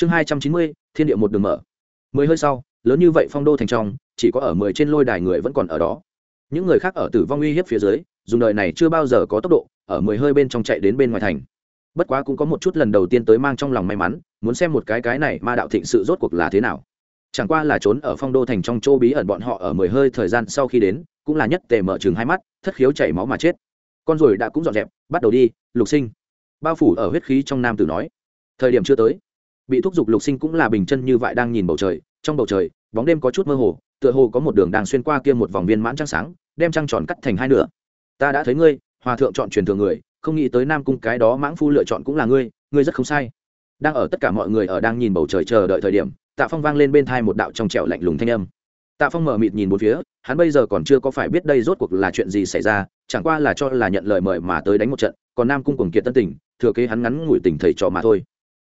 chương hai trăm chín mươi, thiên địa một đường mở. Mười hơi sau, lớn như vậy phong đô thành trong, chỉ có ở mười trên lôi đài người vẫn còn ở đó. Những người khác ở tử vong uy hiếp phía dưới, dùng đời này chưa bao giờ có tốc độ, ở mười hơi bên trong chạy đến bên ngoài thành. Bất quá cũng có một chút lần đầu tiên tới mang trong lòng may mắn, muốn xem một cái cái này ma đạo thịnh sự rốt cuộc là thế nào. Chẳng qua là trốn ở phong đô thành trong châu bí ẩn bọn họ ở mười hơi thời gian sau khi đến, cũng là nhất tề mở chừng hai mắt, thất khiếu chảy máu mà chết. Con rồi đã cũng dọn dẹp, bắt đầu đi, lục sinh. Bao phủ ở huyết khí trong nam tử nói. Thời điểm chưa tới bị thúc giục lục sinh cũng là bình chân như vậy đang nhìn bầu trời, trong bầu trời, bóng đêm có chút mơ hồ, tựa hồ có một đường đang xuyên qua kia một vòng viên mãn trăng sáng, đem trăng tròn cắt thành hai nửa. Ta đã thấy ngươi, hòa thượng chọn truyền thường người, không nghĩ tới nam cung cái đó mãng phu lựa chọn cũng là ngươi ngươi rất không sai. Đang ở tất cả mọi người ở đang nhìn bầu trời chờ đợi thời điểm, tạ phong vang lên bên thai một đạo trong trẻo lạnh lùng thanh âm. Tạ phong mở mịt nhìn một phía, hắn bây giờ còn chưa có phải biết đây rốt cuộc là chuyện gì xảy ra, chẳng qua là cho là nhận lời mời mà tới đánh một trận, còn nam cung cùng kiệt tân tỉnh thừa kế hắn ngắn ngủi tỉnh thầy trò mà thôi.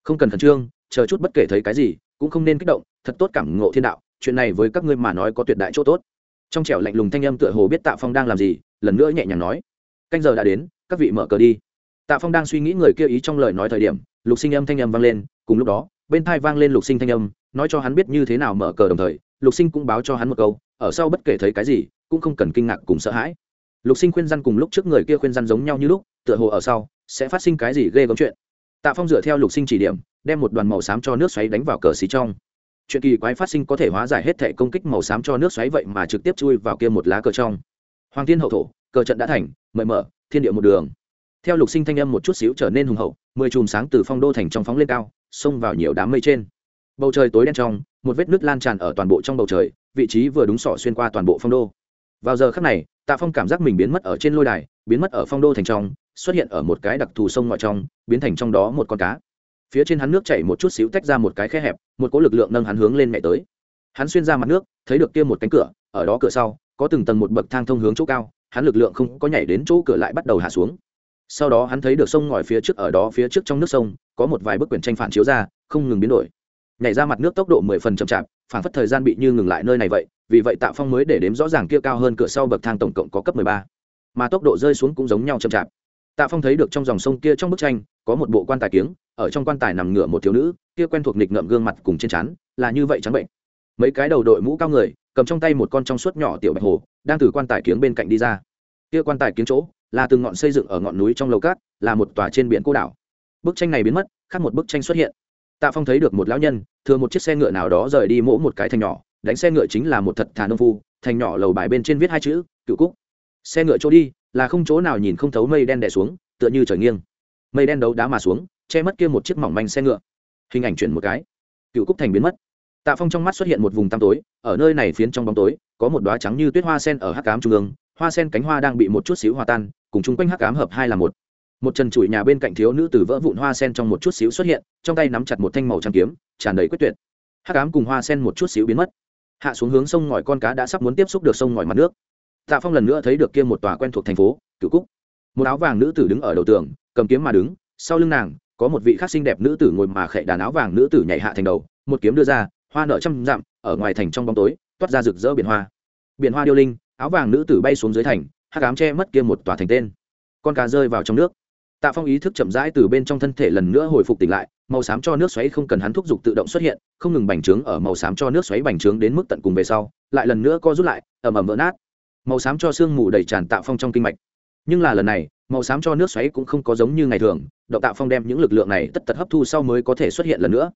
Không cần khẩn trương chờ chút bất kể thấy cái gì, cũng không nên kích động, thật tốt cảm ngộ thiên đạo, chuyện này với các ngươi mà nói có tuyệt đại chỗ tốt. Trong trẻo lạnh lùng thanh âm tựa hồ biết tạ phong đang làm gì, lần nữa nhẹ nhàng nói, canh giờ đã đến, các vị mở cờ đi. Tạ phong đang suy nghĩ người kia ý trong lời nói thời điểm, lục sinh âm thanh âm vang lên, cùng lúc đó, bên thai vang lên lục sinh thanh âm, nói cho hắn biết như thế nào mở cờ đồng thời, lục sinh cũng báo cho hắn một câu, ở sau bất kể thấy cái gì, cũng không cần kinh ngạc cùng sợ hãi. Lục sinh khuyên răn cùng lúc trước người kia khuyên răn giống nhau như lúc, tựa hồ ở sau, sẽ phát sinh cái gì ghê gớm chuyện. Tạ phong dựa theo lục sinh chỉ điểm đem một đoàn màu xám cho nước xoáy đánh vào cờ xí trong. Chuyện kỳ quái phát sinh có thể hóa giải hết thể công kích màu xám cho nước xoáy vậy mà trực tiếp chui vào kia một lá cờ trong. Hoàng thiên hậu thổ, cờ trận đã thành, mời mở, thiên địa một đường. Theo lục sinh thanh âm một chút xíu trở nên hùng hậu, mười chùm sáng từ phong đô thành trong phóng lên cao, xông vào nhiều đám mây trên. Bầu trời tối đen trong, một vết nước lan tràn ở toàn bộ trong bầu trời, vị trí vừa đúng sỏ xuyên qua toàn bộ phong đô. Vào giờ khắc này, tạ phong cảm giác mình biến mất ở trên lôi đài, biến mất ở phong đô thành trong, xuất hiện ở một cái đặc thù sông ngoại trong, biến thành trong đó một con cá phía trên hắn nước chảy một chút xíu tách ra một cái khe hẹp, một cỗ lực lượng nâng hắn hướng lên mẹ tới. Hắn xuyên ra mặt nước, thấy được kia một cánh cửa, ở đó cửa sau, có từng tầng một bậc thang thông hướng chỗ cao, hắn lực lượng không có nhảy đến chỗ cửa lại bắt đầu hạ xuống. Sau đó hắn thấy được sông ngòi phía trước ở đó phía trước trong nước sông, có một vài bức quyển tranh phản chiếu ra, không ngừng biến đổi. Nhảy ra mặt nước tốc độ mười phần chậm chạp, phản phất thời gian bị như ngừng lại nơi này vậy, vì vậy tạ phong mới để đếm rõ ràng kia cao hơn cửa sau bậc thang tổng cộng có cấp mười ba, mà tốc độ rơi xuống cũng giống nhau chậm chạp. Tạ phong thấy được trong dòng sông kia trong bức tranh có một bộ quan tài kiếng, ở trong quan tài nằm ngửa một thiếu nữ, kia quen thuộc nịch ngợm gương mặt cùng trên trán, là như vậy trắng bệnh. Mấy cái đầu đội mũ cao người, cầm trong tay một con trong suốt nhỏ tiểu bạch hồ, đang từ quan tài kiếng bên cạnh đi ra. Kia quan tài kiếng chỗ, là từng ngọn xây dựng ở ngọn núi trong lầu cát, là một tòa trên biển cô đảo. Bức tranh này biến mất, khác một bức tranh xuất hiện. Tạ phong thấy được một lão nhân, thừa một chiếc xe ngựa nào đó rời đi mỗ một cái thành nhỏ, đánh xe ngựa chính là một thật thà nông phu, thành nhỏ lầu bài bên trên viết hai chữ, cựu cúc. Xe ngựa chỗ đi, là không chỗ nào nhìn không thấu mây đen đè xuống, tựa như trời nghiêng mây đen đấu đá mà xuống, che mất kia một chiếc mỏng manh xe ngựa. Hình ảnh chuyển một cái, cựu cúc thành biến mất. Tạ phong trong mắt xuất hiện một vùng tăm tối, ở nơi này phiến trong bóng tối, có một đoá trắng như tuyết hoa sen ở hắc cám trung ương, hoa sen cánh hoa đang bị một chút xíu hòa tan, cùng chung quanh hắc cám hợp hai là một. Một trần trụi nhà bên cạnh thiếu nữ từ vỡ vụn hoa sen trong một chút xíu xuất hiện, trong tay nắm chặt một thanh màu trắng kiếm, tràn đầy quyết tuyệt. Hắc cám cùng hoa sen một chút xíu biến mất. Hạ xuống hướng sông ngòi con cá đã sắp muốn tiếp xúc được sông ngòi mặt nước. Tạ phong lần nữa thấy được kia một tòa quen thuộc thành phố, cửu cúc một áo vàng nữ tử đứng ở đầu tường, cầm kiếm mà đứng, sau lưng nàng, có một vị khác xinh đẹp nữ tử ngồi mà khệ đàn áo vàng nữ tử nhảy hạ thành đầu, một kiếm đưa ra, hoa nở trăm dặm, ở ngoài thành trong bóng tối, toát ra rực rỡ biển hoa. Biển hoa điêu linh, áo vàng nữ tử bay xuống dưới thành, hắc ám che mất kia một tòa thành tên. Con cá rơi vào trong nước. Tạ phong ý thức chậm rãi từ bên trong thân thể lần nữa hồi phục tỉnh lại, màu xám cho nước xoáy không cần hắn thúc giục tự động xuất hiện, không ngừng bành trướng ở màu xám cho nước xoáy bành trướng đến mức tận cùng về sau, lại lần nữa co rút lại ẩm ẩm vỡ nát. Màu xám cho sương mù đầy tràn tạ phong trong kinh mạch nhưng là lần này, màu xám cho nước xoáy cũng không có giống như ngày thường động tạo phong đem những lực lượng này tất tật hấp thu sau mới có thể xuất hiện lần nữa.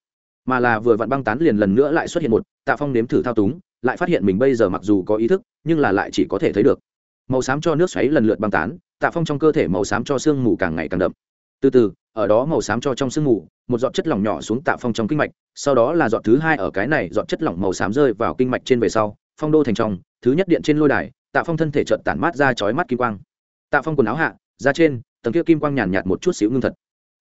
Mà là vừa vặn băng tán liền lần nữa lại xuất hiện một, tạ phong nếm thử thao túng, lại phát hiện mình bây giờ mặc dù có ý thức, nhưng là lại chỉ có thể thấy được. Màu xám cho nước xoáy lần lượt băng tán, tạ phong trong cơ thể màu xám cho sương mù càng ngày càng đậm. Từ từ, ở đó màu xám cho trong sương mù, một giọt chất lỏng nhỏ xuống tạ phong trong kinh mạch, sau đó là giọt thứ hai ở cái này giọt chất lỏng màu xám rơi vào kinh mạch trên về sau, phong đô thành trong, thứ nhất điện trên lôi đài, tạ phong thân thể trợn tản mát ra chói mắt kim quang tạ phong quần áo hạ, ra trên, tầng kia kim quang nhàn nhạt một chút xíu ngưng thật.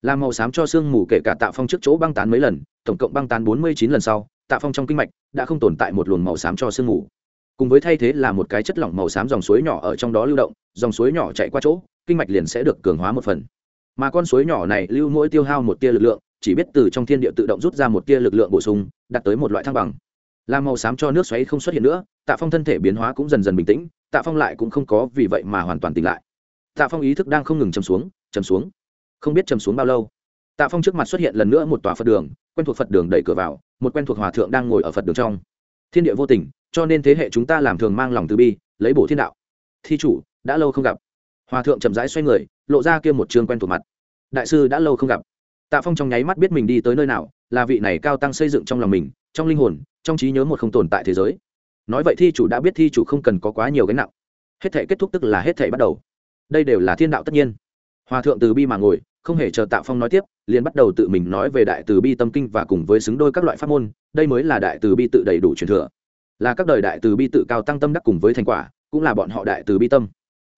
Làm màu xám cho sương mù kể cả tạ phong trước chỗ băng tán mấy lần, tổng cộng băng tán bốn mươi chín lần sau, tạ phong trong kinh mạch đã không tồn tại một luồng màu xám cho sương mù. Cùng với thay thế là một cái chất lỏng màu xám dòng suối nhỏ ở trong đó lưu động, dòng suối nhỏ chạy qua chỗ, kinh mạch liền sẽ được cường hóa một phần. Mà con suối nhỏ này lưu mỗi tiêu hao một tia lực lượng, chỉ biết từ trong thiên địa tự động rút ra một tia lực lượng bổ sung, đạt tới một loại thăng bằng. Làm màu xám cho nước xoáy không xuất hiện nữa, tạ phong thân thể biến hóa cũng dần dần bình tĩnh, tạ phong lại cũng không có vì vậy mà hoàn toàn tỉnh lại tạ phong ý thức đang không ngừng chầm xuống chầm xuống. Không biết chầm xuống bao lâu, tạ phong trước mặt xuất hiện lần nữa một tòa phật đường, quen thuộc phật đường đẩy cửa vào, một quen thuộc hòa thượng đang ngồi ở phật đường trong. Thiên địa vô tình, cho nên thế hệ chúng ta làm thường mang lòng từ bi, lấy bổ thiên đạo. Thi chủ, đã lâu không gặp. Hòa thượng chậm rãi xoay người, lộ ra kia một chương quen thuộc mặt. Đại sư đã lâu không gặp. Tạ phong trong nháy mắt biết mình đi tới nơi nào, là vị này cao tăng xây dựng trong lòng mình, trong linh hồn, trong trí nhớ một không tồn tại thế giới. Nói vậy thi chủ đã biết thi chủ không cần có quá nhiều gánh nặng. Hết thể kết thúc tức là hết thể bắt đầu đây đều là thiên đạo tất nhiên. Hòa thượng từ bi mà ngồi, không hề chờ tạ phong nói tiếp, liền bắt đầu tự mình nói về đại từ bi tâm kinh và cùng với xứng đôi các loại pháp môn, đây mới là đại từ bi tự đầy đủ truyền thừa. Là các đời đại từ bi tự cao tăng tâm đắc cùng với thành quả, cũng là bọn họ đại từ bi tâm.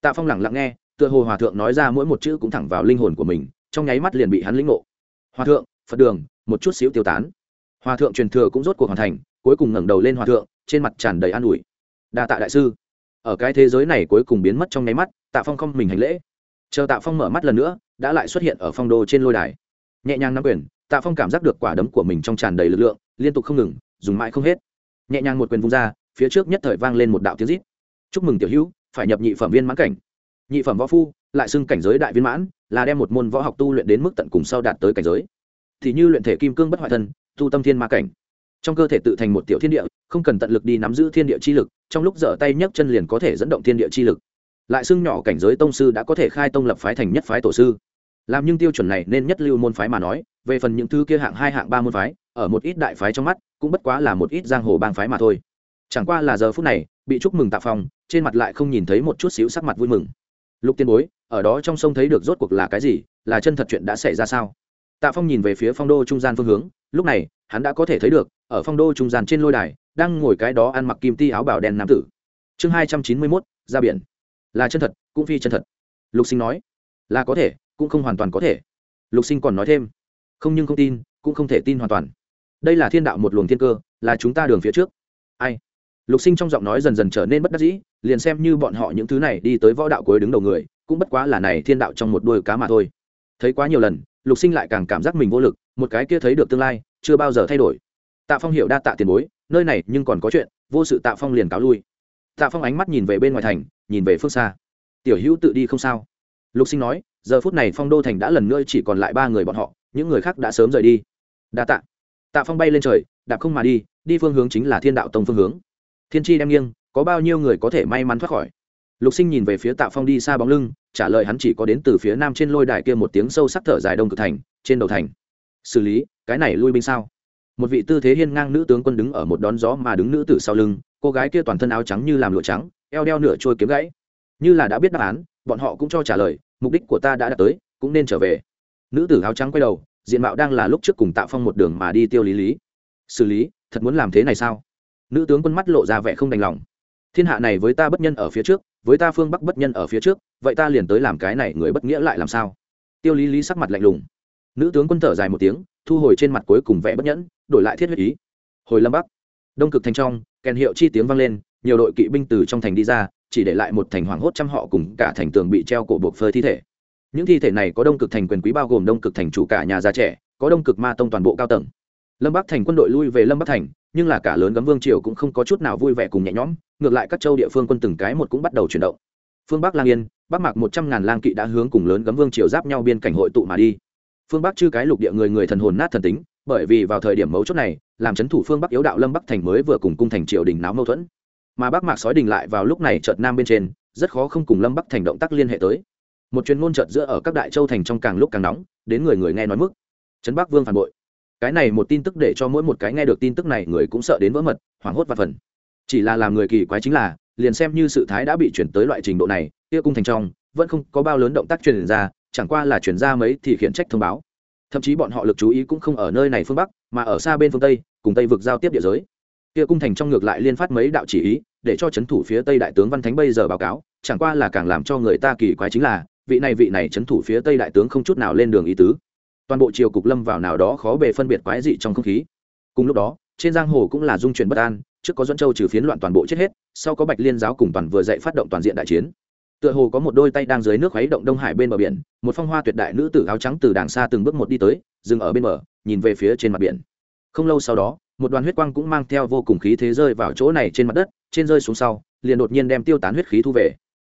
Tạ phong lẳng lặng nghe, tựa hồ hòa thượng nói ra mỗi một chữ cũng thẳng vào linh hồn của mình, trong nháy mắt liền bị hắn lĩnh ngộ. Hòa thượng, phật đường, một chút xíu tiêu tán. Hòa thượng truyền thừa cũng rốt cuộc hoàn thành, cuối cùng ngẩng đầu lên hòa thượng, trên mặt tràn đầy an ủi. Đa tạ đại sư ở cái thế giới này cuối cùng biến mất trong nháy mắt, tạ phong không mình hành lễ. Chờ tạ phong mở mắt lần nữa, đã lại xuất hiện ở phong đô trên lôi đài. Nhẹ nhàng nắm quyền, tạ phong cảm giác được quả đấm của mình trong tràn đầy lực lượng, liên tục không ngừng, dùng mãi không hết. Nhẹ nhàng một quyền vung ra, phía trước nhất thời vang lên một đạo tiếng rít. Chúc mừng tiểu hữu, phải nhập nhị phẩm viên mãn cảnh. Nhị phẩm võ phu, lại xưng cảnh giới đại viên mãn, là đem một môn võ học tu luyện đến mức tận cùng sau đạt tới cảnh giới. Thì như luyện thể kim cương bất hoại thân, tu tâm thiên ma cảnh. Trong cơ thể tự thành một tiểu thiên địa không cần tận lực đi nắm giữ thiên địa chi lực, trong lúc dở tay nhấc chân liền có thể dẫn động thiên địa chi lực. Lại xưng nhỏ cảnh giới tông sư đã có thể khai tông lập phái thành nhất phái tổ sư. Làm nhưng tiêu chuẩn này nên nhất lưu môn phái mà nói, về phần những thứ kia hạng hai, hạng ba môn phái, ở một ít đại phái trong mắt, cũng bất quá là một ít giang hồ bang phái mà thôi. Chẳng qua là giờ phút này, bị chúc mừng tạ phong, trên mặt lại không nhìn thấy một chút xíu sắc mặt vui mừng. Lục tiên bối, ở đó trong sông thấy được rốt cuộc là cái gì, là chân thật chuyện đã xảy ra sao? Tạ phong nhìn về phía phong đô trung gian phương hướng, lúc này, hắn đã có thể thấy được, ở phong đô trung gian trên lôi đài đang ngồi cái đó ăn mặc kim ti áo bảo đen nam tử. Chương hai trăm chín mươi mốt, ra biển. Là chân thật, cũng phi chân thật. Lục sinh nói, là có thể, cũng không hoàn toàn có thể. Lục sinh còn nói thêm, không nhưng không tin, cũng không thể tin hoàn toàn. Đây là thiên đạo một luồng thiên cơ, là chúng ta đường phía trước. Ai? Lục sinh trong giọng nói dần dần trở nên bất đắc dĩ, liền xem như bọn họ những thứ này đi tới võ đạo cuối đứng đầu người, cũng bất quá là này thiên đạo trong một đôi cá mà thôi. Thấy quá nhiều lần, lục sinh lại càng cảm giác mình vô lực, một cái kia thấy được tương lai, chưa bao giờ thay đổi. Tạ phong hiểu đa tạ tiền bối nơi này nhưng còn có chuyện, vô sự tạ phong liền cáo lui. Tạ phong ánh mắt nhìn về bên ngoài thành, nhìn về phương xa. Tiểu hữu tự đi không sao? Lục sinh nói, giờ phút này phong đô thành đã lần nữa chỉ còn lại ba người bọn họ, những người khác đã sớm rời đi. Đa tạ. Tạ phong bay lên trời, đạp không mà đi đi phương hướng chính là thiên đạo tông phương hướng. Thiên tri đem nghiêng, có bao nhiêu người có thể may mắn thoát khỏi? Lục sinh nhìn về phía tạ phong đi xa bóng lưng, trả lời hắn chỉ có đến từ phía nam trên lôi đài kia một tiếng sâu sắc thở dài đông cực thành, trên đầu thành. Xử lý, cái này lui binh sao? Một vị tư thế hiên ngang nữ tướng quân đứng ở một đón gió mà đứng nữ tử sau lưng, cô gái kia toàn thân áo trắng như làm lụa trắng, eo đeo nửa trôi kiếm gãy. Như là đã biết đáp án, bọn họ cũng cho trả lời, mục đích của ta đã đạt tới, cũng nên trở về. Nữ tử áo trắng quay đầu, diện mạo đang là lúc trước cùng tạ phong một đường mà đi tiêu lý lý. Xử lý, thật muốn làm thế này sao? Nữ tướng quân mắt lộ ra vẻ không đành lòng. Thiên hạ này với ta bất nhân ở phía trước, với ta phương bắc bất nhân ở phía trước, vậy ta liền tới làm cái này người bất nghĩa lại làm sao? Tiêu lý lý sắc mặt lạnh lùng. Nữ tướng quân thở dài một tiếng thu hồi trên mặt cuối cùng vẻ bất nhẫn, đổi lại thiết huyết ý. Hồi lâm bắc, đông cực thành trong, kèn hiệu chi tiếng vang lên, nhiều đội kỵ binh từ trong thành đi ra, chỉ để lại một thành hoàng hốt trăm họ cùng cả thành tường bị treo cổ buộc phơi thi thể. Những thi thể này có đông cực thành quyền quý bao gồm đông cực thành chủ cả nhà già trẻ, có đông cực ma tông toàn bộ cao tầng. Lâm bắc thành quân đội lui về lâm bắc thành, nhưng là cả lớn gấm vương triều cũng không có chút nào vui vẻ cùng nhẹ nhõm, ngược lại các châu địa phương quân từng cái một cũng bắt đầu chuyển động. Phương bắc lang yên, bắc mạc một trăm ngàn lang kỵ đã hướng cùng lớn gấm vương triều giáp nhau biên cảnh hội tụ mà đi phương bắc chư cái lục địa người người thần hồn nát thần tính, bởi vì vào thời điểm mấu chốt này, làm c h ấ n thủ phương bắc yếu đạo lâm bắc thành mới vừa cùng cung thành triều đình náo mâu thuẫn. Mà bắc mạc sói đình lại vào lúc này chợt nam bên trên, rất khó không cùng lâm bắc thành động tác liên hệ tới. Một chuyên ngôn chợt giữa ở các đại châu thành trong càng lúc càng nóng, đến người người nghe nói mức. Trấn bắc vương phản bội. Cái này một tin tức để cho mỗi một cái nghe được tin tức này người cũng sợ đến vỡ mật, hoảng hốt và phần. Chỉ là làm người kỳ quái chính là, liền xem như sự thái đã bị chuyển tới loại trình độ này, kia cung thành trong, vẫn không có bao lớn động tác truyền ra chẳng qua là chuyển ra mấy thì khiển trách thông báo. Thậm chí bọn họ lực chú ý cũng không ở nơi này phương bắc, mà ở xa bên phương tây, cùng tây vực giao tiếp địa giới. Kia cung thành trong ngược lại liên phát mấy đạo chỉ ý, để cho c h ấ n thủ phía tây đại tướng văn thánh bây giờ báo cáo, chẳng qua là càng làm cho người ta kỳ quái chính là, vị này vị này c h ấ n thủ phía tây đại tướng không chút nào lên đường ý tứ. Toàn bộ triều cục lâm vào nào đó khó bề phân biệt quái dị trong không khí. Cùng lúc đó, trên giang hồ cũng là dung chuyển bất an, trước có dẫn châu trừ phiến loạn toàn bộ chết hết, sau có bạch liên giáo cùng toàn vừa dậy phát động toàn diện đại chiến tựa hồ có một đôi tay đang dưới nước khuấy động đông hải bên bờ biển, một phong hoa tuyệt đại nữ tử áo trắng từ đàng xa từng bước một đi tới, dừng ở bên bờ, nhìn về phía trên mặt biển. Không lâu sau đó, một đoàn huyết quang cũng mang theo vô cùng khí thế rơi vào chỗ này trên mặt đất, trên rơi xuống sau, liền đột nhiên đem tiêu tán huyết khí thu về.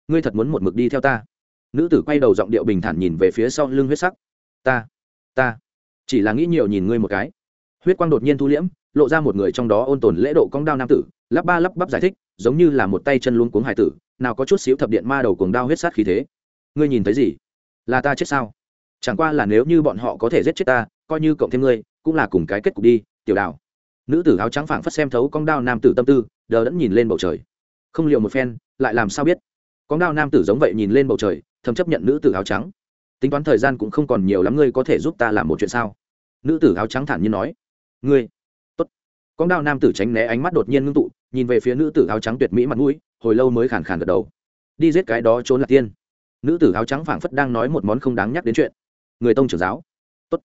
Ngươi thật muốn một mực đi theo ta? Nữ tử quay đầu giọng điệu bình thản nhìn về phía sau lưng huyết sắc. Ta ta, chỉ là nghĩ nhiều nhìn ngươi một cái. Huyết quang đột nhiên thu liễm, lộ ra một người trong đó ôn tồn lễ độ cong đao nam tử, lắp ba lắp bắp giải thích, giống như là một tay chân luôn cuống hải tử nào có chút xíu thập điện ma đầu cuồng đao huyết sát khí thế. Ngươi nhìn thấy gì? Là ta chết sao? Chẳng qua là nếu như bọn họ có thể giết chết ta, coi như cộng thêm ngươi, cũng là cùng cái kết cục đi, tiểu đào nữ tử áo trắng phảng phất xem thấu con đao nam tử tâm tư, đờ đẫn nhìn lên bầu trời. Không liệu một phen, lại làm sao biết? Con đao nam tử giống vậy nhìn lên bầu trời, thầm chấp nhận nữ tử áo trắng. Tính toán thời gian cũng không còn nhiều lắm, ngươi có thể giúp ta làm một chuyện sao? Nữ tử áo trắng thản nhiên nói. Ngươi. Tốt. Con đao nam tử tránh né ánh mắt đột nhiên ngưng tụ, nhìn về phía nữ tử áo trắng tuyệt mỹ mặt mũi hồi lâu mới khàn khàn gật đầu. Đi giết cái đó trốn là tiên. Nữ tử áo trắng phảng phất đang nói một món không đáng nhắc đến chuyện. Người tông trưởng giáo. Tốt.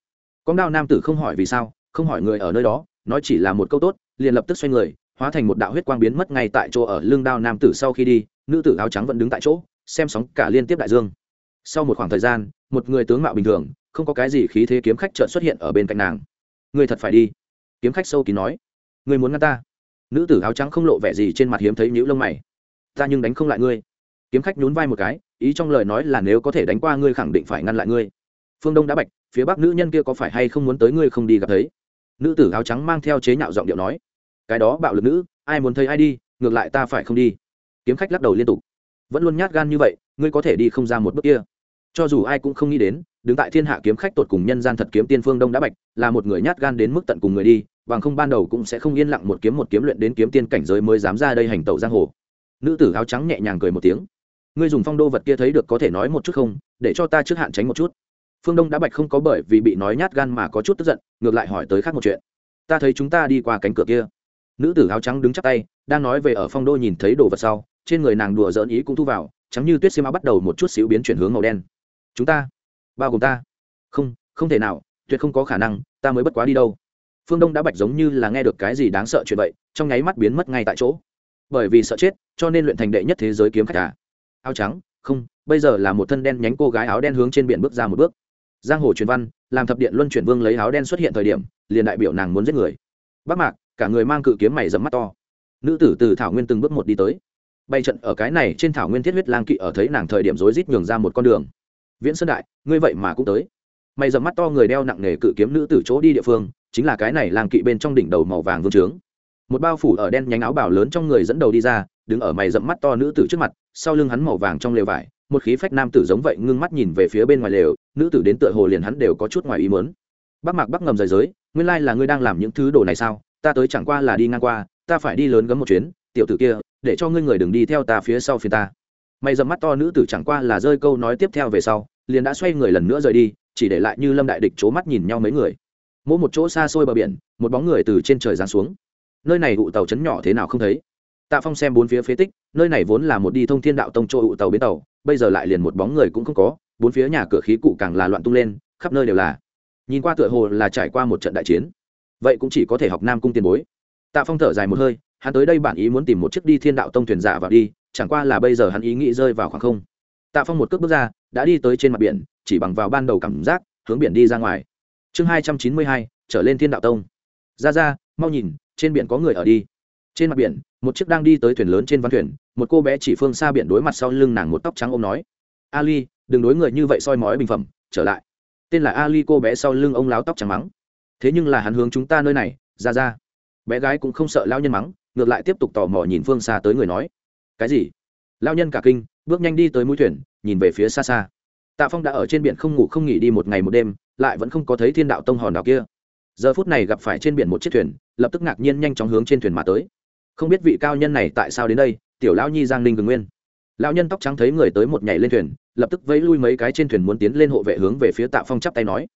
Con đao nam tử không hỏi vì sao, không hỏi người ở nơi đó, nói chỉ là một câu tốt, liền lập tức xoay người, hóa thành một đạo huyết quang biến mất ngay tại chỗ ở lưng đao nam tử sau khi đi, nữ tử áo trắng vẫn đứng tại chỗ, xem sóng cả liên tiếp đại dương. Sau một khoảng thời gian, một người tướng mạo bình thường, không có cái gì khí thế kiếm khách chợt xuất hiện ở bên cạnh nàng. Người thật phải đi. Kiếm khách sâu kín nói. Người muốn ngăn ta. Nữ tử áo trắng không lộ vẻ gì trên mặt hiếm thấy nhũ lông mày ta nhưng đánh không lại ngươi. Kiếm khách nhún vai một cái, ý trong lời nói là nếu có thể đánh qua ngươi khẳng định phải ngăn lại ngươi. Phương đông đã bạch, phía bắc nữ nhân kia có phải hay không muốn tới ngươi không đi gặp thấy? Nữ tử áo trắng mang theo chế nhạo giọng điệu nói, cái đó bạo lực nữ, ai muốn thấy ai đi, ngược lại ta phải không đi. Kiếm khách lắc đầu liên tục, vẫn luôn nhát gan như vậy, ngươi có thể đi không ra một bước kia. Cho dù ai cũng không nghĩ đến, đứng tại thiên hạ kiếm khách tột cùng nhân gian thật kiếm tiên phương đông đã bạch, là một người nhát gan đến mức tận cùng người đi, bằng không ban đầu cũng sẽ không yên lặng một kiếm một kiếm luyện đến kiếm tiên cảnh giới mới dám ra đây hành tẩu giang hồ nữ tử áo trắng nhẹ nhàng cười một tiếng. Ngươi dùng phong đô vật kia thấy được có thể nói một chút không? Để cho ta trước hạn tránh một chút. Phương đông đã bạch không có bởi vì bị nói nhát gan mà có chút tức giận, ngược lại hỏi tới khác một chuyện. Ta thấy chúng ta đi qua cánh cửa kia. Nữ tử áo trắng đứng chắc tay, đang nói về ở phong đô nhìn thấy đồ vật sau, trên người nàng đùa dỡn ý cũng thu vào, trắng như tuyết xiêm áo bắt đầu một chút xíu biến chuyển hướng màu đen. Chúng ta? Bao gồm ta? Không không thể nào, tuyệt không có khả năng, ta mới bất quá đi đâu. Phương đông đã bạch giống như là nghe được cái gì đáng sợ chuyện vậy, trong nháy mắt biến mất ngay tại chỗ bởi vì sợ chết, cho nên luyện thành đệ nhất thế giới kiếm khách cả áo trắng, không, bây giờ là một thân đen nhánh cô gái áo đen hướng trên biển bước ra một bước. Giang hồ truyền văn, làm thập điện luân chuyển vương lấy áo đen xuất hiện thời điểm, liền đại biểu nàng muốn giết người. Bác mạc, cả người mang cự kiếm mày dẫm mắt to. Nữ tử từ thảo nguyên từng bước một đi tới. Bay trận ở cái này trên thảo nguyên thiết huyết lang kỵ ở thấy nàng thời điểm rối rít nhường ra một con đường. Viễn sơn đại, ngươi vậy mà cũng tới. Mày dẫm mắt to người đeo nặng nề cự kiếm nữ tử chỗ đi địa phương, chính là cái này lang kỵ bên trong đỉnh đầu màu vàng vương trướng một bao phủ ở đen nhánh áo bảo lớn trong người dẫn đầu đi ra, đứng ở mày dẫm mắt to nữ tử trước mặt, sau lưng hắn màu vàng trong lều vải, một khí phách nam tử giống vậy ngưng mắt nhìn về phía bên ngoài lều, nữ tử đến tựa hồ liền hắn đều có chút ngoài ý mớn bác mạc bắc ngầm rời giới, nguyên lai là ngươi đang làm những thứ đồ này sao? Ta tới chẳng qua là đi ngang qua, ta phải đi lớn gấm một chuyến, tiểu tử kia, để cho ngươi người đừng đi theo ta phía sau phía ta. Mày dẫm mắt to nữ tử chẳng qua là rơi câu nói tiếp theo về sau, liền đã xoay người lần nữa rời đi, chỉ để lại như lâm đại địch c h ố mắt nhìn nhau mấy người. Mỗi một chỗ xa xôi bờ biển, một bóng người từ trên trời giáng xuống nơi này ụ tàu chấn nhỏ thế nào không thấy? Tạ phong xem bốn phía phế tích, nơi này vốn là một đi thông thiên đạo tông chỗ ụ tàu bến tàu, bây giờ lại liền một bóng người cũng không có, bốn phía nhà cửa khí cụ càng là loạn tung lên, khắp nơi đều là. Nhìn qua tựa hồ là trải qua một trận đại chiến. Vậy cũng chỉ có thể học nam cung tiền bối. Tạ phong thở dài một hơi, hắn tới đây bản ý muốn tìm một chiếc đi thiên đạo tông thuyền giả vào đi, chẳng qua là bây giờ hắn ý nghĩ rơi vào khoảng không. Tạ phong một cước bước ra, đã đi tới trên mặt biển, chỉ bằng vào ban đầu cảm giác, hướng biển đi ra ngoài. Chương hai trăm chín mươi hai, trở lên thiên đạo tông. Ra ra, mau nhìn trên biển có người ở đi. Trên mặt biển, một chiếc đang đi tới thuyền lớn trên văn thuyền, một cô bé chỉ phương xa biển đối mặt sau lưng nàng một tóc trắng ôm nói, ali, đừng đối người như vậy soi mói bình phẩm, trở lại. Tên là ali cô bé sau lưng ông láo tóc trắng mắng, thế nhưng là hắn hướng chúng ta nơi này, ra ra. Bé gái cũng không sợ lao nhân mắng, ngược lại tiếp tục tò mò nhìn phương xa tới người nói, cái gì? Lao nhân cả kinh, bước nhanh đi tới mũi thuyền, nhìn về phía xa xa. Tạ phong đã ở trên biển không ngủ không nghỉ đi một ngày một đêm, lại vẫn không có thấy thiên đạo tông hòn đảo kia. Giờ phút này gặp phải trên biển một chiếc thuyền lập tức ngạc nhiên nhanh chóng hướng trên thuyền mà tới. Không biết vị cao nhân này tại sao đến đây, tiểu lão nhi giang ninh cường nguyên. Lão nhân tóc trắng thấy người tới một nhảy lên thuyền, lập tức vẫy lui mấy cái trên thuyền muốn tiến lên hộ vệ hướng về phía tạ phong chắp tay nói.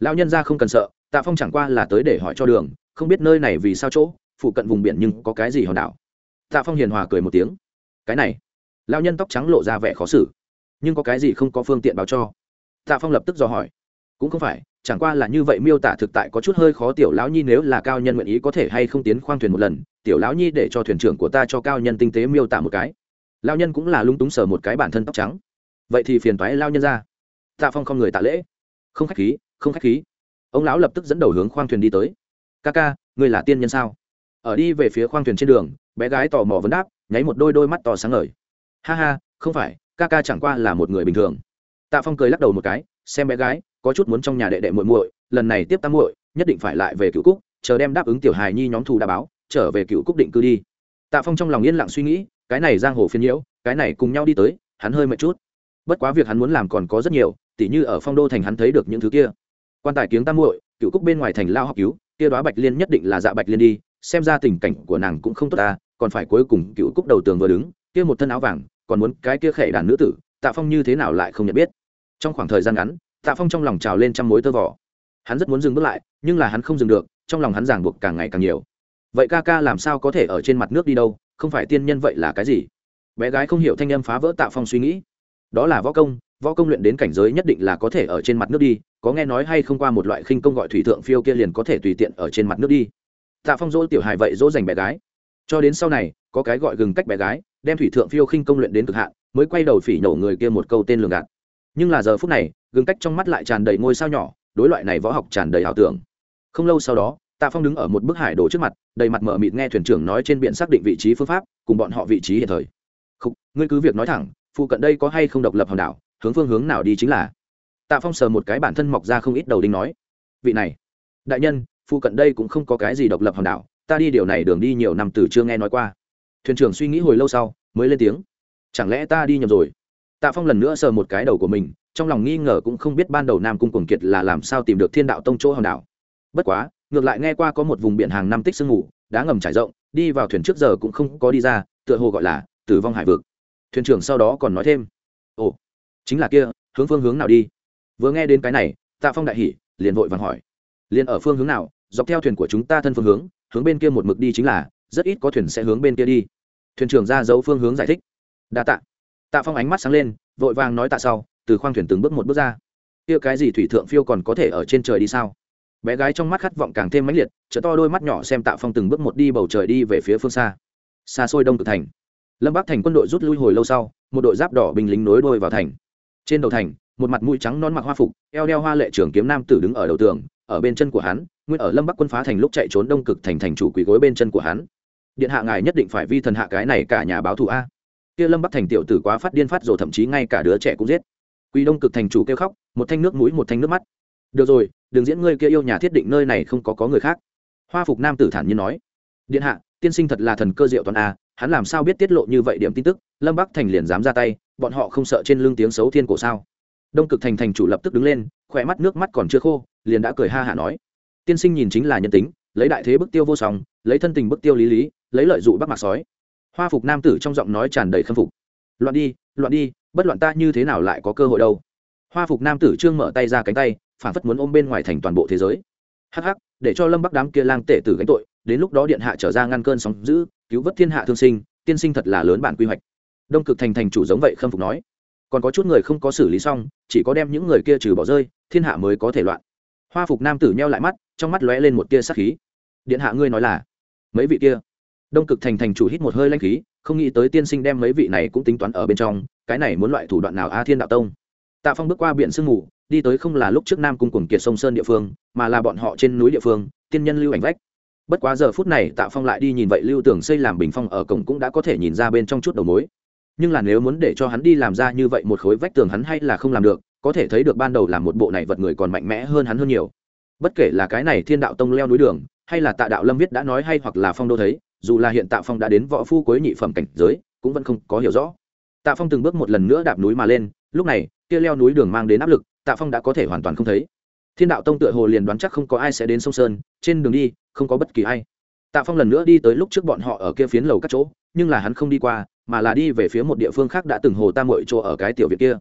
Lão nhân ra không cần sợ, tạ phong chẳng qua là tới để hỏi cho đường, không biết nơi này vì sao chỗ, phụ cận vùng biển nhưng có cái gì hòn đảo. Tạ phong hiền hòa cười một tiếng. Cái này, Lão nhân tóc trắng lộ ra vẻ khó xử. Nhưng có cái gì không có phương tiện báo cho? Tạ phong lập tức dò hỏi cũng không phải, chẳng qua là như vậy miêu tả thực tại có chút hơi khó tiểu lão nhi nếu là cao nhân nguyện ý có thể hay không tiến khoang thuyền một lần, tiểu lão nhi để cho thuyền trưởng của ta cho cao nhân tinh tế miêu tả một cái. Lao nhân cũng là lung túng sờ một cái bản thân tóc trắng. Vậy thì phiền toái lao nhân ra. Tạ phong không người tạ lễ. Không khách khí, không khách khí. Ông lão lập tức dẫn đầu hướng khoang thuyền đi tới. Ca ca, ngươi là tiên nhân sao? Ở đi về phía khoang thuyền trên đường, bé gái tò mò vấn đáp, nháy một đôi đôi mắt to sáng ngời. Ha ha, không phải, ca ca chẳng qua là một người bình thường. Tạ phong cười lắc đầu một cái xem bé gái, có chút muốn trong nhà đệ đệ muội muội, lần này tiếp tam muội, nhất định phải lại về cựu cúc, chờ đem đáp ứng tiểu hài nhi nhóm thù đã báo, trở về cựu cúc định cư đi. Tạ phong trong lòng yên lặng suy nghĩ, cái này giang hồ phiên nhiễu, cái này cùng nhau đi tới, hắn hơi mệt chút. Bất quá việc hắn muốn làm còn có rất nhiều, tỉ như ở phong đô thành hắn thấy được những thứ kia. Quan tài kiếng tam muội, cựu cúc bên ngoài thành lao học cứu, kia đoá bạch liên nhất định là dạ bạch liên đi, xem ra tình cảnh của nàng cũng không tốt ta, còn phải cuối cùng cựu cúc đầu tường vừa đứng, kia một thân áo vàng, còn muốn cái kia khệ đàn nữ tử, tạ phong như thế nào lại không nhận biết trong khoảng thời gian ngắn, tạ phong trong lòng trào lên trăm mối tơ vỏ hắn rất muốn dừng bước lại, nhưng là hắn không dừng được, trong lòng hắn giảng buộc càng ngày càng nhiều. Vậy ca ca làm sao có thể ở trên mặt nước đi đâu, không phải tiên nhân vậy là cái gì? Bé gái không hiểu thanh âm phá vỡ tạ phong suy nghĩ. Đó là võ công võ công luyện đến cảnh giới nhất định là có thể ở trên mặt nước đi, có nghe nói hay không qua một loại khinh công gọi thủy thượng phiêu kia liền có thể tùy tiện ở trên mặt nước đi. Tạ phong dỗ tiểu hài vậy dỗ dành bé gái. Cho đến sau này, có cái gọi gừng cách bé gái, đem thủy thượng phiêu khinh công luyện đến cực hạn, mới quay đầu phỉ nổ người kia một câu tên lường gạt nhưng là giờ phút này gừng cách trong mắt lại tràn đầy ngôi sao nhỏ, đối loại này võ học tràn đầy ảo tưởng. Không lâu sau đó, tạ phong đứng ở một bức hải đồ trước mặt, đầy mặt mở mịt nghe thuyền trưởng nói trên biển xác định vị trí phương pháp, cùng bọn họ vị trí hiện thời. Không ngươi cứ việc nói thẳng, phụ cận đây có hay không độc lập hòn đảo, hướng phương hướng nào đi chính là? Tạ phong sờ một cái bản thân mọc ra không ít đầu đinh nói, vị này, đại nhân, phụ cận đây cũng không có cái gì độc lập hòn đảo, ta đi điều này đường đi nhiều năm từ chưa nghe nói qua. Thuyền trưởng suy nghĩ hồi lâu sau, mới lên tiếng, chẳng lẽ ta đi nhầm rồi? Tạ phong lần nữa sờ một cái đầu của mình, trong lòng nghi ngờ cũng không biết ban đầu nam cung cuồng kiệt là làm sao tìm được thiên đạo tông chỗ hòn đảo. Bất quá, ngược lại nghe qua có một vùng biển hàng năm tích sương ngủ đá ngầm trải rộng, đi vào thuyền trước giờ cũng không có đi ra, tựa hồ gọi là tử vong hải vực. Thuyền trưởng sau đó còn nói thêm, ồ, chính là kia, hướng phương hướng nào đi? Vừa nghe đến cái này, tạ phong đại hỉ, liền vội vàng hỏi liền ở phương hướng nào? Dọc theo thuyền của chúng ta thân phương hướng hướng bên kia một mực đi chính là, rất ít có thuyền sẽ hướng bên kia đi. Thuyền trưởng ra dấu phương hướng giải thích, đa tạ tạ phong ánh mắt sáng lên, vội vàng nói tạ sau, từ khoang thuyền từng bước một bước ra. Kia cái gì thủy thượng phiêu còn có thể ở trên trời đi sao? Bé gái trong mắt khát vọng càng thêm mãnh liệt chợ to đôi mắt nhỏ xem tạ phong từng bước một đi bầu trời đi về phía phương xa. Xa xôi đông cực thành. Lâm bắc thành quân đội rút lui hồi lâu sau, một đội giáp đỏ binh lính nối đôi vào thành. Trên đầu thành, một mặt mũi trắng non mặc hoa phục, eo đeo hoa lệ trưởng kiếm nam tử đứng ở đầu tường, ở bên chân của hắn, nguyên ở lâm bắc quân phá thành lúc chạy trốn đông cực thành thành chủ quỳ gối bên chân của hắn. Điện hạ ngài nhất định phải vi thần hạ cái này cả nhà báo thù a kia lâm bắc thành tiểu tử quá phát điên phát rồi thậm chí ngay cả đứa trẻ cũng giết. Quỳ đông cực thành chủ kêu khóc, một thanh nước mũi, một thanh nước mắt. Được rồi, đừng diễn ngươi kia yêu nhà thiết định nơi này không có có người khác. Hoa phục nam tử thản nhiên nói. Điện hạ, tiên sinh thật là thần cơ diệu toàn a, hắn làm sao biết tiết lộ như vậy điểm tin tức? Lâm bắc thành liền dám ra tay, bọn họ không sợ trên lưng tiếng xấu thiên cổ sao? Đông cực thành thành chủ lập tức đứng lên, khỏe mắt nước mắt còn chưa khô, liền đã cười ha hả nói. Tiên sinh nhìn chính là nhân tính, lấy đại thế bức tiêu vô song, lấy thân tình bức tiêu lý lý, lấy lợi dụ bắc mạc sói hoa phục nam tử trong giọng nói tràn đầy khâm phục. Loạn đi loạn đi, bất loạn ta như thế nào lại có cơ hội đâu? Hoa phục nam tử trương mở tay ra cánh tay, phản phất muốn ôm bên ngoài thành toàn bộ thế giới. Hắc hắc, để cho lâm bắc đám kia lang tể tử gánh tội, đến lúc đó điện hạ trở ra ngăn cơn sóng giữ cứu vớt thiên hạ thương sinh, tiên sinh thật là lớn bản quy hoạch. Đông cực thành thành chủ giống vậy khâm phục nói. Còn có chút người không có xử lý xong, chỉ có đem những người kia trừ bỏ rơi, thiên hạ mới có thể loạn. Hoa phục nam tử nheo lại mắt, trong mắt lóe lên một tia sắc khí. Điện hạ ngươi nói là, mấy vị kia? Đông cực thành thành chủ hít một hơi lanh khí, không nghĩ tới tiên sinh đem mấy vị này cũng tính toán ở bên trong, cái này muốn loại thủ đoạn nào a thiên đạo tông? Tạ phong bước qua biển sương mù, đi tới không là lúc trước nam cung cùng kiệt sông sơn địa phương, mà là bọn họ trên núi địa phương, tiên nhân lưu ảnh vách. Bất quá giờ phút này tạ phong lại đi nhìn vậy lưu tưởng xây làm bình phong ở cổng cũng đã có thể nhìn ra bên trong chút đầu mối. Nhưng là nếu muốn để cho hắn đi làm ra như vậy một khối vách tường hắn hay là không làm được, có thể thấy được ban đầu làm một bộ này vật người còn mạnh mẽ hơn hắn hơn nhiều. Bất kể là cái này thiên đạo tông leo núi đường hay là tạ đạo lâm viết đã nói hay hoặc là phong đô thấy, dù là hiện tạ phong đã đến võ phu cuối nhị phẩm cảnh giới, cũng vẫn không có hiểu rõ. Tạ phong từng bước một lần nữa đạp núi mà lên, lúc này, kia leo núi đường mang đến áp lực, tạ phong đã có thể hoàn toàn không thấy. Thiên đạo tông tựa hồ liền đoán chắc không có ai sẽ đến sông sơn, trên đường đi, không có bất kỳ ai. Tạ phong lần nữa đi tới lúc trước bọn họ ở kia phiến lầu các chỗ, nhưng là hắn không đi qua, mà là đi về phía một địa phương khác đã từng hồ tam mội chỗ ở cái tiểu viện kia.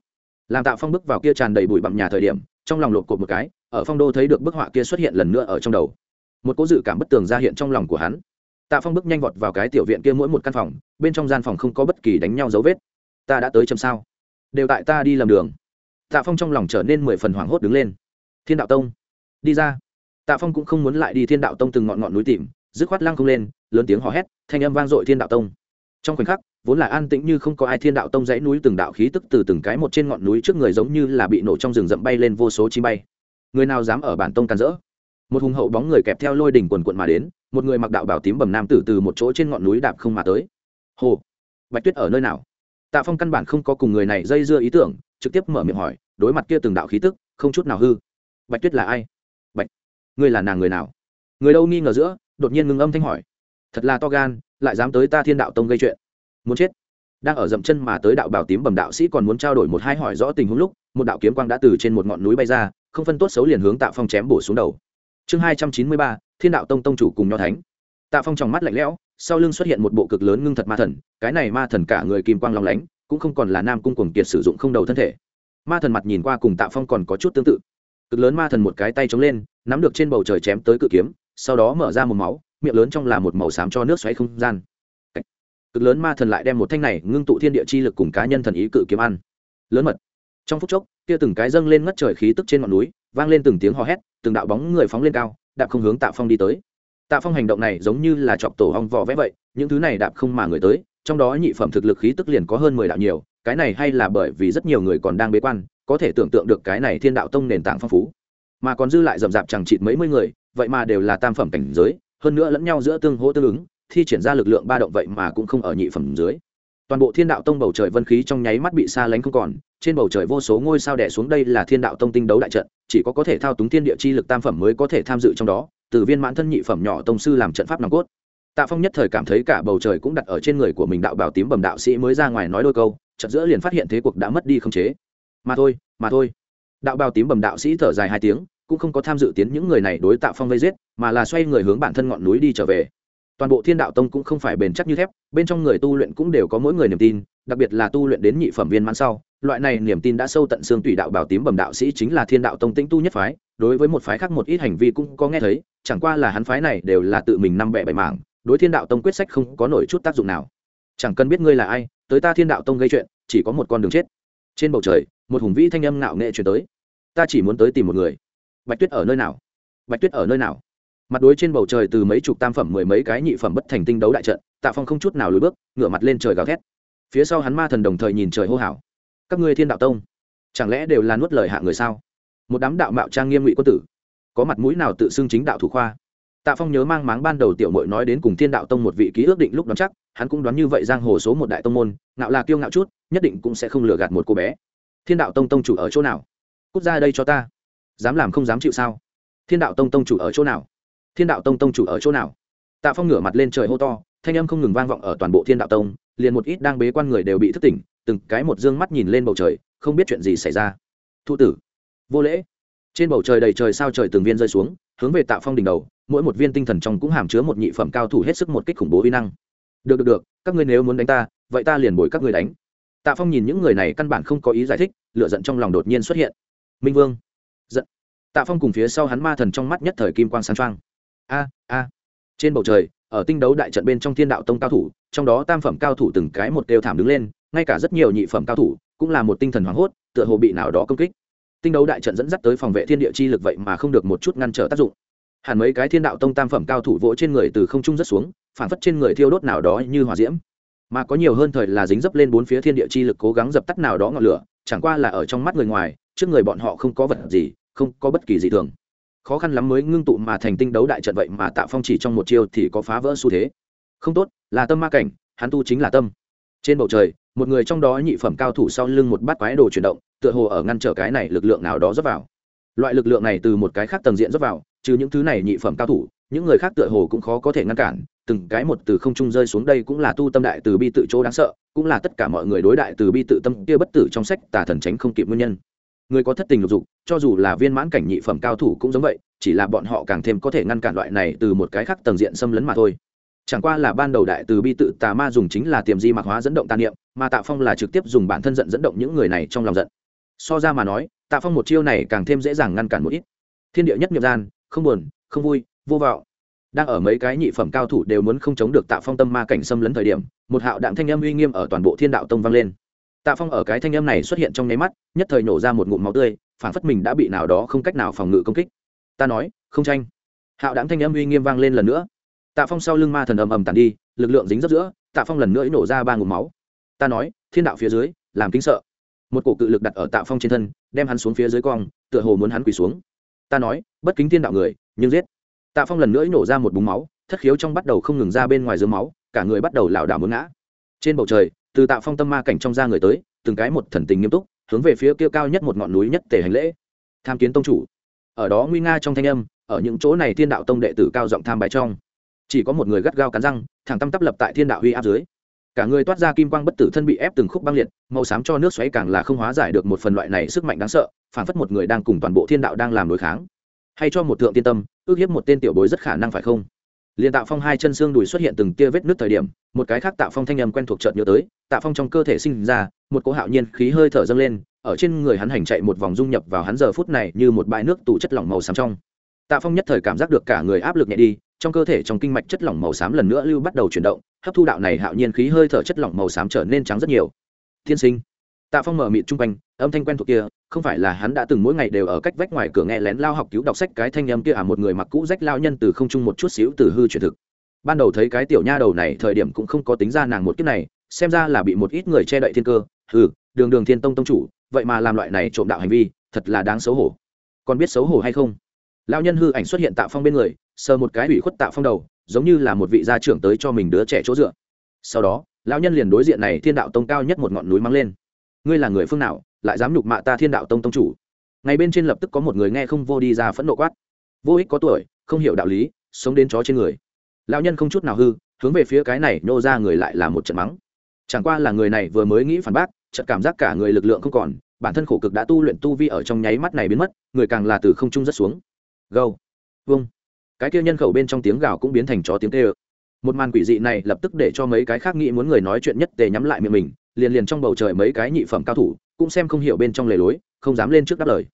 Làm tạ phong bước vào kia tràn đầy bụi bặm nhà thời điểm, trong lòng lột cột một cái, ở phong đô thấy được bức họa kia xuất hiện lần nữa ở trong đầu một cố dự cảm bất tường ra hiện trong lòng của hắn. Tạ phong bước nhanh vọt vào cái tiểu viện kia mỗi một căn phòng, bên trong gian phòng không có bất kỳ đánh nhau dấu vết. Ta đã tới chầm sao? Đều tại ta đi lầm đường. Tạ phong trong lòng trở nên mười phần hoảng hốt đứng lên. Thiên đạo tông, đi ra. Tạ phong cũng không muốn lại đi thiên đạo tông từng ngọn ngọn núi tìm, dứt khoát lăng không lên, lớn tiếng hò hét, thanh âm vang dội thiên đạo tông. Trong khoảnh khắc, vốn là an tĩnh như không có ai, thiên đạo tông dãy núi từng đạo khí tức từ từng cái một trên ngọn núi trước người giống như là bị nổ trong rừng rậm bay lên vô số chi bay. Người nào dám ở bản tông càn rỡ? Một hùng hậu bóng người kẹp theo lôi đỉnh quần quận mà đến, một người mặc đạo bảo tím bầm nam tử từ một chỗ trên ngọn núi đạp không mà tới. Hồ, bạch tuyết ở nơi nào? Tạ phong căn bản không có cùng người này dây dưa ý tưởng, trực tiếp mở miệng hỏi, đối mặt kia từng đạo khí tức, không chút nào hư. Bạch tuyết là ai? Bạch, ngươi là nàng người nào? Người đâu nghi ngờ giữa, đột nhiên ngừng âm thanh hỏi. Thật là to gan, lại dám tới ta thiên đạo tông gây chuyện. Muốn chết. Đang ở dậm chân mà tới đạo bảo tím bầm đạo sĩ còn muốn trao đổi một hai hỏi rõ tình huống lúc, một đạo kiếm quang đã từ trên một ngọn núi bay ra, không phân tốt xấu liền hướng tạ phong chém bổ xuống đầu chương hai trăm chín mươi ba, thiên đạo tông tông chủ cùng nho thánh. Tạ phong trong mắt lạnh lẽo, sau lưng xuất hiện một bộ cực lớn ngưng thật ma thần, cái này ma thần cả người kim quang long lánh, cũng không còn là nam cung cuồng kiệt sử dụng không đầu thân thể. Ma thần mặt nhìn qua cùng tạ phong còn có chút tương tự. Cực lớn ma thần một cái tay chống lên, nắm được trên bầu trời chém tới cự kiếm, sau đó mở ra một máu, miệng lớn trong là một màu xám cho nước xoáy không gian. Cực lớn ma thần lại đem một thanh này ngưng tụ thiên địa chi lực cùng cá nhân thần ý cự kiếm ăn. Lớn mật. Trong phút chốc, kia từng cái dâng lên ngất trời khí tức trên ngọn núi, vang lên từng tiếng hò hét từng đạo bóng người phóng lên cao, đạp không hướng tạ phong đi tới. Tạ phong hành động này giống như là chọc tổ hong vỏ vẽ vậy, những thứ này đạp không mà người tới, trong đó nhị phẩm thực lực khí tức liền có hơn mười đạo nhiều, cái này hay là bởi vì rất nhiều người còn đang bế quan, có thể tưởng tượng được cái này thiên đạo tông nền tảng phong phú. Mà còn dư lại rậm rạp chẳng chịt mấy mươi người, vậy mà đều là tam phẩm cảnh giới, hơn nữa lẫn nhau giữa tương hỗ tương ứng, thi triển ra lực lượng ba động vậy mà cũng không ở nhị phẩm dưới. Toàn bộ thiên đạo tông bầu trời vân khí trong nháy mắt bị xa lánh không còn trên bầu trời vô số ngôi sao đẻ xuống đây là thiên đạo tông tinh đấu đại trận, chỉ có có thể thao túng thiên địa chi lực tam phẩm mới có thể tham dự trong đó, từ viên mãn thân nhị phẩm nhỏ tông sư làm trận pháp nòng cốt. Tạ phong nhất thời cảm thấy cả bầu trời cũng đặt ở trên người của mình đạo bảo tím bầm đạo sĩ mới ra ngoài nói đôi câu, chợt giữa liền phát hiện thế cuộc đã mất đi không chế. Mà thôi mà thôi. Đạo bào tím bầm đạo sĩ thở dài hai tiếng, cũng không có tham dự tiến những người này đối tạ phong vây giết, mà là xoay người hướng bản thân ngọn núi đi trở về. Toàn bộ thiên đạo tông cũng không phải bền chắc như thép, bên trong người tu luyện cũng đều có mỗi người niềm tin, đặc biệt là tu luyện đến nhị phẩm viên mãn sau loại này niềm tin đã sâu tận xương tùy đạo bảo tím bầm đạo sĩ chính là thiên đạo tông tĩnh tu nhất phái, đối với một phái khác một ít hành vi cũng có nghe thấy, chẳng qua là hắn phái này đều là tự mình năm bẻ bảy mảng, đối thiên đạo tông quyết sách không có nổi chút tác dụng nào. Chẳng cần biết ngươi là ai, tới ta thiên đạo tông gây chuyện, chỉ có một con đường chết. Trên bầu trời, một hùng vĩ thanh âm ngạo nghệ chuyển tới. Ta chỉ muốn tới tìm một người. Bạch tuyết ở nơi nào? Bạch tuyết ở nơi nào? Mặt đối trên bầu trời từ mấy chục tam phẩm mười mấy cái nhị phẩm bất thành tinh đấu đại trận, tạ phong không chút nào lùi bước, ngửa mặt lên trời gào thét. Phía sau hắn ma thần đồng thời nhìn trời hô hào các ngươi thiên đạo tông, chẳng lẽ đều là nuốt lời hạ người sao? Một đám đạo mạo trang nghiêm ngụy quân tử, có mặt mũi nào tự xưng chính đạo thủ khoa? Tạ phong nhớ mang máng ban đầu tiểu mội nói đến cùng thiên đạo tông một vị ký ước định lúc đón chắc, hắn cũng đoán như vậy giang hồ số một đại tông môn, ngạo là kiêu ngạo chút, nhất định cũng sẽ không lừa gạt một cô bé. Thiên đạo tông tông chủ ở chỗ nào? Cút ra đây cho ta. Dám làm không dám chịu sao? Thiên đạo tông tông chủ ở chỗ nào? Thiên đạo tông tông chủ ở chỗ nào? Tạ phong ngửa mặt lên trời hô to, thanh âm không ngừng vang vọng ở toàn bộ thiên đạo tông, liền một ít đang bế quan người đều bị thức tỉnh từng cái một dương mắt nhìn lên bầu trời, không biết chuyện gì xảy ra. Thụ tử, vô lễ. Trên bầu trời đầy trời sao trời từng viên rơi xuống, hướng về tạ phong đỉnh đầu, mỗi một viên tinh thần trong cũng hàm chứa một nhị phẩm cao thủ hết sức một kích khủng bố vi năng. Được được được, các ngươi nếu muốn đánh ta, vậy ta liền bồi các ngươi đánh. Tạ phong nhìn những người này căn bản không có ý giải thích lựa giận trong lòng đột nhiên xuất hiện. Minh vương, giận. Tạ phong cùng phía sau hắn ma thần trong mắt nhất thời kim quang sáng trang a a. Trên bầu trời, ở tinh đấu đại trận bên trong thiên đạo tông cao thủ, trong đó tam phẩm cao thủ từng cái một đều thảm đứng lên ngay cả rất nhiều nhị phẩm cao thủ cũng là một tinh thần hoảng hốt, tựa hồ bị nào đó công kích. Tinh đấu đại trận dẫn dắt tới phòng vệ thiên địa chi lực vậy mà không được một chút ngăn trở tác dụng. Hẳn mấy cái thiên đạo tông tam phẩm cao thủ vỗ trên người từ không trung rất xuống, phản phất trên người thiêu đốt nào đó như hỏa diễm. Mà có nhiều hơn thời là dính dấp lên bốn phía thiên địa chi lực cố gắng dập tắt nào đó ngọn lửa, chẳng qua là ở trong mắt người ngoài, trước người bọn họ không có vật gì, không có bất kỳ gì thường. Khó khăn lắm mới ngưng tụ mà thành tinh đấu đại trận vậy mà tạo phong chỉ trong một chiêu thì có phá vỡ xu thế. Không tốt, là tâm ma cảnh, hắn tu chính là tâm trên bầu trời, một người trong đó nhị phẩm cao thủ sau lưng một bát quái đồ chuyển động, tựa hồ ở ngăn trở cái này lực lượng nào đó dốc vào. Loại lực lượng này từ một cái khác tầng diện dốc vào, trừ những thứ này nhị phẩm cao thủ, những người khác tựa hồ cũng khó có thể ngăn cản, từng cái một từ không trung rơi xuống đây cũng là tu tâm đại từ bi tự chỗ đáng sợ, cũng là tất cả mọi người đối đại từ bi tự tâm kia bất tử trong sách tà thần tránh không kịp nguyên nhân. Người có thất tình lục dục, cho dù là viên mãn cảnh nhị phẩm cao thủ cũng giống vậy, chỉ là bọn họ càng thêm có thể ngăn cản loại này từ một cái khác tầng diện xâm lấn mà thôi chẳng qua là ban đầu đại từ bi tự tà ma dùng chính là tiềm di mạc hóa dẫn động tà niệm, mà tạ phong là trực tiếp dùng bản thân giận dẫn động những người này trong lòng giận. So ra mà nói, tạ phong một chiêu này càng thêm dễ dàng ngăn cản một ít. Thiên địa nhất nghiệp gian, không buồn, không vui, vô vọng. Đang ở mấy cái nhị phẩm cao thủ đều muốn không chống được tạ phong tâm ma cảnh xâm lấn thời điểm, một hạo đạm thanh âm uy nghiêm ở toàn bộ thiên đạo tông vang lên. Tạ phong ở cái thanh âm này xuất hiện trong nháy mắt, nhất thời nổ ra một ngụm máu tươi phản phất mình đã bị nào đó không cách nào phòng ngự công kích. Ta nói, không tranh. Hạo đạm thanh âm uy nghiêm vang lên lần nữa tạ phong sau lưng ma thần ầm ầm tàn đi, lực lượng dính dấp giữa, tạ phong lần nữa nổ ra ba ngụm máu. Ta nói, thiên đạo phía dưới, làm kính sợ. Một cổ cự lực đặt ở tạ phong trên thân, đem hắn xuống phía dưới cong, tựa hồ muốn hắn quỳ xuống. Ta nói, bất kính thiên đạo người, nhưng giết. Tạ phong lần nữa nổ ra một búng máu, thất khiếu trong bắt đầu không ngừng ra bên ngoài dưới máu, cả người bắt đầu lảo đảo muốn ngã. Trên bầu trời, từ tạ phong tâm ma cảnh trong ra người tới, từng cái một thần tình nghiêm túc, hướng về phía kia cao nhất một ngọn núi nhất tề hành lễ. Tham kiến tông chủ. Ở đó nguy nga trong thanh âm, ở những chỗ này thiên đạo tông đệ tử cao giọng tham bài trong chỉ có một người gắt gao cắn răng, thẳng tăm tắp lập tại thiên đạo huy áp dưới. Cả người toát ra kim quang bất tử thân bị ép từng khúc băng liệt, màu xám cho nước xoáy càng là không hóa giải được một phần loại này sức mạnh đáng sợ, phản phất một người đang cùng toàn bộ thiên đạo đang làm đối kháng. Hay cho một thượng tiên tâm, ước hiếp một tên tiểu bối rất khả năng phải không? Liền tạo phong hai chân xương đùi xuất hiện từng tia vết nước thời điểm, một cái khác tạo phong thanh âm quen thuộc chợt nhớ tới tạo phong trong cơ thể sinh ra, một cỗ hạo nhiên khí hơi thở dâng lên, ở trên người hắn hành chạy một vòng dung nhập vào hắn giờ phút này như một bãi nước tủ chất lỏng màu xám trong. Tạ phong nhất thời cảm giác được cả người áp lực nhẹ đi trong cơ thể trong kinh mạch chất lỏng màu xám lần nữa lưu bắt đầu chuyển động, hấp thu đạo này hạo nhiên khí hơi thở chất lỏng màu xám trở nên trắng rất nhiều. Thiên sinh. Tạ phong mở mịt chung quanh, âm thanh quen thuộc kia, không phải là hắn đã từng mỗi ngày đều ở cách vách ngoài cửa nghe lén lao học cứu đọc sách cái thanh âm kia à một người mặc cũ rách lao nhân từ không trung một chút xíu từ hư chuyển thực. Ban đầu thấy cái tiểu nha đầu này, thời điểm cũng không có tính ra nàng một kiếp này, xem ra là bị một ít người che đậy thiên cơ. Ừ đường đường thiên tông tông chủ, vậy mà làm loại này trộm đạo hành vi, thật là đáng xấu hổ. Còn biết xấu hổ hay không? Lao nhân hư ảnh xuất hiện tạ phong bên người sờ một cái ủy khuất tạ phong đầu, giống như là một vị gia trưởng tới cho mình đứa trẻ chỗ dựa. Sau đó, lão nhân liền đối diện này thiên đạo tông cao nhất một ngọn núi mang lên. Ngươi là người phương nào, lại dám nhục mạ ta thiên đạo tông tông chủ? Ngay bên trên lập tức có một người nghe không vô đi ra phẫn nộ quát. Vô ích có tuổi, không hiểu đạo lý, sống đến chó trên người. Lão nhân không chút nào hư, hướng về phía cái này nhô ra người lại là một trận mắng. Chẳng qua là người này vừa mới nghĩ phản bác trận cảm giác cả người lực lượng không còn, bản thân khổ cực đã tu luyện tu vi ở trong nháy mắt này biến mất, người càng là từ không trung rất xuống. Gâu. Vung cái kia nhân khẩu bên trong tiếng gào cũng biến thành chó tiếng tê ơ. Một màn quỷ dị này lập tức để cho mấy cái khác nghĩ muốn người nói chuyện nhất tề nhắm lại miệng mình, liền liền trong bầu trời mấy cái nhị phẩm cao thủ, cũng xem không hiểu bên trong lề lối, không dám lên trước đáp lời.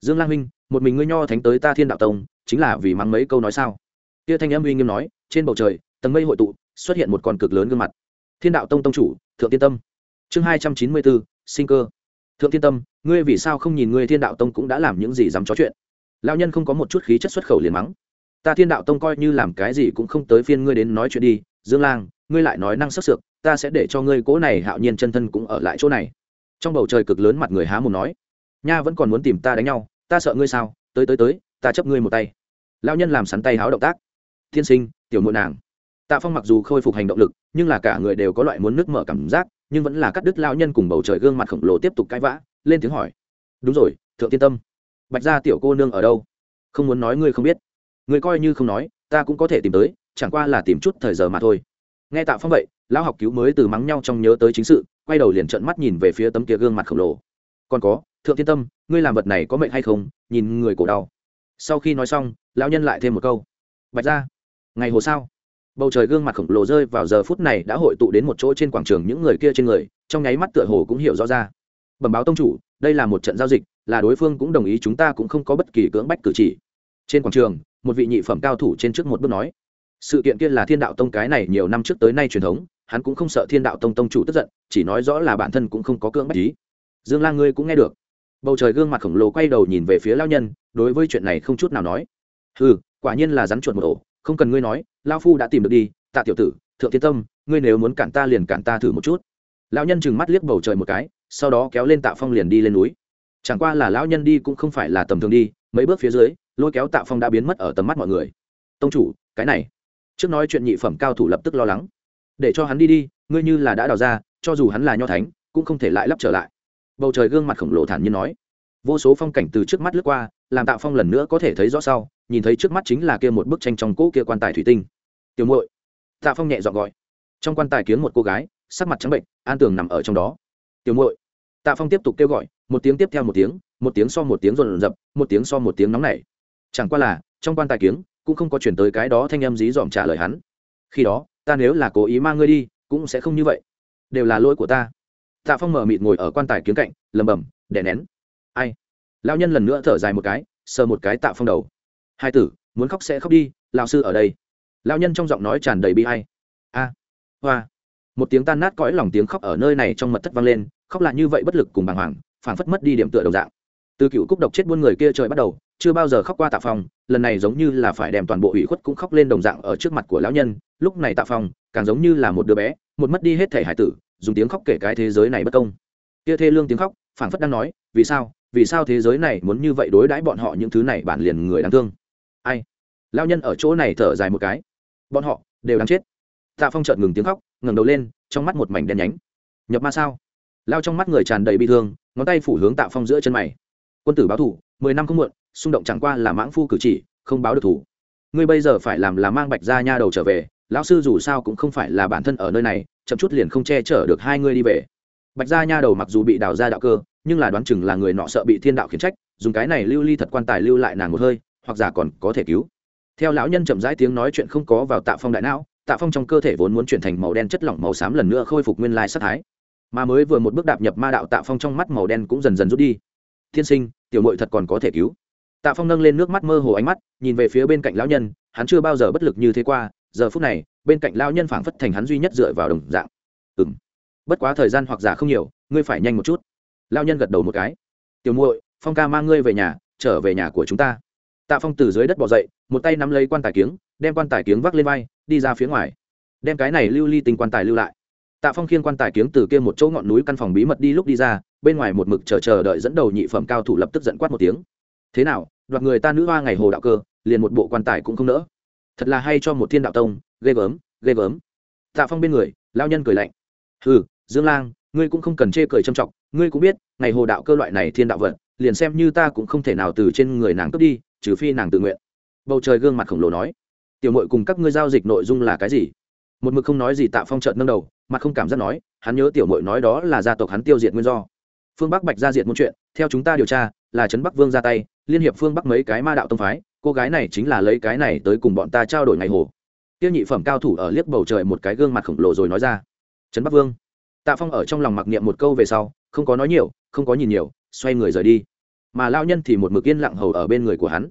Dương lang huynh một mình ngươi nho thánh tới ta thiên đạo tông, chính là vì mắng mấy câu nói sao? Kia thanh âm uy nghiêm nói, trên bầu trời, tầng mây hội tụ, xuất hiện một con cực lớn gương mặt. Thiên đạo tông tông chủ, thượng tiên tâm. Chương hai trăm chín mươi bốn, sinh cơ. Thượng tiên tâm, ngươi vì sao không nhìn ngươi thiên đạo tông cũng đã làm những gì dám chó chuyện? Lao nhân không có một chút khí chất xuất khẩu liền mắng ta thiên đạo tông coi như làm cái gì cũng không tới phiên ngươi đến nói chuyện đi, dương lang, ngươi lại nói năng sắc sược, ta sẽ để cho ngươi cố này hạo nhiên chân thân cũng ở lại chỗ này. Trong bầu trời cực lớn mặt người há mồm nói, nha vẫn còn muốn tìm ta đánh nhau, ta sợ ngươi sao, tới tới tới, ta chấp ngươi một tay. Lao nhân làm sắn tay háo động tác. Thiên sinh, tiểu muội nàng. Tạ phong mặc dù khôi phục hành động lực, nhưng là cả người đều có loại muốn nước mở cảm giác, nhưng vẫn là cắt đứt lao nhân cùng bầu trời gương mặt khổng lồ tiếp tục cãi vã, lên tiếng hỏi. Đúng rồi, thượng tiên tâm. Bạch gia tiểu cô nương ở đâu? Không muốn nói ngươi không biết ngươi coi như không nói, ta cũng có thể tìm tới, chẳng qua là tìm chút thời giờ mà thôi. Nghe tạ phong vậy, lão học cứu mới từ mắng nhau trong nhớ tới chính sự, quay đầu liền trợn mắt nhìn về phía tấm kia gương mặt khổng lồ. Còn có, thượng Thiên tâm, ngươi làm vật này có mệnh hay không, nhìn người cổ đau. Sau khi nói xong, lão nhân lại thêm một câu. Bạch ra ngày hồ sao? Bầu trời gương mặt khổng lồ rơi vào giờ phút này đã hội tụ đến một chỗ trên quảng trường những người kia trên người, trong nháy mắt tựa hồ cũng hiểu rõ ra. Bẩm báo tông chủ, đây là một trận giao dịch, là đối phương cũng đồng ý chúng ta cũng không có bất kỳ cưỡng bách cử chỉ trên quảng trường, một vị nhị phẩm cao thủ trên trước một bước nói, sự kiện kia là thiên đạo tông cái này nhiều năm trước tới nay truyền thống, hắn cũng không sợ thiên đạo tông tông chủ tức giận, chỉ nói rõ là bản thân cũng không có cưỡng bách ý. Dương lang ngươi cũng nghe được. Bầu trời gương mặt khổng lồ quay đầu nhìn về phía lao nhân, đối với chuyện này không chút nào nói ừ quả nhiên là rắn chuột một ổ, không cần ngươi nói lao phu đã tìm được đi, tạ tiểu tử, thượng thiên tâm, ngươi nếu muốn cản ta liền cản ta thử một chút. Lão nhân chừng mắt liếc bầu trời một cái, sau đó kéo lên tạ phong liền đi lên núi. Chẳng qua là lão nhân đi cũng không phải là tầm thường đi mấy bước phía dưới, lôi kéo tạ phong đã biến mất ở tầm mắt mọi người. Tông chủ, cái này. Trước nói chuyện nhị phẩm cao thủ lập tức lo lắng. Để cho hắn đi đi, ngươi như là đã đào ra, cho dù hắn là nho thánh, cũng không thể lại lắp trở lại. Bầu trời gương mặt khổng lồ thản nhiên nói. Vô số phong cảnh từ trước mắt lướt qua, làm tạ phong lần nữa có thể thấy rõ sau, nhìn thấy trước mắt chính là kia một bức tranh trong cỗ kia quan tài thủy tinh. Tiểu muội. Tạ phong nhẹ dọn gọi. Trong quan tài kiếm một cô gái, sắc mặt trắng bệnh, an tường nằm ở trong đó. Tiểu muội. Tạ phong tiếp tục kêu gọi, một tiếng tiếp theo một tiếng một tiếng so một tiếng rộn rập, một tiếng so một tiếng nóng nảy. Chẳng qua là, trong quan tài kiếng, cũng không có chuyển tới cái đó thanh âm dí dỏm trả lời hắn. Khi đó, ta nếu là cố ý mang ngươi đi, cũng sẽ không như vậy. Đều là lỗi của ta. Tạ phong mở mịt ngồi ở quan tài kiếng cạnh lầm bầm đè nén. Ai? Lao nhân lần nữa thở dài một cái, sờ một cái tạ phong đầu. Hai tử, muốn khóc sẽ khóc đi lao sư ở đây. Lao nhân trong giọng nói tràn đầy bi i a, hoa. Một tiếng tan nát cõi lòng tiếng khóc ở nơi này trong mật thất vang lên, khóc là như vậy bất lực cùng bàng hoàng, phảng phất mất đi điểm tựa đầu dạng từ cựu cúc độc chết buôn người kia trời bắt đầu, chưa bao giờ khóc qua tạ phong, lần này giống như là phải đem toàn bộ ủy khuất cũng khóc lên đồng dạng ở trước mặt của lão nhân, lúc này tạ phong, càng giống như là một đứa bé, một mất đi hết thể hải tử, dùng tiếng khóc kể cái thế giới này bất công. Kia thê lương tiếng khóc, phảng phất đang nói, vì sao vì sao thế giới này muốn như vậy đối đãi bọn họ những thứ này bản liền người đáng thương. Ai? Lao nhân ở chỗ này thở dài một cái. Bọn họ, đều đang chết. Tạ phong chợt ngừng tiếng khóc, ngẩng đầu lên, trong mắt một mảnh đen nhánh. Nhập ma sao? Lao trong mắt người tràn đầy bi thương, ngón tay phủ hướng tạ phong giữa chân mày quân tử báo thủ, mười năm không muộn, xung động chẳng qua là mãng phu cử chỉ, không báo được thủ. Ngươi bây giờ phải làm là mang bạch ra nha đầu trở về, lão sư dù sao cũng không phải là bản thân ở nơi này, chậm chút liền không che chở được hai ngươi đi về. Bạch gia nha đầu mặc dù bị đào ra đạo cơ, nhưng là đoán chừng là người nọ sợ bị thiên đạo khiển trách, dùng cái này lưu ly thật quan tài lưu lại nàng một hơi, hoặc giả còn có thể cứu. Theo lão nhân chậm rãi tiếng nói chuyện không có vào tạ phong đại não, tạ phong trong cơ thể vốn muốn chuyển thành màu đen chất lỏng màu xám lần nữa khôi phục nguyên lai sắc thái. Mà mới vừa một bước đạp nhập ma đạo tạ phong trong mắt màu đen cũng dần dần rút đi thiên sinh, tiểu mội thật còn có thể cứu. Tạ phong nâng lên nước mắt mơ hồ ánh mắt, nhìn về phía bên cạnh lão nhân, hắn chưa bao giờ bất lực như thế qua, giờ phút này, bên cạnh lão nhân phảng phất thành hắn duy nhất dựa vào đồng dạng. Ừ m bất quá thời gian hoặc giả không nhiều, ngươi phải nhanh một chút. Lão nhân gật đầu một cái. Tiểu muội, phong ca mang ngươi về nhà, trở về nhà của chúng ta. Tạ phong từ dưới đất bỏ dậy, một tay nắm lấy quan tài kiếng, đem quan tài kiếng vác lên vai, đi ra phía ngoài. Đem cái này lưu ly tình quan tài lưu lại tạ phong khiên quan tài kiếng từ kia một chỗ ngọn núi căn phòng bí mật đi lúc đi ra, bên ngoài một mực chờ chờ đợi dẫn đầu nhị phẩm cao thủ lập tức giận quát một tiếng. Thế nào, đoạt người ta nữ hoa ngày hồ đạo cơ, liền một bộ quan tài cũng không nỡ. Thật là hay cho một thiên đạo tông, ghê gớm ghê gớm. Tạ phong bên người lao nhân cười lạnh. Hừ, dương lang, ngươi cũng không cần chê cười trầm trọng ngươi cũng biết, ngày hồ đạo cơ loại này thiên đạo vật, liền xem như ta cũng không thể nào từ trên người nàng cướp đi, trừ phi nàng tự nguyện. Bầu trời gương mặt khổng lồ nói. Tiểu mội cùng các ngươi giao dịch nội dung là cái gì? Một mực không nói gì tạ phong trợn nâng đầu mặt không cảm giác nói, hắn nhớ tiểu mội nói đó là gia tộc hắn tiêu diệt nguyên do. Phương bắc bạch ra diệt một chuyện, theo chúng ta điều tra, là trấn bắc vương ra tay, liên hiệp phương bắc mấy cái ma đạo tông phái, cô gái này chính là lấy cái này tới cùng bọn ta trao đổi ngày hồ. Tiêu nhị phẩm cao thủ ở liếc bầu trời một cái gương mặt khổng lồ rồi nói ra, trấn bắc vương. Tạ phong ở trong lòng mặc niệm một câu về sau, không có nói nhiều, không có nhìn nhiều, xoay người rời đi. Mà lao nhân thì một mực yên lặng hầu ở bên người của hắn.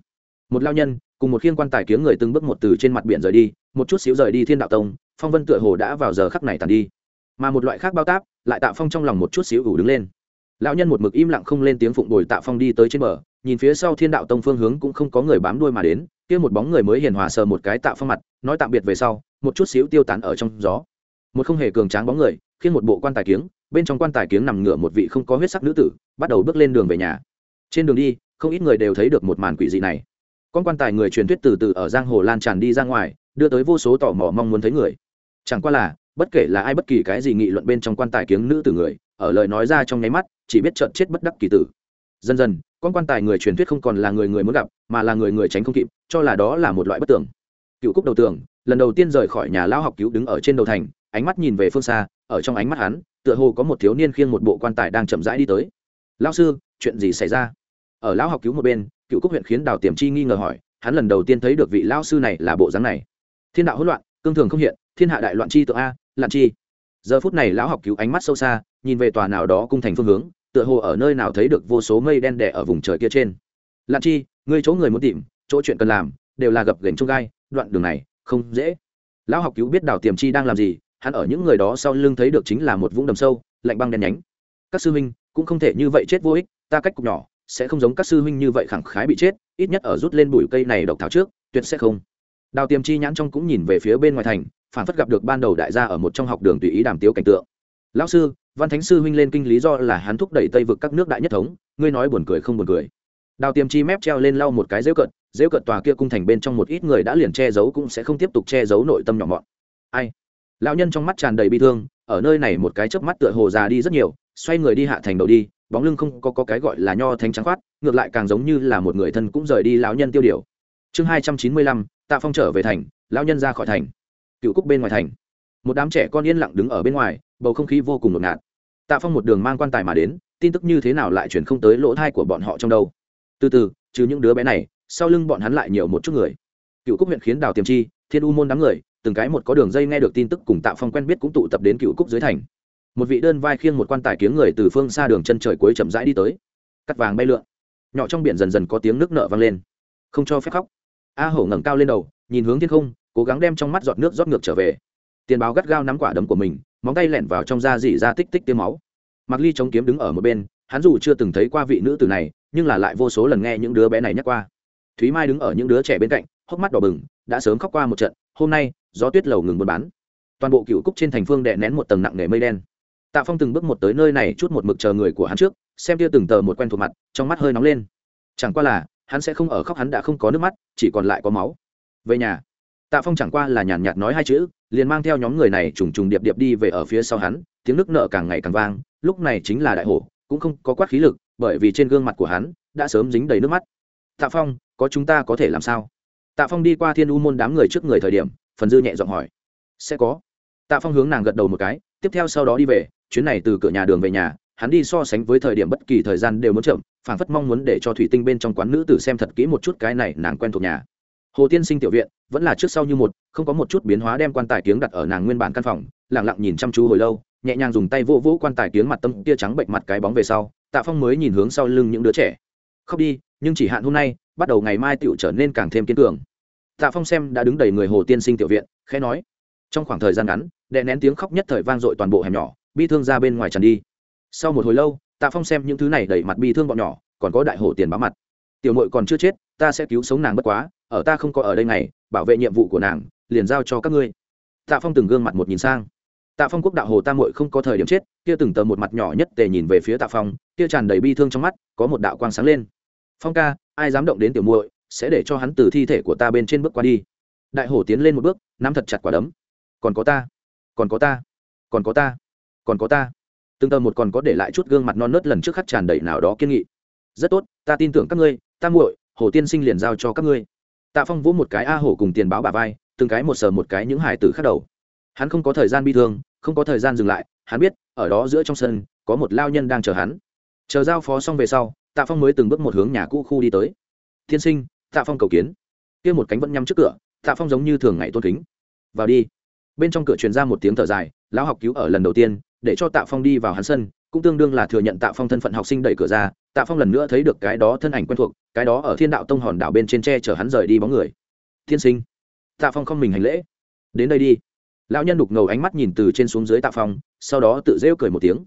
Một lao nhân, cùng một khiên quan tài kiếm người từng bước một từ trên mặt biển rời đi, một chút xíu rời đi thiên đạo tông phong vân tựa hồ đã vào giờ khắc này tàn đi. Mà một loại khác bao táp, lại tạo phong trong lòng một chút xíu ủ đứng lên. Lão nhân một mực im lặng không lên tiếng phụng bồi tạ phong đi tới trên bờ, nhìn phía sau thiên đạo tông phương hướng cũng không có người bám đuôi mà đến, kia một bóng người mới hiền hòa sờ một cái tạ phong mặt, nói tạm biệt về sau, một chút xíu tiêu tán ở trong gió. Một không hề cường tráng bóng người khiến một bộ quan tài kiếng, bên trong quan tài kiếng nằm ngửa một vị không có huyết sắc nữ tử, bắt đầu bước lên đường về nhà. Trên đường đi, không ít người đều thấy được một màn quỷ dị này. Con quan tài người truyền thuyết từ từ ở giang hồ lan tràn đi ra ngoài đưa tới vô số tò mò mong muốn thấy người. Chẳng qua là, bất kể là ai bất kỳ cái gì nghị luận bên trong quan tài kiếng nữ tử người, ở lời nói ra trong nháy mắt, chỉ biết trợn chết bất đắc kỳ tử. Dần dần, con quan tài người truyền thuyết không còn là người người muốn gặp, mà là người người tránh không kịp, cho là đó là một loại bất tưởng. Cựu cúc đầu tường lần đầu tiên rời khỏi nhà lao học cứu đứng ở trên đầu thành, ánh mắt nhìn về phương xa, ở trong ánh mắt hắn, tựa hồ có một thiếu niên khiêng một bộ quan tài đang chậm rãi đi tới. Lao sư, chuyện gì xảy ra? Ở lão học cứu một bên, cựu cúc huyện khiến đào tiềm chi nghi ngờ hỏi, hắn lần đầu tiên thấy được vị lao sư này là bộ dáng này thiên đạo hỗn loạn, cương thường không hiện, thiên hạ đại loạn chi tượng a lạn chi. Giờ phút này lão học cứu ánh mắt sâu xa, nhìn về tòa nào đó cung thành phương hướng, tựa hồ ở nơi nào thấy được vô số mây đen đẻ ở vùng trời kia trên. Lạn chi, ngươi chỗ người muốn tìm, chỗ chuyện cần làm, đều là gập gành trong gai, đoạn đường này, không dễ. Lão học cứu biết đào tiềm chi đang làm gì, hắn ở những người đó sau lưng thấy được chính là một vũng đầm sâu, lạnh băng đen nhánh. Các sư huynh, cũng không thể như vậy chết vô ích, ta cách cục nhỏ, sẽ không giống các sư huynh như vậy khẳng khái bị chết, ít nhất ở rút lên bụi cây này độc thảo trước, tuyệt sẽ không đào tiềm chi nhãn trong cũng nhìn về phía bên ngoài thành phản phất gặp được ban đầu đại gia ở một trong học đường tùy ý đàm tiếu cảnh tượng. Lão sư văn thánh sư huynh lên kinh lý do là hắn thúc đẩy tây vực các nước đại nhất thống ngươi nói buồn cười không buồn cười? Đào tiềm chi mép treo lên lau một cái dễu cận dễu cận tòa kia cung thành bên trong một ít người đã liền che giấu cũng sẽ không tiếp tục che giấu nội tâm nhỏ mọn. Ai? Lão nhân trong mắt tràn đầy bi thương ở nơi này một cái chớp mắt tựa hồ già đi rất nhiều xoay người đi hạ thành đầu đi bóng lưng không có, có cái gọi là nho thánh trắng khoát ngược lại càng giống như là một người thân cũng rời đi lão nhân tiêu điều. Chương hai trăm chín mươi lăm tạ phong trở về thành lao nhân ra khỏi thành. Cựu cúc bên ngoài thành. Một đám trẻ con yên lặng đứng ở bên ngoài, bầu không khí vô cùng ngột ngạt tạ phong một đường mang quan tài mà đến, tin tức như thế nào lại chuyển không tới lỗ thai của bọn họ trong đâu. Từ từ, trừ những đứa bé này, sau lưng bọn hắn lại nhiều một chút người. Cựu cúc huyện khiến đào tiềm chi, thiên u môn đám người, từng cái một có đường dây nghe được tin tức cùng tạ phong quen biết cũng tụ tập đến cựu cúc dưới thành. Một vị đơn vai khiêng một quan tài kiếng người từ phương xa đường chân trời cuối chậm rãi đi tới. Cắt vàng bay lượn. Nhỏ trong biển dần dần có tiếng nước nợ vang lên. Không cho phép khóc a hổ ngẩng cao lên đầu, nhìn hướng thiên không, cố gắng đem trong mắt giọt nước rót ngược trở về. Tiền báo gắt gao nắm quả đấm của mình, móng tay lẹn vào trong da dỉ ra tích tích tiêu máu. Mặc ly chống kiếm đứng ở một bên, hắn dù chưa từng thấy qua vị nữ tử này, nhưng là lại vô số lần nghe những đứa bé này nhắc qua. Thúy mai đứng ở những đứa trẻ bên cạnh, hốc mắt đỏ bừng, đã sớm khóc qua một trận, hôm nay, gió tuyết lầu ngừng buôn bán. Toàn bộ cựu cúc trên thành phương đệ nén một tầng nặng nề mây đen. Tạ phong từng bước một tới nơi này chút một mực chờ người của hắn trước, xem tia từng tờ một quen thuộc mặt, trong mắt hơi nóng lên. Chẳng qua là hắn sẽ không ở khóc, hắn đã không có nước mắt, chỉ còn lại có máu. Về nhà, tạ phong chẳng qua là nhàn nhạt nói hai chữ, liền mang theo nhóm người này trùng trùng điệp điệp đi về ở phía sau hắn, tiếng nước nợ càng ngày càng vang, lúc này chính là đại hổ, cũng không có quát khí lực, bởi vì trên gương mặt của hắn đã sớm dính đầy nước mắt. Tạ phong, có chúng ta có thể làm sao? Tạ phong đi qua thiên u môn đám người trước người thời điểm, phần dư nhẹ giọng hỏi. Sẽ có. Tạ phong hướng nàng gật đầu một cái, tiếp theo sau đó đi về, chuyến này từ cửa nhà đường về nhà hắn đi so sánh với thời điểm bất kỳ thời gian đều muốn chậm, phảng phất mong muốn để cho thủy tinh bên trong quán nữ tử xem thật kỹ một chút cái này nàng quen thuộc nhà. Hồ tiên sinh tiểu viện, vẫn là trước sau như một, không có một chút biến hóa đem quan tài kiếng đặt ở nàng nguyên bản căn phòng lẳng lặng nhìn chăm chú hồi lâu, nhẹ nhàng dùng tay vỗ vỗ quan tài kiếng mặt tâm tia trắng bệnh mặt cái bóng về sau, tạ phong mới nhìn hướng sau lưng những đứa trẻ. Khóc đi, nhưng chỉ hạn hôm nay, bắt đầu ngày mai tựu trở nên càng thêm kiên cường. Tạ phong xem đã đứng đầy người hồ tiên sinh tiểu viện, khẽ nói. Trong khoảng thời gian ngắn đệ nén tiếng khóc nhất thời vang dội toàn bộ hẻm nhỏ, bi thương ra bên ngoài tràn đi sau một hồi lâu, tạ phong xem những thứ này đẩy mặt bi thương bọn nhỏ, còn có đại hổ tiền báo mặt. Tiểu mội còn chưa chết, ta sẽ cứu sống nàng bất quá, ở ta không có ở đây này bảo vệ nhiệm vụ của nàng, liền giao cho các ngươi. Tạ phong từng gương mặt một nhìn sang. Tạ phong quốc đạo hồ tam mội không có thời điểm chết, kia từng tờ một mặt nhỏ nhất tề nhìn về phía tạ phong, kia tràn đầy bi thương trong mắt, có một đạo quang sáng lên. Phong ca, ai dám động đến tiểu muội, sẽ để cho hắn từ thi thể của ta bên trên bước qua đi. Đại hổ tiến lên một bước, nắm thật chặt quả đấm. Còn có ta, còn có ta, còn có ta, còn có ta từng tờ một còn có để lại chút gương mặt non nớt lần trước khắc tràn đầy nào đó kiên nghị. Rất tốt, ta tin tưởng các ngươi, ta muội, hồ tiên sinh liền giao cho các ngươi. Tạ phong vỗ một cái a hổ cùng tiền báo bà vai, từng cái một sờ một cái những hải tử khác đầu. Hắn không có thời gian bi thương, không có thời gian dừng lại, hắn biết, ở đó giữa trong sân, có một lao nhân đang chờ hắn. Chờ giao phó xong về sau, tạ phong mới từng bước một hướng nhà cũ khu đi tới. Tiên sinh, tạ phong cầu kiến. Kia một cánh vẫn nhắm trước cửa, tạ phong giống như thường ngày tôn kính. Vào đi. Bên trong cửa truyền ra một tiếng thở dài, lão học cứu ở lần đầu tiên để cho tạ phong đi vào hắn sân, cũng tương đương là thừa nhận tạ phong thân phận học sinh đẩy cửa ra, tạ phong lần nữa thấy được cái đó thân ảnh quen thuộc, cái đó ở thiên đạo tông hòn đảo bên trên tre chở hắn rời đi bóng người. Thiên sinh. Tạ phong không mình hành lễ. Đến đây đi. Lão nhân đục ngầu ánh mắt nhìn từ trên xuống dưới tạ phong, sau đó tự rêu cười một tiếng.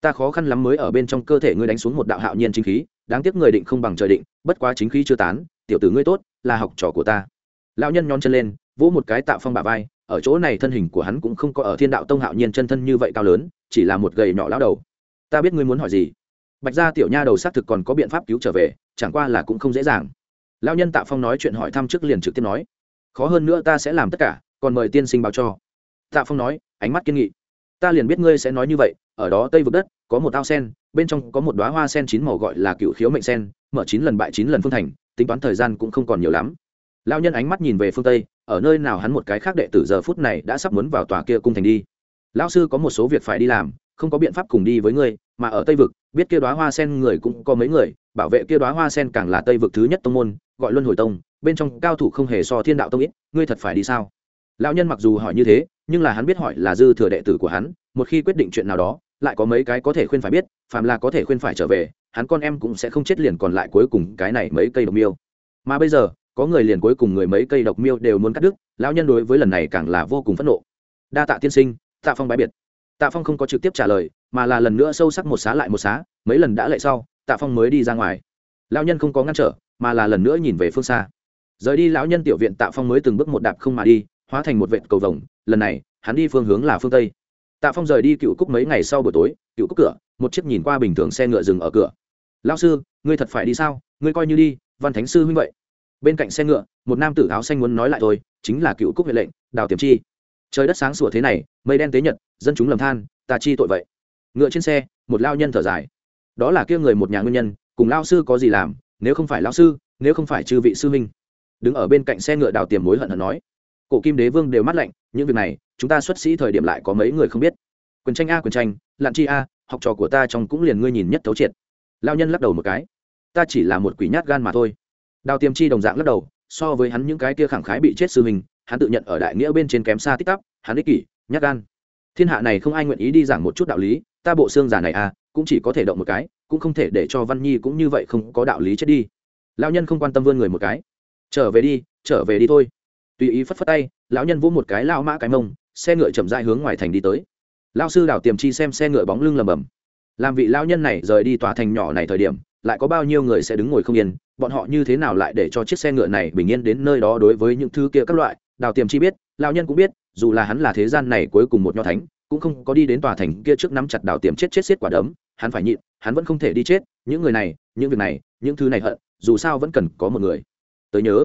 Ta khó khăn lắm mới ở bên trong cơ thể ngươi đánh xuống một đạo hạo nhiên chính khí, đáng tiếc người định không bằng trời định, bất quá chính khí chưa tán, tiểu tử ngươi tốt, là học trò của ta. Lão nhân nhón chân lên, vỗ một cái tạ phong bả vai ở chỗ này thân hình của hắn cũng không có ở thiên đạo tông hạo nhiên chân thân như vậy cao lớn, chỉ là một gầy nhỏ lão đầu. Ta biết ngươi muốn hỏi gì. Bạch gia tiểu nha đầu xác thực còn có biện pháp cứu trở về, chẳng qua là cũng không dễ dàng. Lão nhân tạ phong nói chuyện hỏi thăm trước liền trực tiếp nói. Khó hơn nữa ta sẽ làm tất cả, còn mời tiên sinh báo cho. Tạ phong nói, ánh mắt kiên nghị. Ta liền biết ngươi sẽ nói như vậy, ở đó tây vực đất, có một ao sen, bên trong có một đoá hoa sen chín màu gọi là cựu khiếu mệnh sen, mở chín lần bại chín lần phương thành, tính toán thời gian cũng không còn nhiều lắm. Lao nhân ánh mắt nhìn về phương tây ở nơi nào hắn một cái khác đệ tử giờ phút này đã sắp muốn vào tòa kia cung thành đi. Lão sư có một số việc phải đi làm, không có biện pháp cùng đi với ngươi, mà ở tây vực, biết kia đoá hoa sen người cũng có mấy người, bảo vệ kia đoá hoa sen càng là tây vực thứ nhất tông môn, gọi luân hồi tông, bên trong cao thủ không hề so thiên đạo tông ít, ngươi thật phải đi sao? Lão nhân mặc dù hỏi như thế, nhưng là hắn biết hỏi là dư thừa đệ tử của hắn, một khi quyết định chuyện nào đó, lại có mấy cái có thể khuyên phải biết, phàm là có thể khuyên phải trở về, hắn con em cũng sẽ không chết liền còn lại cuối cùng cái này mấy cây đồng miêu. Mà bây giờ có người liền cuối cùng người mấy cây độc miêu đều muốn cắt đứt, lão nhân đối với lần này càng là vô cùng phẫn nộ. Đa tạ tiên sinh, tạ phong bái biệt. Tạ phong không có trực tiếp trả lời, mà là lần nữa sâu sắc một xá lại một xá, mấy lần đã lệ sau, tạ phong mới đi ra ngoài. Lão nhân không có ngăn trở, mà là lần nữa nhìn về phương xa. Rời đi lão nhân tiểu viện, tạ phong mới từng bước một đạp không mà đi, hóa thành một vệt cầu vồng, lần này, hắn đi phương hướng là phương tây. Tạ phong rời đi cựu cúc mấy ngày sau buổi tối, cựu cúc cửa, một chiếc nhìn qua bình thường xe ngựa dừng ở cửa. Lao sư, ngươi thật phải đi sao? Ngươi coi như đi, văn thánh sư huynh vậy bên cạnh xe ngựa một nam tử áo xanh muốn nói lại thôi chính là cựu cúc huệ lệnh đào tiềm chi. Trời đất sáng sủa thế này mây đen tế nhật dân chúng lầm than ta chi tội vậy. Ngựa trên xe một lao nhân thở dài. Đó là kia người một nhà nguyên nhân cùng lao sư có gì làm nếu không phải lao sư nếu không phải chư vị sư minh, đứng ở bên cạnh xe ngựa đào tiềm mối hận hận nói. Cổ kim đế vương đều mắt lạnh những việc này chúng ta xuất sĩ thời điểm lại có mấy người không biết. Quyền tranh a quyền tranh lặn chi a học trò của ta trong cũng liền ngươi nhìn nhất thấu triệt. Lao nhân lắc đầu một cái. Ta chỉ là một quỷ nhát gan mà thôi đào tiềm chi đồng dạng lắc đầu so với hắn những cái kia khẳng khái bị chết sư hình, hắn tự nhận ở đại nghĩa bên trên kém xa tích tắp hắn ích kỷ nhát gan. Thiên hạ này không ai nguyện ý đi giảng một chút đạo lý ta bộ xương giả này à cũng chỉ có thể động một cái cũng không thể để cho văn nhi cũng như vậy không có đạo lý chết đi. Lão nhân không quan tâm vươn người một cái. Trở về đi trở về đi thôi. Tùy ý phất phất tay lão nhân vỗ một cái lao mã cái mông xe ngựa chậm dại hướng ngoài thành đi tới. Lao sư đào tiềm chi xem xe ngựa bóng lưng lầm bầm. Làm vị lao nhân này rời đi tòa thành nhỏ này thời điểm lại có bao nhiêu người sẽ đứng ngồi không yên, bọn họ như thế nào lại để cho chiếc xe ngựa này bình yên đến nơi đó đối với những thứ kia các loại, đào tiềm chi biết lao nhân cũng biết, dù là hắn là thế gian này cuối cùng một nho thánh, cũng không có đi đến tòa thành kia trước nắm chặt đào tiềm chết chết xiết quả đấm, hắn phải nhịn, hắn vẫn không thể đi chết, những người này, những việc này, những thứ này hận, dù sao vẫn cần có một người. Tới nhớ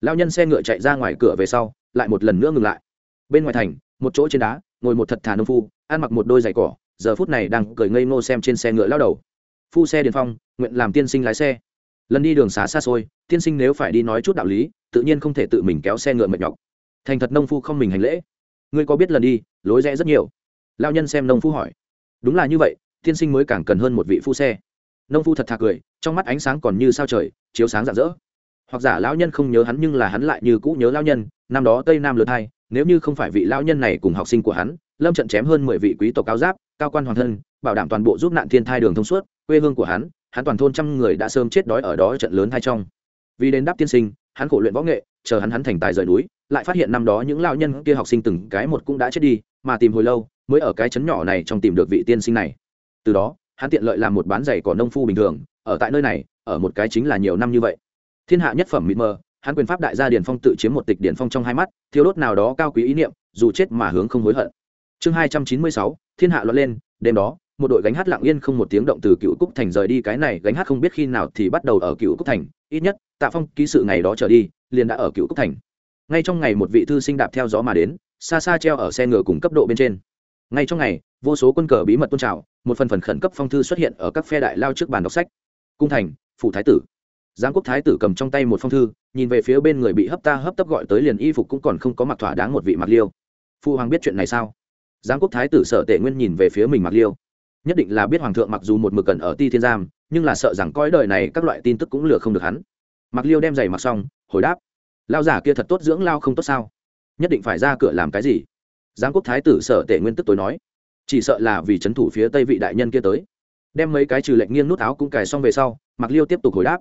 lao nhân xe ngựa chạy ra ngoài cửa về sau, lại một lần nữa ngừng lại. Bên ngoài thành, một chỗ trên đá, ngồi một thật thà nông phu, ăn mặc một đôi giày cỏ, giờ phút này đang cười ngây ngô xem trên xe ngựa lao đầu phu xe điền phong, nguyện làm tiên sinh lái xe. Lần đi đường xá xa xôi, tiên sinh nếu phải đi nói chút đạo lý, tự nhiên không thể tự mình kéo xe ngựa mệt nhọc. Thành thật nông phu không mình hành lễ. Ngươi có biết lần đi, lối rẽ rất nhiều. Lao nhân xem nông phu hỏi. Đúng là như vậy, tiên sinh mới càng cần hơn một vị phu xe. Nông phu thật thà cười, trong mắt ánh sáng còn như sao trời, chiếu sáng rạng rỡ. Hoặc giả lão nhân không nhớ hắn nhưng là hắn lại như cũ nhớ lão nhân, năm đó tây nam lượt hai, nếu như không phải vị lão nhân này cùng học sinh của hắn, lâm trận chém hơn mười vị quý tộc cao giáp, cao quan hoàng thân, bảo đảm toàn bộ giúp nạn thiên thai đường thông suốt quê hương của hắn hắn toàn thôn trăm người đã sớm chết đói ở đó trận lớn hai trong. Vì đến đáp tiên sinh, hắn khổ luyện võ nghệ, chờ hắn hắn thành tài rời núi, lại phát hiện năm đó những lão nhân kia học sinh từng cái một cũng đã chết đi, mà tìm hồi lâu, mới ở cái chấn nhỏ này trong tìm được vị tiên sinh này. Từ đó, hắn tiện lợi làm một bán giày cỏ nông phu bình thường, ở tại nơi này, ở một cái chính là nhiều năm như vậy. Thiên hạ nhất phẩm mịt mờ, hắn quyền pháp đại gia điền phong tự chiếm một tịch điền phong trong hai mắt, thiếu đốt nào đó cao quý ý niệm, dù chết mà hướng không hối hận. Chương hai trăm chín mươi sáu, thiên hạ luận lên, đêm đó một đội gánh hát lặng yên không một tiếng động từ cựu cúc thành rời đi. Cái này gánh hát không biết khi nào thì bắt đầu ở cựu cúc thành. Ít nhất, tạ phong ký sự ngày đó trở đi, liền đã ở cựu cúc thành. Ngay trong ngày một vị thư sinh đạp theo gió mà đến, xa xa treo ở xe ngựa cùng cấp độ bên trên. Ngay trong ngày, vô số quân cờ bí mật tôn trào, một phần phần khẩn cấp phong thư xuất hiện ở các phe đại lao trước bàn đọc sách. Cung thành phủ thái tử. Giáng quốc thái tử cầm trong tay một phong thư, nhìn về phía bên người bị hấp ta hấp tấp gọi tới liền y phục cũng còn không có mặc thỏa đáng một vị mặc liêu. Phụ hoàng biết chuyện này sao? Giáng quốc thái tử sở tể nguyên nhìn về phía mình mặc liêu nhất định là biết hoàng thượng mặc dù một mực cần ở ti thiên giam, nhưng là sợ rằng coi đời này các loại tin tức cũng lừa không được hắn. Mặc liêu đem giày mặc xong, hồi đáp lao giả kia thật tốt, dưỡng lao không tốt sao? Nhất định phải ra cửa làm cái gì? Giáng quốc thái tử sở tể nguyên tức tối nói, chỉ sợ là vì c h ấ n thủ phía tây vị đại nhân kia tới. Đem mấy cái trừ lệnh nghiêng nút áo cũng cài xong về sau mặc liêu tiếp tục hồi đáp,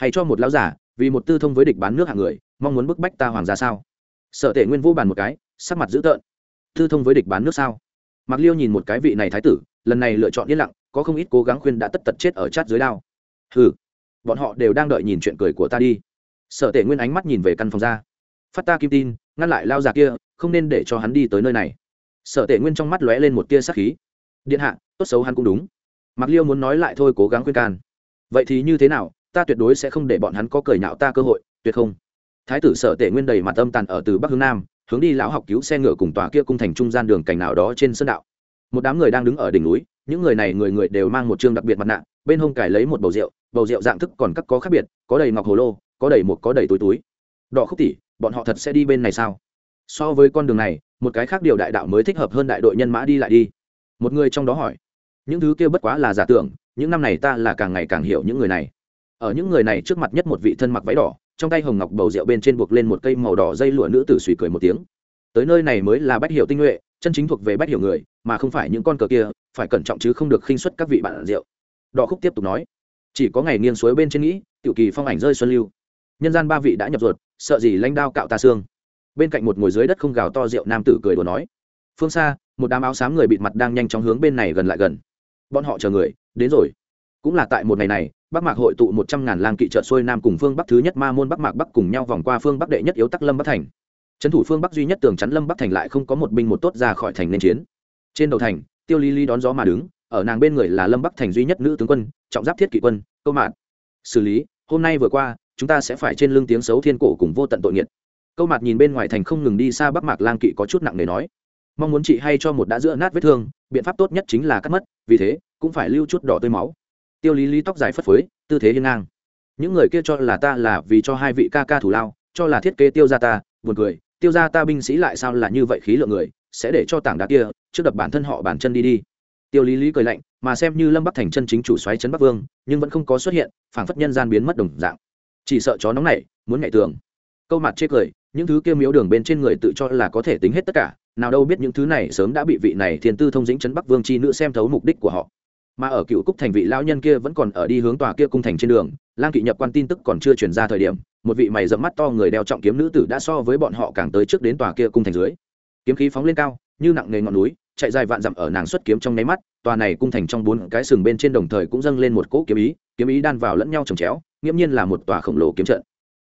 hay cho một lão giả vì một tư thông với địch bán nước hạng người, mong muốn bức bách ta hoàng gia sao? Sở tể nguyên vô bàn một cái, sắc mặt dữ tợn, tư thông với địch bán nước sao? Mạc liêu nhìn một cái vị này thái tử lần này lựa chọn yên lặng có không ít cố gắng khuyên đã tất tật chết ở chát dưới đao. Hừ, bọn họ đều đang đợi nhìn chuyện cười của ta đi. Sở tể nguyên ánh mắt nhìn về căn phòng ra. Phát ta kim tin ngăn lại lao già kia không nên để cho hắn đi tới nơi này. Sở tể nguyên trong mắt lóe lên một tia sắc khí. Điện hạ tốt xấu hắn cũng đúng. Mặc liêu muốn nói lại thôi cố gắng khuyên can. Vậy thì như thế nào ta tuyệt đối sẽ không để bọn hắn có cười nhạo ta cơ hội tuyệt không. Thái tử sở tể nguyên đầy mặt âm tàn ở từ bắc hướng nam hướng đi lão học cứu xe ngựa cùng tòa kia cung thành trung gian đường cảnh nào đó trên sân đạo. Một đám người đang đứng ở đỉnh núi, những người này người người đều mang một chương đặc biệt mặt nạ, bên hông cải lấy một bầu rượu bầu rượu dạng thức còn các có khác biệt, có đầy ngọc hồ lô, có đầy một có đầy túi túi. Đỏ khúc tỷ, bọn họ thật sẽ đi bên này sao? So với con đường này, một cái khác điều đại đạo mới thích hợp hơn đại đội nhân mã đi lại đi. Một người trong đó hỏi, những thứ kia bất quá là giả tưởng, những năm này ta là càng ngày càng hiểu những người này. Ở những người này trước mặt nhất một vị thân mặc váy đỏ trong tay hồng ngọc bầu rượu bên trên buộc lên một cây màu đỏ dây lụa nữ tử suy cười một tiếng. Tới nơi này mới là bách hiểu tinh nhuệ, chân chính thuộc về bách hiểu người, mà không phải những con cờ kia, phải cẩn trọng chứ không được khinh xuất các vị bạn rượu. Đỏ khúc tiếp tục nói. Chỉ có ngày nghiêng suối bên trên nghĩ, tiểu kỳ phong ảnh rơi xuân lưu. Nhân gian ba vị đã nhập ruột, sợ gì lãnh đao cạo ta xương. Bên cạnh một ngồi dưới đất không gào to rượu nam tử cười đùa nói. Phương xa, một đám áo xám người bịt mặt đang nhanh chóng hướng bên này gần lại gần. Bọn họ chờ người, đến rồi cũng là tại một ngày này, bắc mạc hội tụ một trăm ngàn lang kỵ trợ xuôi nam cùng phương bắc thứ nhất ma môn bắc mạc bắc cùng nhau vòng qua phương bắc đệ nhất yếu tắc lâm bắc thành. Trấn thủ phương bắc duy nhất tường chắn lâm bắc thành lại không có một binh một tốt ra khỏi thành nên chiến. Trên đầu thành, tiêu ly ly đón gió mà đứng, ở nàng bên người là lâm bắc thành duy nhất nữ tướng quân, trọng giáp thiết kỵ quân, câu mạn xử lý, hôm nay vừa qua, chúng ta sẽ phải trên lưng tiếng xấu thiên cổ cùng vô tận tội nghiệt. Câu mạt nhìn bên ngoài thành không ngừng đi xa bắc mạc lang kỵ có chút nặng nề nói. Mong muốn chị hay cho một đã giữa nát vết thương, biện pháp tốt nhất chính là cắt mất, vì thế, cũng phải lưu chút đỏ tươi máu tiêu lý lý tóc dài phất phới, tư thế hiên ngang. Những người kia cho là ta là vì cho hai vị ca ca thủ lao, cho là thiết kế tiêu ra ta, buồn cười, tiêu ra ta binh sĩ lại sao là như vậy khí lượng người, sẽ để cho tảng đá kia, trước đập bản thân họ bản chân đi đi. Tiêu lý lý cười lạnh, mà xem như lâm bắc thành chân chính chủ xoáy trấn bắc vương, nhưng vẫn không có xuất hiện, phảng phất nhân gian biến mất đồng dạng. Chỉ sợ chó nóng này, muốn ngại tường. Câu mặt chê cười, những thứ kia miếu đường bên trên người tự cho là có thể tính hết tất cả, nào đâu biết những thứ này sớm đã bị vị này thiên tư thông dĩnh trấn bắc vương chi nữ xem thấu mục đích của họ mà ở cựu cúc thành vị lão nhân kia vẫn còn ở đi hướng tòa kia cung thành trên đường, lang kỵ nhập quan tin tức còn chưa chuyển ra thời điểm, một vị mày dẫm mắt to người đeo trọng kiếm nữ tử đã so với bọn họ càng tới trước đến tòa kia cung thành dưới. Kiếm khí phóng lên cao, như nặng nề ngọn núi, chạy dài vạn dặm ở nàng xuất kiếm trong nháy mắt, tòa này cung thành trong bốn cái sừng bên trên đồng thời cũng dâng lên một cỗ kiếm ý kiếm ý đan vào lẫn nhau trồng chéo, nghiễm nhiên là một tòa khổng lồ kiếm trận.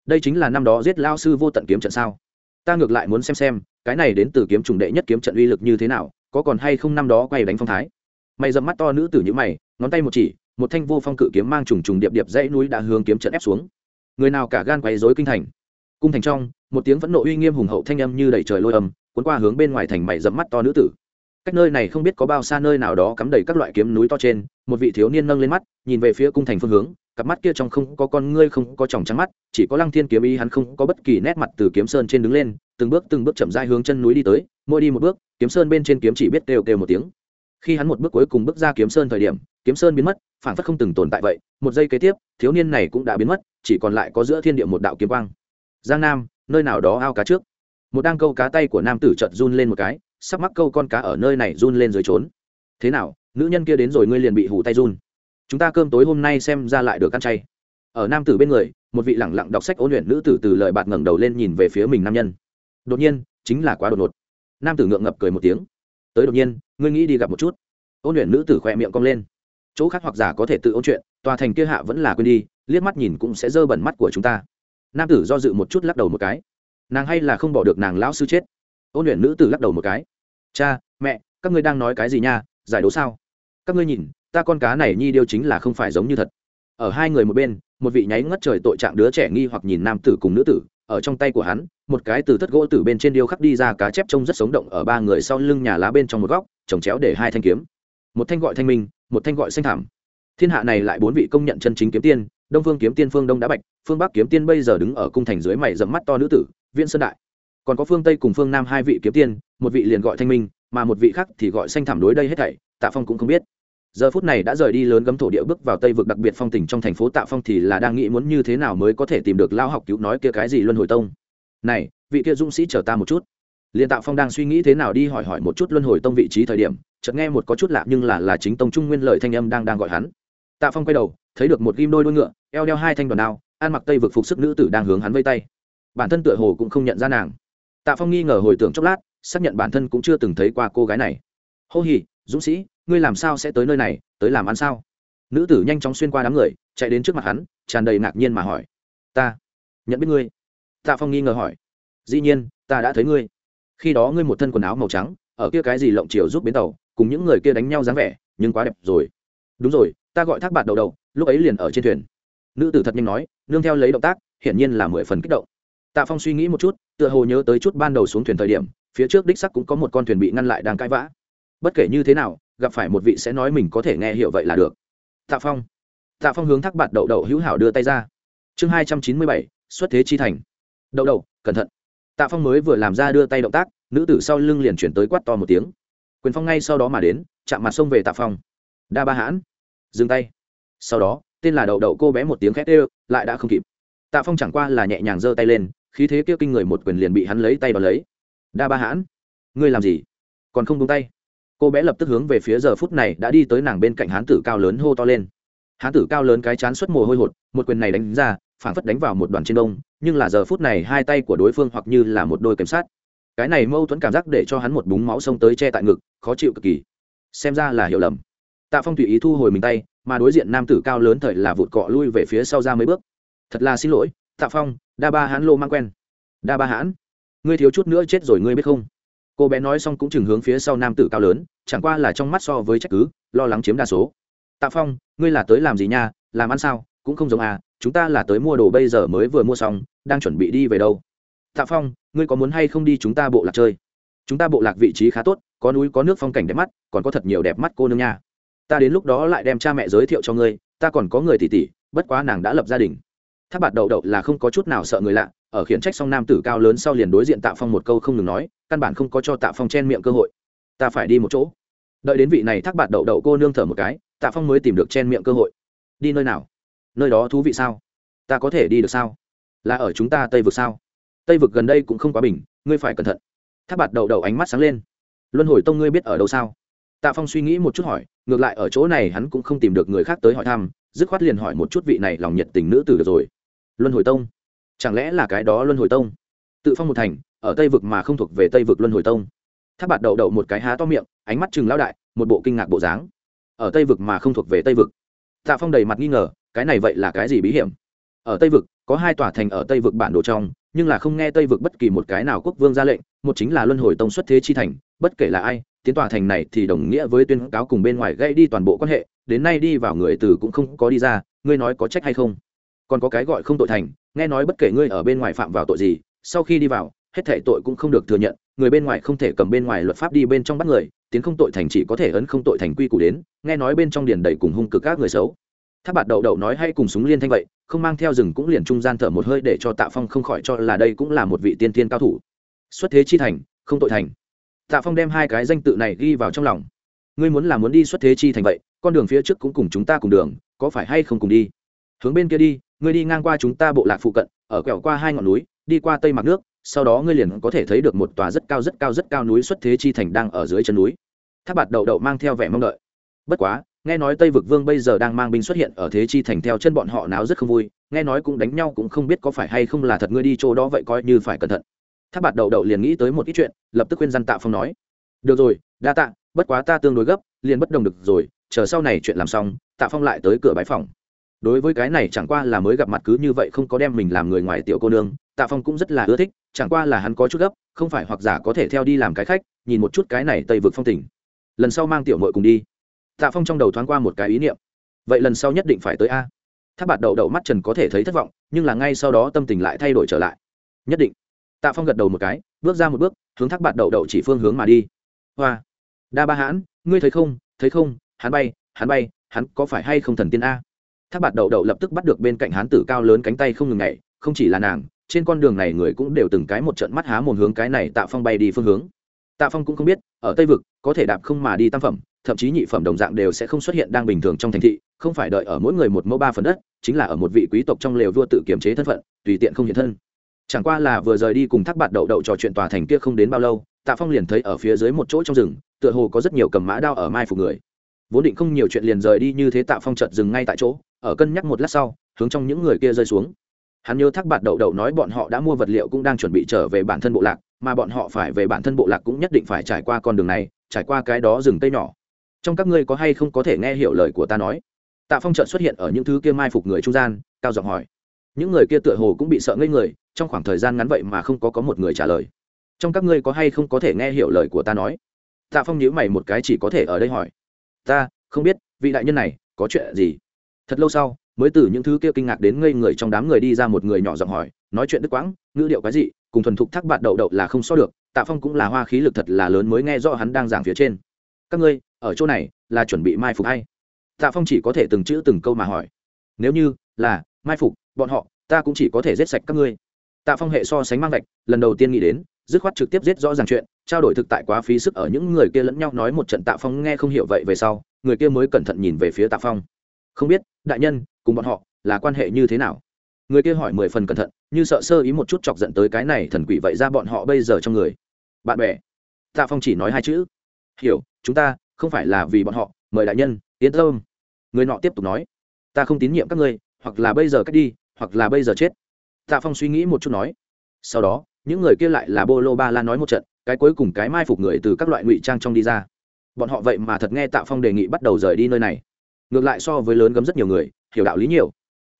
Đây chính là năm đó giết lao sư vô tận kiếm trận sao? Ta ngược lại muốn xem xem, cái này đến từ kiếm trùng đệ nhất kiếm trận uy lực như thế nào, có còn hay không năm đó quay đánh phong thái? Mày dầm mắt to nữ tử như mày, ngón tay một chỉ, một thanh vô phong cự kiếm mang trùng trùng điệp điệp dãy núi đã hướng kiếm trận ép xuống. Người nào cả gan quấy rối kinh thành. Cung thành trong, một tiếng vẫn nộ uy nghiêm hùng hậu thanh âm như đẩy trời lôi âm, cuốn qua hướng bên ngoài thành mày dầm mắt to nữ tử. Cách nơi này không biết có bao xa nơi nào đó cắm đầy các loại kiếm núi to trên, một vị thiếu niên nâng lên mắt, nhìn về phía cung thành phương hướng, cặp mắt kia trong không có con ngươi không có tròng trắng mắt, chỉ có lăng thiên kiếm ý hắn không có bất kỳ nét mặt từ kiếm sơn trên đứng lên, từng bước từng bước chậm rãi hướng chân núi đi tới, mỗi đi một bước, kiếm sơn bên trên kiếm chỉ biết kêu kêu một tiếng khi hắn một bước cuối cùng bước ra kiếm sơn thời điểm, kiếm sơn biến mất phản phất không từng tồn tại vậy, một giây kế tiếp, thiếu niên này cũng đã biến mất, chỉ còn lại có giữa thiên địa một đạo kiếm quang. Giang nam, nơi nào đó ao cá trước. Một đang câu cá tay của nam tử chợt run lên một cái, sắp mắc câu con cá ở nơi này run lên dưới trốn. Thế nào, nữ nhân kia đến rồi ngươi liền bị hủ tay run. Chúng ta cơm tối hôm nay xem ra lại được ăn chay. Ở nam tử bên người, một vị lẳng lặng đọc sách ôn luyện nữ tử từ lời bạt ngẩng đầu lên nhìn về phía mình nam nhân. Đột nhiên, chính là quá đột ngột. Nam tử ngượng ngập cười một tiếng tới đột nhiên, ngươi nghĩ đi gặp một chút. Ôn luyện nữ tử khỏe miệng cong lên. Chỗ khác hoặc giả có thể tự ôn chuyện, tòa thành kia hạ vẫn là quên đi, liếc mắt nhìn cũng sẽ dơ bẩn mắt của chúng ta. Nam tử do dự một chút lắc đầu một cái. Nàng hay là không bỏ được nàng lão sư chết. Ôn luyện nữ tử lắc đầu một cái. Cha, mẹ, các ngươi đang nói cái gì nha, giải đố sao? Các ngươi nhìn, ta con cá này nhi điêu chính là không phải giống như thật. Ở hai người một bên, một vị nháy ngất trời tội trạng đứa trẻ nghi hoặc nhìn nam tử cùng nữ tử ở trong tay của hắn, một cái từ thất gỗ từ bên trên điêu khắc đi ra cá chép trông rất sống động ở ba người sau lưng nhà lá bên trong một góc trồng chéo để hai thanh kiếm. Một thanh gọi thanh minh, một thanh gọi xanh thảm. Thiên hạ này lại bốn vị công nhận chân chính kiếm tiên, đông phương kiếm tiên phương đông đã bạch, phương bắc kiếm tiên bây giờ đứng ở cung thành dưới mày dẫm mắt to nữ tử viên sơn đại. Còn có phương tây cùng phương nam hai vị kiếm tiên, một vị liền gọi thanh minh, mà một vị khác thì gọi xanh thảm đối đây hết thảy, tạ phong cũng không biết giờ phút này đã rời đi lớn gấm thổ địa bước vào tây vực đặc biệt phong tỉnh trong thành phố tạ phong thì là đang nghĩ muốn như thế nào mới có thể tìm được lao học cứu nói kia cái gì luân hồi tông. Này, vị kia dũng sĩ chờ ta một chút. Liền tạ phong đang suy nghĩ thế nào đi hỏi hỏi một chút luân hồi tông vị trí thời điểm, chợt nghe một có chút lạ nhưng là là chính tông trung nguyên lợi thanh âm đang đang gọi hắn. Tạ phong quay đầu, thấy được một ghim đôi đôi ngựa, eo đeo hai thanh đoàn đao, ăn mặc tây vực phục sức nữ tử đang hướng hắn vây tay. Bản thân tựa hồ cũng không nhận ra nàng. Tạ phong nghi ngờ hồi tưởng chốc lát, xác nhận bản thân cũng chưa từng thấy qua cô gái này. Hô hì, dũng sĩ ngươi làm sao sẽ tới nơi này, tới làm ăn sao? Nữ tử nhanh chóng xuyên qua đám người, chạy đến trước mặt hắn, tràn đầy ngạc nhiên mà hỏi. Ta, nhận biết ngươi. Tạ phong nghi ngờ hỏi. Dĩ nhiên, ta đã thấy ngươi. Khi đó ngươi một thân quần áo màu trắng, ở kia cái gì lộng chiều giúp bến tàu, cùng những người kia đánh nhau dáng vẻ, nhưng quá đẹp rồi. Đúng rồi, ta gọi thác bạt đầu đầu, lúc ấy liền ở trên thuyền. Nữ tử thật nhanh nói, nương theo lấy động tác, hiển nhiên là mười phần kích động. Tạ phong suy nghĩ một chút, tựa hồ nhớ tới chút ban đầu xuống thuyền thời điểm, phía trước đích sắc cũng có một con thuyền bị ngăn lại đang cãi vã. Bất kể như thế nào gặp phải một vị sẽ nói mình có thể nghe hiểu vậy là được. Tạ phong. Tạ phong hướng thác bạt đậu đậu hữu hảo đưa tay ra. Chương hai trăm chín mươi bảy, xuất thế chi thành. Đậu đậu, cẩn thận. Tạ phong mới vừa làm ra đưa tay động tác, nữ tử sau lưng liền chuyển tới quát to một tiếng. Quyền phong ngay sau đó mà đến, chạm mặt xông về tạ phong. Đa ba hãn, dừng tay. Sau đó, tên là đậu đậu cô bé một tiếng khét ê lại đã không kịp. Tạ phong chẳng qua là nhẹ nhàng giơ tay lên, khí thế kia kinh người một quyền liền bị hắn lấy tay đón lấy. Đa ba hãn, ngươi làm gì? Còn không đúng tay cô bé lập tức hướng về phía giờ phút này đã đi tới nàng bên cạnh hán tử cao lớn hô to lên. Hán tử cao lớn cái chán xuất mồ hôi hột, một quyền này đánh ra, phảng phất đánh vào một đoàn trên đông, nhưng là giờ phút này hai tay của đối phương hoặc như là một đôi kiểm sát. Cái này mâu thuẫn cảm giác để cho hắn một búng máu xông tới che tại ngực, khó chịu cực kỳ. Xem ra là hiểu lầm. Tạ phong tùy ý thu hồi mình tay, mà đối diện nam tử cao lớn thời là vụt cọ lui về phía sau ra mấy bước. Thật là xin lỗi, tạ phong, đa ba hãn lô mang quen. Đa ba hãn, ngươi thiếu chút nữa chết rồi, ngươi biết không? Cô bé nói xong cũng chừng hướng phía sau nam tử cao lớn, chẳng qua là trong mắt so với trách cứ, lo lắng chiếm đa số. Tạ phong, ngươi là tới làm gì nha? Làm ăn sao? Cũng không giống à chúng ta là tới mua đồ bây giờ mới vừa mua xong, đang chuẩn bị đi về đâu? Tạ phong, ngươi có muốn hay không đi chúng ta bộ lạc chơi? Chúng ta bộ lạc vị trí khá tốt, có núi, có nước phong cảnh đẹp mắt, còn có thật nhiều đẹp mắt cô nương nha. Ta đến lúc đó lại đem cha mẹ giới thiệu cho ngươi, ta còn có người tỷ tỷ, bất quá nàng đã lập gia đình tháp bạt đậu đậu là không có chút nào sợ người lạ, ở khiển trách xong nam tử cao lớn sau liền đối diện tạ phong một câu không ngừng nói, căn bản không có cho tạ phong chen miệng cơ hội. Ta phải đi một chỗ. Đợi đến vị này thác bạt đậu đậu cô nương thở một cái, tạ phong mới tìm được chen miệng cơ hội. Đi nơi nào? Nơi đó thú vị sao? Ta có thể đi được sao? Là ở chúng ta tây vực sao? Tây vực gần đây cũng không quá bình, ngươi phải cẩn thận. Thác bạt đậu đậu ánh mắt sáng lên. Luân hồi tông ngươi biết ở đâu sao? Tạ phong suy nghĩ một chút hỏi, ngược lại ở chỗ này hắn cũng không tìm được người khác tới hỏi thăm, dứt khoát liền hỏi một chút vị này lòng nhiệt tình nữ tử được rồi luân hồi tông? Chẳng lẽ là cái đó luân hồi tông? Tự phong một thành, ở tây vực mà không thuộc về tây vực luân hồi tông. Tháp bạt đậu đậu một cái há to miệng, ánh mắt chừng lao đại, một bộ kinh ngạc bộ dáng. Ở tây vực mà không thuộc về tây vực. Tạ phong đầy mặt nghi ngờ, cái này vậy là cái gì bí hiểm? Ở tây vực, có hai tòa thành ở tây vực bản đồ trong, nhưng là không nghe tây vực bất kỳ một cái nào quốc vương ra lệnh, một chính là luân hồi tông xuất thế chi thành, bất kể là ai, tiến tòa thành này thì đồng nghĩa với tuyên cáo cùng bên ngoài gây đi toàn bộ quan hệ, đến nay đi vào người từ cũng không có đi ra, ngươi nói có trách hay không? Còn có cái gọi không tội thành, nghe nói bất kể ngươi ở bên ngoài phạm vào tội gì, sau khi đi vào, hết thể tội cũng không được thừa nhận, người bên ngoài không thể cầm bên ngoài luật pháp đi bên trong bắt người, tiến không tội thành chỉ có thể ấn không tội thành quy củ đến, nghe nói bên trong điền đầy cùng hung cực các người xấu. Tháp bạt đậu đậu nói hay cùng súng liên thanh vậy, không mang theo rừng cũng liền trung gian thở một hơi để cho tạ phong không khỏi cho là đây cũng là một vị tiên tiên cao thủ. Xuất thế chi thành, không tội thành. Tạ phong đem hai cái danh tự này ghi vào trong lòng. Ngươi muốn là muốn đi xuất thế chi thành vậy, con đường phía trước cũng cùng chúng ta cùng đường, có phải hay không cùng đi? Hướng bên kia đi ngươi đi ngang qua chúng ta bộ lạc phụ cận, ở quẹo qua hai ngọn núi, đi qua tây mặt nước, sau đó ngươi liền có thể thấy được một tòa rất cao rất cao rất cao núi xuất thế chi thành đang ở dưới chân núi. Tháp bạt đậu đậu mang theo vẻ mong đợi. Bất quá, nghe nói tây vực vương bây giờ đang mang binh xuất hiện ở thế chi thành theo chân bọn họ náo rất không vui, nghe nói cũng đánh nhau cũng không biết có phải hay không là thật ngươi đi chỗ đó vậy coi như phải cẩn thận. Tháp bạt đậu đậu liền nghĩ tới một ít chuyện, lập tức khuyên dân tạ phong nói. Được rồi, đa tạ, bất quá ta tương đối gấp, liền bất đồng được rồi, chờ sau này chuyện làm xong, tạ phong lại tới cửa bãi phòng đối với cái này chẳng qua là mới gặp mặt cứ như vậy không có đem mình làm người ngoài tiểu cô nương, tạ phong cũng rất là ưa thích, chẳng qua là hắn có chút gấp, không phải hoặc giả có thể theo đi làm cái khách, nhìn một chút cái này tây vực phong tỉnh lần sau mang tiểu mội cùng đi. Tạ phong trong đầu thoáng qua một cái ý niệm. Vậy lần sau nhất định phải tới a. Tháp bạt đậu đậu mắt trần có thể thấy thất vọng, nhưng là ngay sau đó tâm tình lại thay đổi trở lại. Nhất định. Tạ phong gật đầu một cái, bước ra một bước, hướng thác bạt đậu đậu chỉ phương hướng mà đi. Hoa. Đa ba hãn, ngươi thấy không thấy không, hắn bay hắn bay, hắn có phải hay không thần tiên a? Thác bạt đậu đậu lập tức bắt được bên cạnh hán tử cao lớn cánh tay không ngừng nhảy, không chỉ là nàng, trên con đường này người cũng đều từng cái một trận mắt há mồm hướng cái này tạ phong bay đi phương hướng. Tạ phong cũng không biết, ở tây vực, có thể đạp không mà đi tam phẩm, thậm chí nhị phẩm đồng dạng đều sẽ không xuất hiện đang bình thường trong thành thị, không phải đợi ở mỗi người một mẫu ba phần đất, chính là ở một vị quý tộc trong lều vua tự kiểm chế thân phận, tùy tiện không hiện thân. Chẳng qua là vừa rời đi cùng thác bạt đậu đậu trò chuyện tòa thành kia không đến bao lâu, tạ phong liền thấy ở phía dưới một chỗ trong rừng, tựa hồ có rất nhiều cầm mã đao ở mai phục người. Vốn định không nhiều chuyện liền rời đi như thế tạ phong chợt dừng ngay tại chỗ ở cân nhắc một lát sau, hướng trong những người kia rơi xuống. Hắn nhớ thác bạt đậu đậu nói bọn họ đã mua vật liệu cũng đang chuẩn bị trở về bản thân bộ lạc, mà bọn họ phải về bản thân bộ lạc cũng nhất định phải trải qua con đường này, trải qua cái đó rừng tây nhỏ. Trong các ngươi có hay không có thể nghe hiểu lời của ta nói? Tạ phong chợt xuất hiện ở những thứ kia mai phục người trung gian, cao giọng hỏi. Những người kia tựa hồ cũng bị sợ ngây người, trong khoảng thời gian ngắn vậy mà không có có một người trả lời. Trong các ngươi có hay không có thể nghe hiểu lời của ta nói? Tạ phong nhíu mày một cái chỉ có thể ở đây hỏi. Ta, không biết, vị đại nhân này có chuyện gì? Thật lâu sau, mới từ những thứ kia kinh ngạc đến ngây người trong đám người đi ra một người nhỏ giọng hỏi, nói chuyện đức quãng, ngữ điệu cái gì cùng thuần thục thác bạn đậu đậu là không so được, tạ phong cũng là hoa khí lực thật là lớn mới nghe rõ hắn đang giảng phía trên. Các ngươi, ở chỗ này, là chuẩn bị mai phục hay? Tạ phong chỉ có thể từng chữ từng câu mà hỏi. Nếu như là mai phục, bọn họ, ta cũng chỉ có thể giết sạch các ngươi. Tạ phong hệ so sánh mang vạch, lần đầu tiên nghĩ đến, dứt khoát trực tiếp giết rõ ràng chuyện, trao đổi thực tại quá phí sức ở những người kia lẫn nhau nói một trận tạ phong nghe không hiểu vậy về sau, người kia mới cẩn thận nhìn về phía tạ phong không biết, đại nhân, cùng bọn họ là quan hệ như thế nào? Người kia hỏi mười phần cẩn thận, như sợ sơ ý một chút chọc giận tới cái này thần quỷ vậy ra bọn họ bây giờ trong người. Bạn bè, tạ phong chỉ nói hai chữ. Hiểu, chúng ta không phải là vì bọn họ, mời đại nhân tiến tâm. Người nọ tiếp tục nói, ta không tín nhiệm các ngươi, hoặc là bây giờ cách đi, hoặc là bây giờ chết. Tạ phong suy nghĩ một chút nói. Sau đó, những người kia lại là bô lô ba la nói một trận, cái cuối cùng cái mai phục người từ các loại ngụy trang trong đi ra. Bọn họ vậy mà thật nghe tạ phong đề nghị bắt đầu rời đi nơi này ngược lại so với lớn gấm rất nhiều người, hiểu đạo lý nhiều.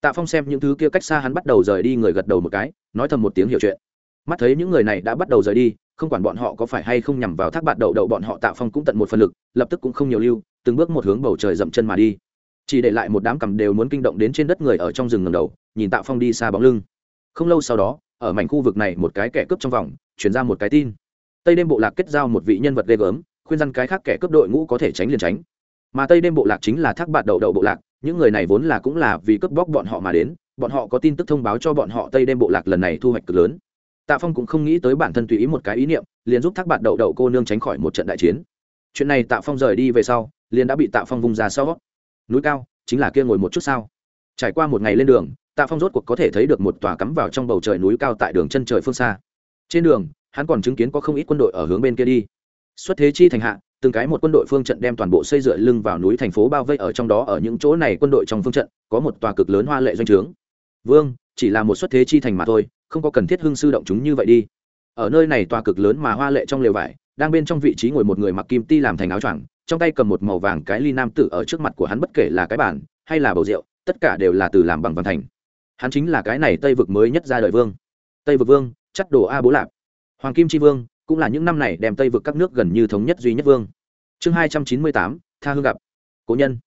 Tạ phong xem những thứ kia cách xa hắn bắt đầu rời đi người gật đầu một cái, nói thầm một tiếng hiểu chuyện. Mắt thấy những người này đã bắt đầu rời đi, không quản bọn họ có phải hay không nhằm vào thác bạt đậu đậu bọn họ, tạ phong cũng tận một phần lực, lập tức cũng không nhiều lưu, từng bước một hướng bầu trời dậm chân mà đi. Chỉ để lại một đám cầm đều muốn kinh động đến trên đất người ở trong rừng ngầm đầu, nhìn tạ phong đi xa bóng lưng. Không lâu sau đó, ở mảnh khu vực này một cái kẻ cướp trong vòng chuyển ra một cái tin. Tây đêm bộ lạc kết giao một vị nhân vật ghê gớm, khuyên răn cái khác kẻ cướp đội ngũ có thể tránh liền tránh mà tây đêm bộ lạc chính là thác bạt đậu đậu bộ lạc, những người này vốn là cũng là vì cướp bóc bọn họ mà đến, bọn họ có tin tức thông báo cho bọn họ tây đêm bộ lạc lần này thu hoạch cực lớn. Tạ phong cũng không nghĩ tới bản thân tùy ý một cái ý niệm, liền giúp thác bạt đậu đậu cô nương tránh khỏi một trận đại chiến. Chuyện này tạ phong rời đi về sau, liền đã bị tạ phong vùng ra sau. Núi cao, chính là kia ngồi một chút sao? Trải qua một ngày lên đường, tạ phong rốt cuộc có thể thấy được một tòa cắm vào trong bầu trời núi cao tại đường chân trời phương xa. Trên đường, hắn còn chứng kiến có không ít quân đội ở hướng bên kia đi. Xuất thế chi thành hạ từng cái một quân đội phương trận đem toàn bộ xây dựa lưng vào núi thành phố bao vây ở trong đó ở những chỗ này quân đội trong phương trận, có một tòa cực lớn hoa lệ doanh trướng. Vương, chỉ là một xuất thế chi thành mà thôi, không có cần thiết hưng sư động chúng như vậy đi. Ở nơi này tòa cực lớn mà hoa lệ trong lều vải, đang bên trong vị trí ngồi một người mặc kim ti làm thành áo choàng, trong tay cầm một màu vàng cái ly nam tử ở trước mặt của hắn bất kể là cái bản hay là bầu rượu, tất cả đều là từ làm bằng vàng thành. Hắn chính là cái này tây vực mới nhất ra đời vương. Tây vực vương, chắc đồ a bố lạp. Hoàng kim tri vương cũng là những năm này đem tây vực các nước gần như thống nhất duy nhất vương. Chương hai trăm chín mươi tám, tha hương gặp. Cố nhân.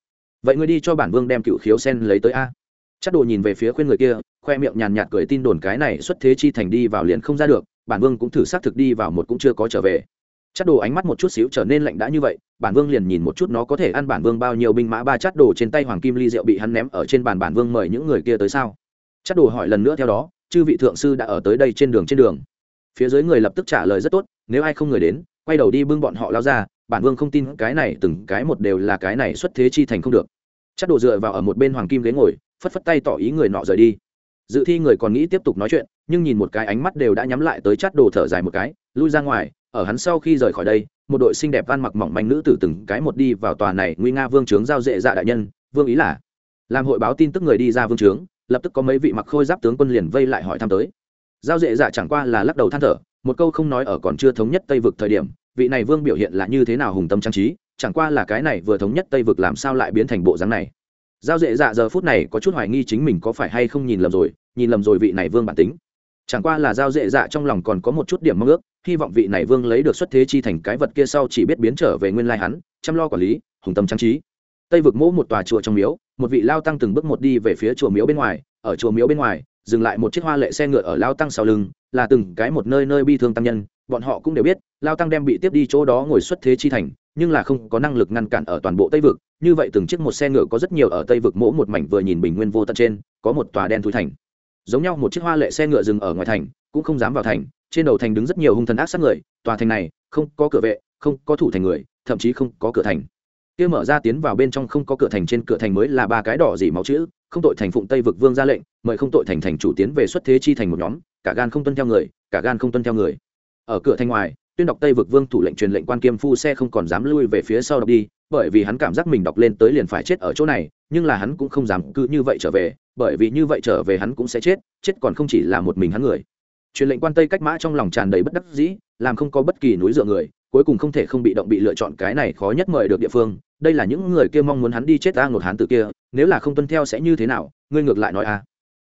Vậy ngươi đi cho bản vương đem cựu khiếu sen lấy tới a. Chắc đồ nhìn về phía khuyên người kia, khoe miệng nhàn nhạt cười tin đồn cái này xuất thế chi thành đi vào liền không ra được, bản vương cũng thử xác thực đi vào một cũng chưa có trở về. Chắc đồ ánh mắt một chút xíu trở nên lạnh đã như vậy, bản vương liền nhìn một chút nó có thể ăn bản vương bao nhiêu binh mã ba chát đồ trên tay hoàng kim ly rượu bị hắn ném ở trên bàn bản vương mời những người kia tới sao? Chát đồ hỏi lần nữa theo đó, chư vị thượng sư đã ở tới đây trên đường trên đường phía dưới người lập tức trả lời rất tốt, nếu ai không người đến, quay đầu đi bưng bọn họ lao ra, bản vương không tin cái này từng cái một đều là cái này xuất thế chi thành không được. Chắc đồ dựa vào ở một bên hoàng kim ghế ngồi, phất phất tay tỏ ý người nọ rời đi. Dự thi người còn nghĩ tiếp tục nói chuyện, nhưng nhìn một cái ánh mắt đều đã nhắm lại tới chát đồ thở dài một cái, lui ra ngoài, ở hắn sau khi rời khỏi đây, một đội xinh đẹp van mặc mỏng manh nữ tử từng cái một đi vào tòa này nguy nga vương trướng giao dệ dạ đại nhân, vương ý là. Làm hội báo tin tức người đi ra vương trướng, lập tức có mấy vị mặc khôi giáp tướng quân liền vây lại hỏi thăm tới giao dễ dạ chẳng qua là lắc đầu than thở, một câu không nói ở còn chưa thống nhất tây vực thời điểm, vị này vương biểu hiện là như thế nào hùng tâm trang trí, chẳng qua là cái này vừa thống nhất tây vực làm sao lại biến thành bộ dáng này. Giao dễ dạ giờ phút này có chút hoài nghi chính mình có phải hay không nhìn lầm rồi, nhìn lầm rồi vị này vương bản tính. Chẳng qua là giao dễ dạ trong lòng còn có một chút điểm mong ước, hy vọng vị này vương lấy được xuất thế chi thành cái vật kia sau chỉ biết biến trở về nguyên lai hắn, chăm lo quản lý, hùng tâm trang trí. Tây vực mỗ một tòa chùa trong miếu, một vị lao tăng từng bước một đi về phía chùa miếu bên ngoài, ở chùa miếu bên ngoài dừng lại một chiếc hoa lệ xe ngựa ở lao tăng sau lưng, là từng cái một nơi nơi bi thương tăng nhân, bọn họ cũng đều biết, lao tăng đem bị tiếp đi chỗ đó ngồi xuất thế chi thành, nhưng là không có năng lực ngăn cản ở toàn bộ tây vực, như vậy từng chiếc một xe ngựa có rất nhiều ở tây vực mỗ một mảnh vừa nhìn bình nguyên vô tận trên, có một tòa đen thui thành. Giống nhau một chiếc hoa lệ xe ngựa dừng ở ngoài thành, cũng không dám vào thành, trên đầu thành đứng rất nhiều hung thần ác sát người, tòa thành này không có cửa vệ, không có thủ thành người, thậm chí không có cửa thành kia mở ra tiến vào bên trong không có cửa thành trên cửa thành mới là ba cái đỏ dỉ máu chữ, không tội thành phụng tây vực vương ra lệnh, mời không tội thành thành chủ tiến về xuất thế chi thành một nhóm, cả gan không tuân theo người, cả gan không tuân theo người. Ở cửa thành ngoài, tuyên đọc tây vực vương thủ lệnh truyền lệnh quan kiêm phu xe không còn dám lui về phía sau đọc đi, bởi vì hắn cảm giác mình đọc lên tới liền phải chết ở chỗ này, nhưng là hắn cũng không dám cứ như vậy trở về, bởi vì như vậy trở về hắn cũng sẽ chết chết còn không chỉ là một mình hắn người. Truyền lệnh quan tây cách mã trong lòng tràn đầy bất đắc dĩ, làm không có bất kỳ núi dựa người, cuối cùng không thể không bị động bị lựa chọn cái này khó nhất mời được địa phương đây là những người kia mong muốn hắn đi chết ta ngột hắn tự kia, nếu là không tuân theo sẽ như thế nào, ngươi ngược lại nói a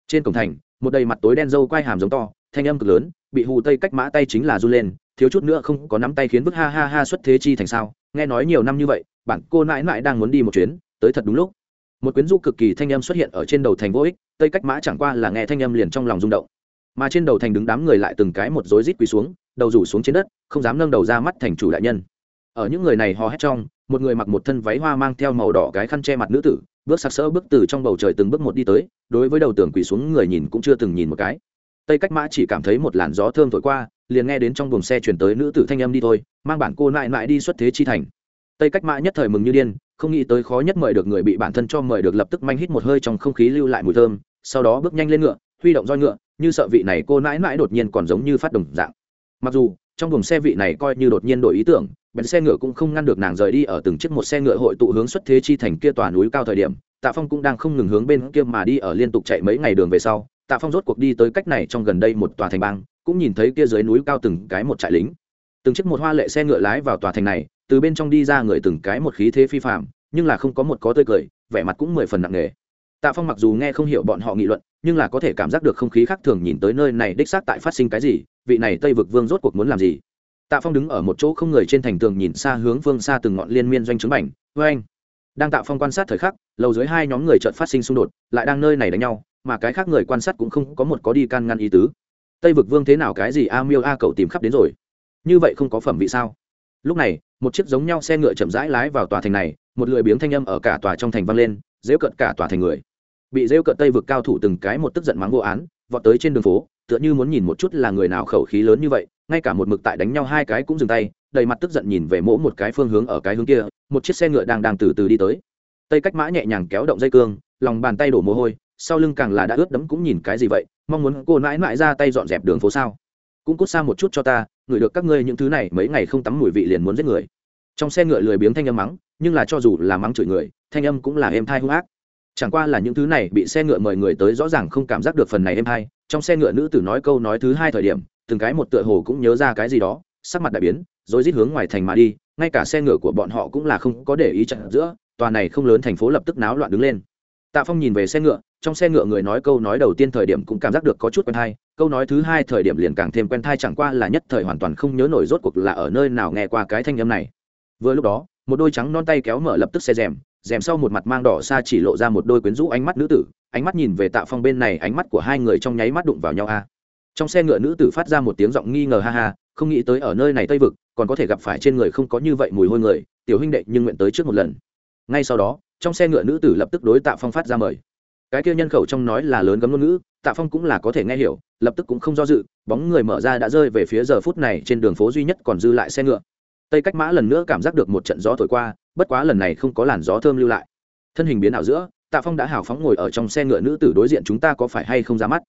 trên cổng thành, một đầy mặt tối đen dâu quai hàm giống to, thanh âm cực lớn, bị hù tây cách mã tay chính là run lên, thiếu chút nữa không có nắm tay khiến bức ha ha ha xuất thế chi thành sao. Nghe nói nhiều năm như vậy bản cô mãi mãi đang muốn đi một chuyến, tới thật đúng lúc. Một quyến du cực kỳ thanh âm xuất hiện ở trên đầu thành vô ích, tây cách mã chẳng qua là nghe thanh âm liền trong lòng rung động. Mà trên đầu thành đứng đám người lại từng cái một rối rít quỳ xuống, đầu rủ xuống trên đất, không dám nâng đầu ra mắt thành chủ đại nhân ở những người này hò hét trong, một người mặc một thân váy hoa mang theo màu đỏ cái khăn che mặt nữ tử, bước sặc sỡ bước từ trong bầu trời từng bước một đi tới, đối với đầu tường quỳ xuống người nhìn cũng chưa từng nhìn một cái. Tây cách mã chỉ cảm thấy một làn gió thơm thổi qua, liền nghe đến trong buồng xe chuyển tới nữ tử thanh âm đi thôi, mang bản cô lại lại đi xuất thế chi thành. Tây cách mã nhất thời mừng như điên, không nghĩ tới khó nhất mời được người bị bản thân cho mời được lập tức manh hít một hơi trong không khí lưu lại mùi thơm, sau đó bước nhanh lên ngựa, huy động roi ngựa, như sợ vị này cô nãi nãi đột nhiên còn giống như phát đồng dạng. Mặc dù trong buồng xe vị này coi như đột nhiên đổi ý tưởng bên xe ngựa cũng không ngăn được nàng rời đi ở từng chiếc một xe ngựa hội tụ hướng xuất thế chi thành kia tòa núi cao thời điểm, tạ phong cũng đang không ngừng hướng bên kia mà đi ở liên tục chạy mấy ngày đường về sau, tạ phong rốt cuộc đi tới cách này trong gần đây một tòa thành bang, cũng nhìn thấy kia dưới núi cao từng cái một trại lính. Từng chiếc một hoa lệ xe ngựa lái vào tòa thành này, từ bên trong đi ra người từng cái một khí thế phi phạm nhưng là không có một có tươi cười, vẻ mặt cũng mười phần nặng nề tạ phong mặc dù nghe không hiểu bọn họ nghị luận, nhưng là có thể cảm giác được không khí khác thường nhìn tới nơi này đích xác tại phát sinh cái gì, vị này tây vực vương rốt cuộc muốn làm gì. Tạ phong đứng ở một chỗ không người trên thành tường nhìn xa hướng phương xa từng ngọn liên miên doanh trướng bảnh vê anh đang tạ phong quan sát thời khắc, lầu dưới hai nhóm người chợt phát sinh xung đột, lại đang nơi này đánh nhau, mà cái khác người quan sát cũng không có một có đi can ngăn ý tứ. Tây vực vương thế nào cái gì a miêu a cậu tìm khắp đến rồi. Như vậy không có phẩm vị sao? Lúc này, một chiếc giống nhau xe ngựa chậm rãi lái vào tòa thành này, một lười biếng thanh âm ở cả tòa trong thành vang lên dễu cận cả tòa thành người bị rêu cợt tây vực cao thủ từng cái một tức giận mắng vô án, vọt tới trên đường phố, tựa như muốn nhìn một chút là người nào khẩu khí lớn như vậy, ngay cả một mực tại đánh nhau hai cái cũng dừng tay, đầy mặt tức giận nhìn về mỗi một cái phương hướng ở cái hướng kia, một chiếc xe ngựa đang đang từ từ đi tới. Tây cách mã nhẹ nhàng kéo động dây cương, lòng bàn tay đổ mồ hôi, sau lưng càng là đã ướt đẫm cũng nhìn cái gì vậy, mong muốn cô nãi nãi ra tay dọn dẹp đường phố sao? Cũng cút xa một chút cho ta ngửi được các ngươi những thứ này mấy ngày không tắm mùi vị liền muốn giết người. Trong xe ngựa lười biếng thanh âm mắng, nhưng là cho dù là mắng chửi người, thanh âm cũng là êm thai hung ác chẳng qua là những thứ này bị xe ngựa mời người tới rõ ràng không cảm giác được phần này êm hay. Trong xe ngựa nữ tử nói câu nói thứ hai thời điểm, từng cái một tựa hồ cũng nhớ ra cái gì đó, sắc mặt đại biến, rồi rít hướng ngoài thành mà đi, ngay cả xe ngựa của bọn họ cũng là không có để ý chặn giữa, tòa này không lớn thành phố lập tức náo loạn đứng lên. Tạ phong nhìn về xe ngựa, trong xe ngựa người nói câu nói đầu tiên thời điểm cũng cảm giác được có chút quen thai câu nói thứ hai thời điểm liền càng thêm quen thai chẳng qua là nhất thời hoàn toàn không nhớ nổi rốt cuộc là ở nơi nào nghe qua cái thanh âm này. Vừa lúc đó, một đôi trắng non tay kéo mở lập tức xe rèm rèm sau một mặt mang đỏ xa chỉ lộ ra một đôi quyến rũ ánh mắt nữ tử, ánh mắt nhìn về tạ phong bên này, ánh mắt của hai người trong nháy mắt đụng vào nhau a. Trong xe ngựa nữ tử phát ra một tiếng giọng nghi ngờ ha ha, không nghĩ tới ở nơi này tây vực, còn có thể gặp phải trên người không có như vậy mùi hôi người, tiểu huynh đệ nhưng nguyện tới trước một lần. Ngay sau đó, trong xe ngựa nữ tử lập tức đối tạ phong phát ra mời. Cái kia nhân khẩu trong nói là lớn gấm ngôn ngữ, tạ phong cũng là có thể nghe hiểu, lập tức cũng không do dự, bóng người mở ra đã rơi về phía giờ phút này trên đường phố duy nhất còn dư lại xe ngựa. Tây cách mã lần nữa cảm giác được một trận gió thổi qua bất quá lần này không có làn gió thơm lưu lại. Thân hình biến ảo giữa, tạ phong đã hào phóng ngồi ở trong xe ngựa nữ tử đối diện chúng ta có phải hay không ra mắt.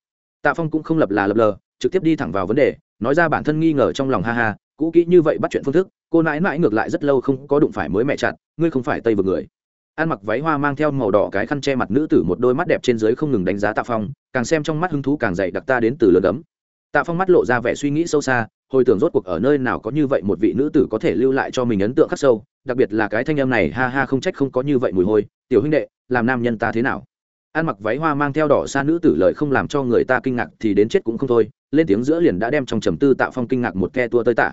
Tạ phong cũng không lập là lập lờ, trực tiếp đi thẳng vào vấn đề, nói ra bản thân nghi ngờ trong lòng ha ha, cũ kỹ như vậy bắt chuyện phương thức, cô nãi mãi ngược lại rất lâu không có đụng phải mới mẹ chặt, ngươi không phải tây vực người. Ăn mặc váy hoa mang theo màu đỏ cái khăn che mặt nữ tử một đôi mắt đẹp trên dưới không ngừng đánh giá tạ phong, càng xem trong mắt hứng thú càng dày đặc ta đến từ lớn đấm tạ phong mắt lộ ra vẻ suy nghĩ sâu xa, hồi tưởng rốt cuộc ở nơi nào có như vậy một vị nữ tử có thể lưu lại cho mình ấn tượng khắc sâu đặc biệt là cái thanh âm này, ha ha, không trách không có như vậy mùi hôi. Tiểu huynh đệ, làm nam nhân ta thế nào? Ăn mặc váy hoa mang theo đỏ xa nữ tử lời không làm cho người ta kinh ngạc thì đến chết cũng không thôi. Lên tiếng giữa liền đã đem trong trầm tư tạo phong kinh ngạc một ke tua tơi tả.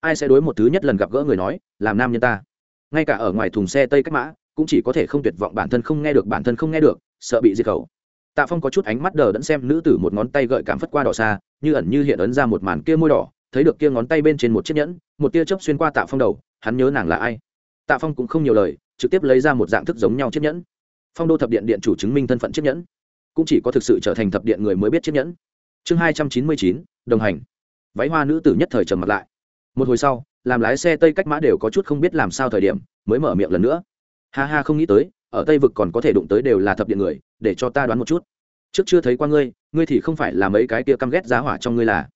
Ai sẽ đối một thứ nhất lần gặp gỡ người nói, làm nam nhân ta? Ngay cả ở ngoài thùng xe tây cách mã, cũng chỉ có thể không tuyệt vọng bản thân không nghe được, bản thân không nghe được, sợ bị diệt khẩu. Tạ phong có chút ánh mắt đờ đẫn xem nữ tử một ngón tay gợi cảm phất qua đỏ xa, như ẩn như hiện ấn ra một màn kia môi đỏ, thấy được kia ngón tay bên trên một chiếc nhẫn, một tia chớp xuyên qua tạ phong đầu, hắn nhớ nàng là ai? Tạ phong cũng không nhiều lời, trực tiếp lấy ra một dạng thức giống nhau chiếc nhẫn. Phong đô thập điện điện chủ chứng minh thân phận chiếc nhẫn. Cũng chỉ có thực sự trở thành thập điện người mới biết chiếc nhẫn. Chương hai trăm chín mươi chín, đồng hành. Váy hoa nữ tử nhất thời trầm mặt lại. Một hồi sau, làm lái xe tây cách mã đều có chút không biết làm sao thời điểm, mới mở miệng lần nữa. Ha ha, không nghĩ tới, ở tây vực còn có thể đụng tới đều là thập điện người, để cho ta đoán một chút. Trước chưa thấy qua ngươi ngươi thì không phải là mấy cái kia căm ghét giá hỏa trong ngươi là.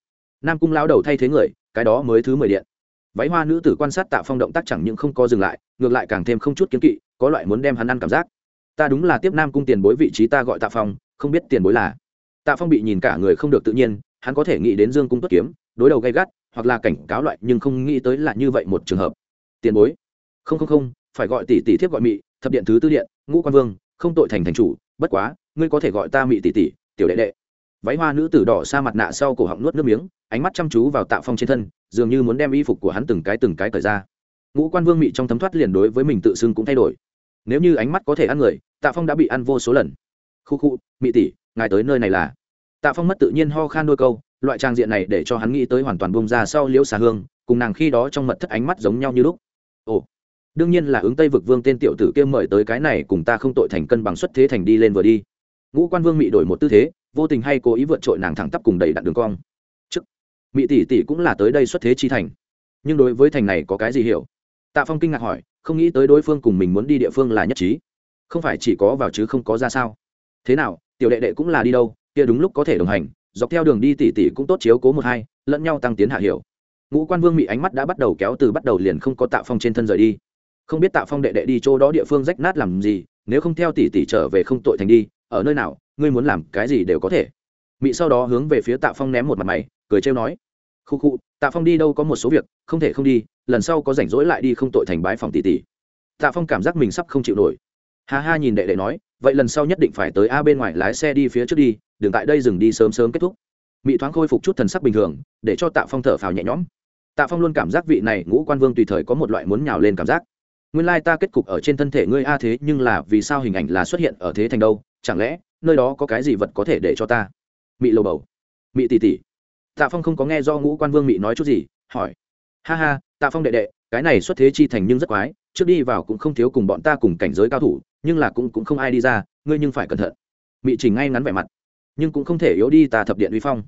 Nam cung lao đầu thay thế người, cái đó mới thứ mười điện váy hoa nữ tử quan sát tạ phong động tác chẳng những không có dừng lại, ngược lại càng thêm không chút kiếm kỵ, có loại muốn đem hắn ăn cảm giác. Ta đúng là tiếp nam cung tiền bối vị trí ta gọi tạ phong, không biết tiền bối là. Tạ phong bị nhìn cả người không được tự nhiên, hắn có thể nghĩ đến dương cung tuất kiếm, đối đầu gay gắt, hoặc là cảnh cáo loại, nhưng không nghĩ tới là như vậy một trường hợp. Tiền bối. Không không không, phải gọi tỷ tỷ thiếp gọi mị, thập điện thứ tư điện, ngũ quan vương, không tội thành thành chủ, bất quá, ngươi có thể gọi ta mị tỷ tỷ, tiểu đệ đệ. Váy hoa nữ tử đỏ xa mặt nạ sau cổ họng nuốt nước miếng, ánh mắt chăm chú vào tạ phong trên thân dường như muốn đem y phục của hắn từng cái từng cái cởi ra. Ngũ quan vương mị trong thấm thoát liền đối với mình tự xưng cũng thay đổi. Nếu như ánh mắt có thể ăn người, tạ phong đã bị ăn vô số lần. Khu khu, mị tỷ, ngài tới nơi này là? Tạ phong mất tự nhiên ho khan đôi câu, loại trang diện này để cho hắn nghĩ tới hoàn toàn bông ra sau liễu xà hương, cùng nàng khi đó trong mật thất ánh mắt giống nhau như lúc. Ồ, đương nhiên là ứng tây vực vương tên tiểu tử kia mời tới cái này cùng ta không tội thành cân bằng xuất thế thành đi lên vừa đi. Ngũ quan vương mị đổi một tư thế, vô tình hay cố ý vượt trội nàng thẳng tắp cùng đầy đặn đường cong mỹ mị tỷ tỷ cũng là tới đây xuất thế chi thành. Nhưng đối với thành này có cái gì hiểu? Tạ phong kinh ngạc hỏi, không nghĩ tới đối phương cùng mình muốn đi địa phương là nhất trí. Không phải chỉ có vào chứ không có ra sao? Thế nào, tiểu đệ đệ cũng là đi đâu, kia đúng lúc có thể đồng hành, dọc theo đường đi tỷ tỷ cũng tốt chiếu cố một hai, lẫn nhau tăng tiến hạ hiểu. Ngũ quan vương mị ánh mắt đã bắt đầu kéo từ bắt đầu liền không có tạ phong trên thân rời đi. Không biết tạ phong đệ đệ đi chỗ đó địa phương rách nát làm gì, nếu không theo tỷ tỷ trở về không tội thành đi, ở nơi nào, ngươi muốn làm cái gì đều có thể. Mị sau đó hướng về phía tạ phong ném một mặt mày cười trêu nói, khu khu, tạ phong đi đâu có một số việc, không thể không đi, lần sau có rảnh rỗi lại đi không tội thành bái phòng tỷ tỷ. Tạ phong cảm giác mình sắp không chịu nổi. Ha ha nhìn đệ đệ nói, vậy lần sau nhất định phải tới a bên ngoài lái xe đi phía trước đi đừng tại đây dừng đi sớm sớm kết thúc. Mỹ thoáng khôi phục chút thần sắc bình thường, để cho tạ phong thở phào nhẹ nhõm. Tạ phong luôn cảm giác vị này ngũ quan vương tùy thời có một loại muốn nhào lên cảm giác. Nguyên lai ta kết cục ở trên thân thể ngươi a thế, nhưng là vì sao hình ảnh là xuất hiện ở thế thành đâu? Chẳng lẽ nơi đó có cái gì vật có thể để cho ta? Mị lầu bầu. Mị tỉ tỉ tạ phong không có nghe do ngũ quan vương mị nói chút gì, hỏi. Ha ha, tạ phong đệ đệ, cái này xuất thế chi thành nhưng rất quái, trước đi vào cũng không thiếu cùng bọn ta cùng cảnh giới cao thủ, nhưng là cũng cũng không ai đi ra, ngươi nhưng phải cẩn thận. Mị chỉnh ngay ngắn vẻ mặt, nhưng cũng không thể yếu đi ta thập điện uy phong.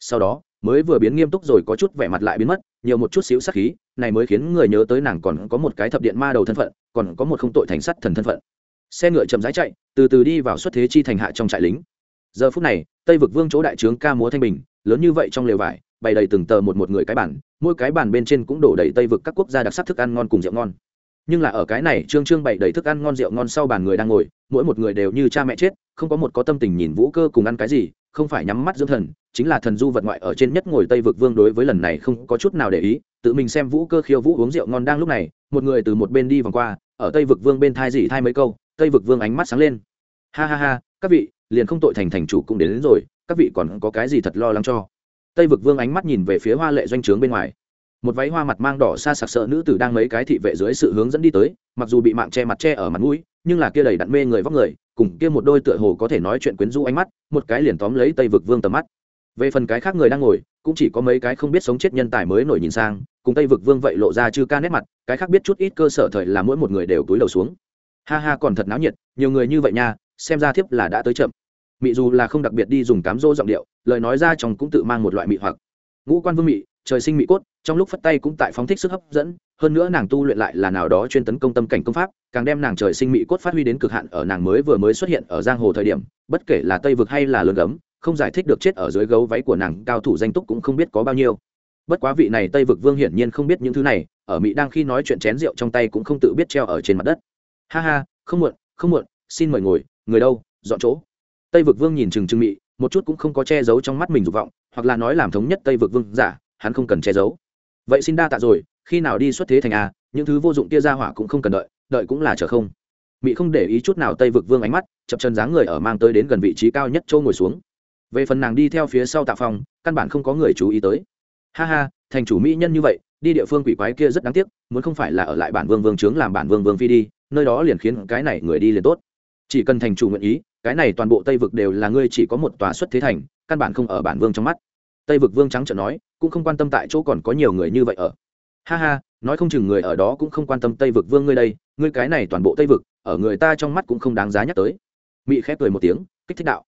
Sau đó, mới vừa biến nghiêm túc rồi có chút vẻ mặt lại biến mất, nhiều một chút xíu sắc khí, này mới khiến người nhớ tới nàng còn có một cái thập điện ma đầu thân phận, còn có một không tội thành sắt thần thân phận. Xe ngựa chậm rãi chạy, từ từ đi vào xuất thế chi thành hạ trong trại lính. Giờ phút này, tây vực vương chỗ đại trướng ca múa thanh bình lớn như vậy trong lều vải bày đầy từng tờ một một người cái bản mỗi cái bàn bên trên cũng đổ đầy tây vực các quốc gia đặc sắc thức ăn ngon cùng rượu ngon. Nhưng là ở cái này trương trương bày đầy thức ăn ngon rượu ngon sau bàn người đang ngồi mỗi một người đều như cha mẹ chết không có một có tâm tình nhìn vũ cơ cùng ăn cái gì không phải nhắm mắt dưỡng thần chính là thần du vật ngoại ở trên nhất ngồi tây vực vương đối với lần này không có chút nào để ý tự mình xem vũ cơ khiêu vũ uống rượu ngon đang lúc này một người từ một bên đi vòng qua ở tây vực vương bên thai gì thai mấy câu tây vực vương ánh mắt sáng lên. Ha ha ha các vị liền không tội thành thành chủ cũng đến, đến rồi các vị còn có cái gì thật lo lắng cho? Tây vực vương ánh mắt nhìn về phía hoa lệ doanh trướng bên ngoài. Một váy hoa mặt mang đỏ xa sặc sợ nữ tử đang mấy cái thị vệ dưới sự hướng dẫn đi tới, mặc dù bị mạng che mặt che ở mặt mũi, nhưng là kia đầy đặn mê người vóc người, cùng kia một đôi tựa hồ có thể nói chuyện quyến rũ ánh mắt, một cái liền tóm lấy tây vực vương tầm mắt. Về phần cái khác người đang ngồi, cũng chỉ có mấy cái không biết sống chết nhân tài mới nổi nhìn sang, cùng tây vực vương vậy lộ ra chư ca nét mặt, cái khác biết chút ít cơ sở thời là mỗi một người đều túi đầu xuống. Ha ha còn thật náo nhiệt, nhiều người như vậy nha, xem ra thiếp là đã tới chậm mị dù là không đặc biệt đi dùng cám dỗ giọng điệu, lời nói ra chồng cũng tự mang một loại mị hoặc. Ngũ quan vương mị, trời sinh mị cốt, trong lúc phất tay cũng tại phóng thích sức hấp dẫn, hơn nữa nàng tu luyện lại là nào đó chuyên tấn công tâm cảnh công pháp, càng đem nàng trời sinh mị cốt phát huy đến cực hạn ở nàng mới vừa mới xuất hiện ở giang hồ thời điểm, bất kể là tây vực hay là lớn gấm, không giải thích được chết ở dưới gấu váy của nàng, cao thủ danh túc cũng không biết có bao nhiêu. Bất quá vị này tây vực vương hiển nhiên không biết những thứ này, ở mỹ đang khi nói chuyện chén rượu trong tay cũng không tự biết treo ở trên mặt đất. Ha ha, không muộn không muộn, xin mời ngồi, người đâu, dọn chỗ tây vực vương nhìn chừng chừng mị một chút cũng không có che giấu trong mắt mình dục vọng hoặc là nói làm thống nhất tây vực vương giả hắn không cần che giấu. Vậy xin đa tạ rồi khi nào đi xuất thế thành a những thứ vô dụng kia ra hỏa cũng không cần đợi đợi cũng là chờ không. Mị không để ý chút nào tây vực vương ánh mắt chập chân dáng người ở mang tới đến gần vị trí cao nhất châu ngồi xuống. Về phần nàng đi theo phía sau tạ phòng, căn bản không có người chú ý tới. Ha ha thành chủ mỹ nhân như vậy đi địa phương quỷ quái kia rất đáng tiếc muốn không phải là ở lại bản vương vương trướng làm bản vương vương phi đi nơi đó liền khiến cái này người đi liền tốt. Chỉ cần thành chủ nguyện ý cái này toàn bộ tây vực đều là ngươi chỉ có một tòa xuất thế thành, căn bản không ở bản vương trong mắt. Tây vực vương trắng trợn nói, cũng không quan tâm tại chỗ còn có nhiều người như vậy ở. Ha ha, nói không chừng người ở đó cũng không quan tâm tây vực vương ngươi đây, ngươi cái này toàn bộ tây vực, ở người ta trong mắt cũng không đáng giá nhắc tới. Mỹ khép cười một tiếng, kích thích đạo.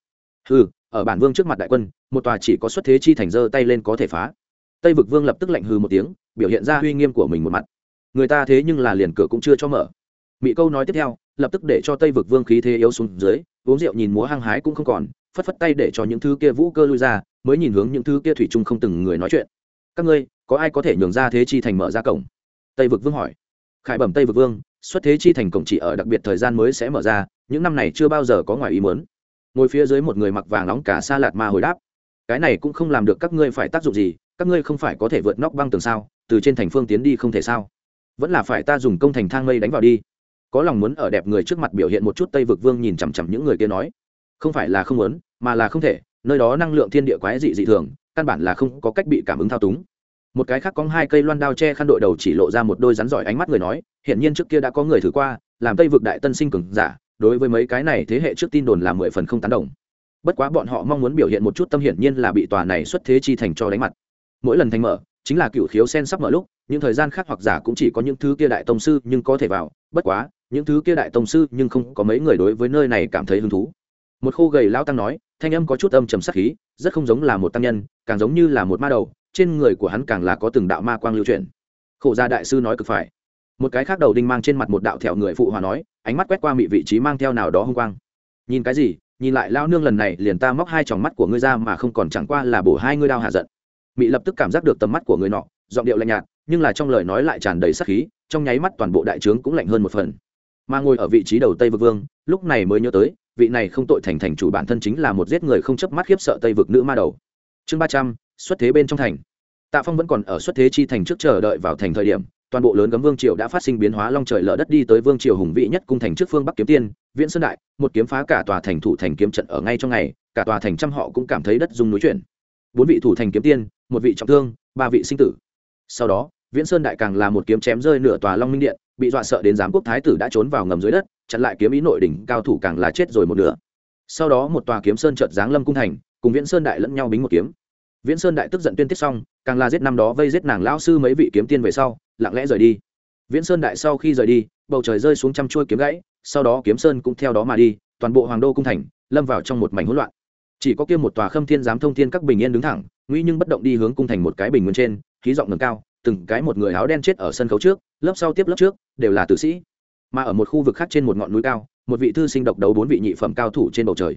Ừ ở bản vương trước mặt đại quân, một tòa chỉ có xuất thế chi thành giơ tay lên có thể phá. Tây vực vương lập tức lạnh hừ một tiếng, biểu hiện ra uy nghiêm của mình một mặt. Người ta thế nhưng là liền cửa cũng chưa cho mở. Mỹ câu nói tiếp theo lập tức để cho tây vực vương khí thế yếu xuống dưới, uống rượu nhìn múa hăng hái cũng không còn, phất phất tay để cho những thứ kia vũ cơ lui ra, mới nhìn hướng những thứ kia thủy chung không từng người nói chuyện. Các ngươi, có ai có thể nhường ra thế chi thành mở ra cổng? Tây vực vương hỏi. Khải bẩm tây vực vương, xuất thế chi thành cổng chỉ ở đặc biệt thời gian mới sẽ mở ra, những năm này chưa bao giờ có ngoài ý muốn. Ngồi phía dưới một người mặc vàng nóng cả xa lạt ma hồi đáp. Cái này cũng không làm được các ngươi phải tác dụng gì, các ngươi không phải có thể vượt nóc băng tường sao, từ trên thành phương tiến đi không thể sao? Vẫn là phải ta dùng công thành thang mây đánh vào đi có lòng muốn ở đẹp người trước mặt biểu hiện một chút tây vực vương nhìn chằm chằm những người kia nói. Không phải là không muốn, mà là không thể, nơi đó năng lượng thiên địa quái dị dị thường, căn bản là không có cách bị cảm ứng thao túng. Một cái khác có hai cây loan đao che khăn đội đầu chỉ lộ ra một đôi rắn giỏi ánh mắt người nói, hiển nhiên trước kia đã có người thử qua, làm tây vực đại tân sinh cường giả, đối với mấy cái này thế hệ trước tin đồn là mười phần không tán đồng. Bất quá bọn họ mong muốn biểu hiện một chút tâm hiển nhiên là bị tòa này xuất thế chi thành cho đánh mặt. Mỗi lần thành mở, chính là cựu khiếu sen sắp mở lúc, những thời gian khác hoặc giả cũng chỉ có những thứ kia đại tông sư nhưng có thể vào, bất quá những thứ kia đại tông sư nhưng không có mấy người đối với nơi này cảm thấy hứng thú. Một khô gầy lao tăng nói, thanh âm có chút âm trầm sắc khí, rất không giống là một tăng nhân, càng giống như là một ma đầu, trên người của hắn càng là có từng đạo ma quang lưu truyền khổ gia đại sư nói cực phải. Một cái khác đầu đinh mang trên mặt một đạo thẹo người phụ hòa nói, ánh mắt quét qua mị vị trí mang theo nào đó hung quang. Nhìn cái gì, nhìn lại lao nương lần này liền ta móc hai tròng mắt của ngươi ra mà không còn chẳng qua là bổ hai ngươi đao hạ giận. Mị lập tức cảm giác được tầm mắt của người nọ, giọng điệu lạnh nhạt, nhưng là trong lời nói lại tràn đầy sắc khí, trong nháy mắt toàn bộ đại trướng cũng lạnh hơn một phần mà ngồi ở vị trí đầu tây vực vương, lúc này mới nhớ tới, vị này không tội thành thành chủ bản thân chính là một giết người không chấp mắt khiếp sợ tây vực nữ ma đầu. Chương ba trăm, xuất thế bên trong thành. Tạ phong vẫn còn ở xuất thế chi thành trước chờ đợi vào thành thời điểm, toàn bộ lớn gấm vương triều đã phát sinh biến hóa long trời lở đất đi tới vương triều hùng vị nhất cung thành trước phương bắc kiếm tiên, viễn sơn đại, một kiếm phá cả tòa thành thủ thành kiếm trận ở ngay trong ngày, cả tòa thành trăm họ cũng cảm thấy đất dung núi chuyển. Bốn vị thủ thành kiếm tiên, một vị trọng thương, ba vị sinh tử. Sau đó viễn sơn đại càng là một kiếm chém rơi nửa tòa long minh điện, bị dọa sợ đến giám quốc thái tử đã trốn vào ngầm dưới đất, chặn lại kiếm ý nội đỉnh, cao thủ càng là chết rồi một nửa. Sau đó một tòa kiếm sơn trợt giáng lâm cung thành, cùng viễn sơn đại lẫn nhau bính một kiếm. Viễn sơn đại tức giận tuyên tiết xong, càng là giết năm đó vây giết nàng lão sư mấy vị kiếm tiên về sau, lặng lẽ rời đi. Viễn sơn đại sau khi rời đi, bầu trời rơi xuống trăm chuôi kiếm gãy, sau đó kiếm sơn cũng theo đó mà đi, toàn bộ hoàng đô cung thành lâm vào trong một mảnh hỗn loạn. Chỉ có kia một tòa khâm thiên giám thông thiên các bình yên đứng thẳng, nguy nhưng bất động đi hướng cung thành một cái bình nguyên trên, khí giọng ngầm cao từng cái một người áo đen chết ở sân khấu trước, lớp sau tiếp lớp trước, đều là tử sĩ. Mà ở một khu vực khác trên một ngọn núi cao, một vị thư sinh độc đấu bốn vị nhị phẩm cao thủ trên bầu trời.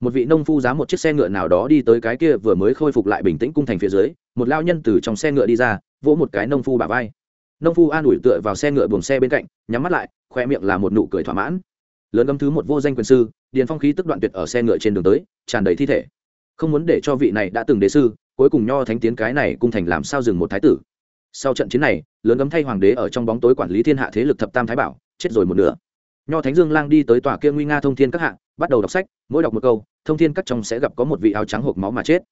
Một vị nông phu giá một chiếc xe ngựa nào đó đi tới cái kia vừa mới khôi phục lại bình tĩnh cung thành phía dưới, một lao nhân từ trong xe ngựa đi ra, vỗ một cái nông phu bả vai. Nông phu an ủi tựa vào xe ngựa buồng xe bên cạnh, nhắm mắt lại, khoe miệng là một nụ cười thỏa mãn. Lớn âm thứ một vô danh quyền sư, điền phong khí tức đoạn tuyệt ở xe ngựa trên đường tới, tràn đầy thi thể. Không muốn để cho vị này đã từng đế sư, cuối cùng nho thánh tiến cái này cung thành làm sao dừng một thái tử sau trận chiến này, lớn gấm thay hoàng đế ở trong bóng tối quản lý thiên hạ thế lực thập tam thái bảo, chết rồi một nửa. Nho thánh dương lang đi tới tòa kia nguy nga thông thiên các hạ, bắt đầu đọc sách, mỗi đọc một câu, thông thiên các trong sẽ gặp có một vị áo trắng hộp máu mà chết.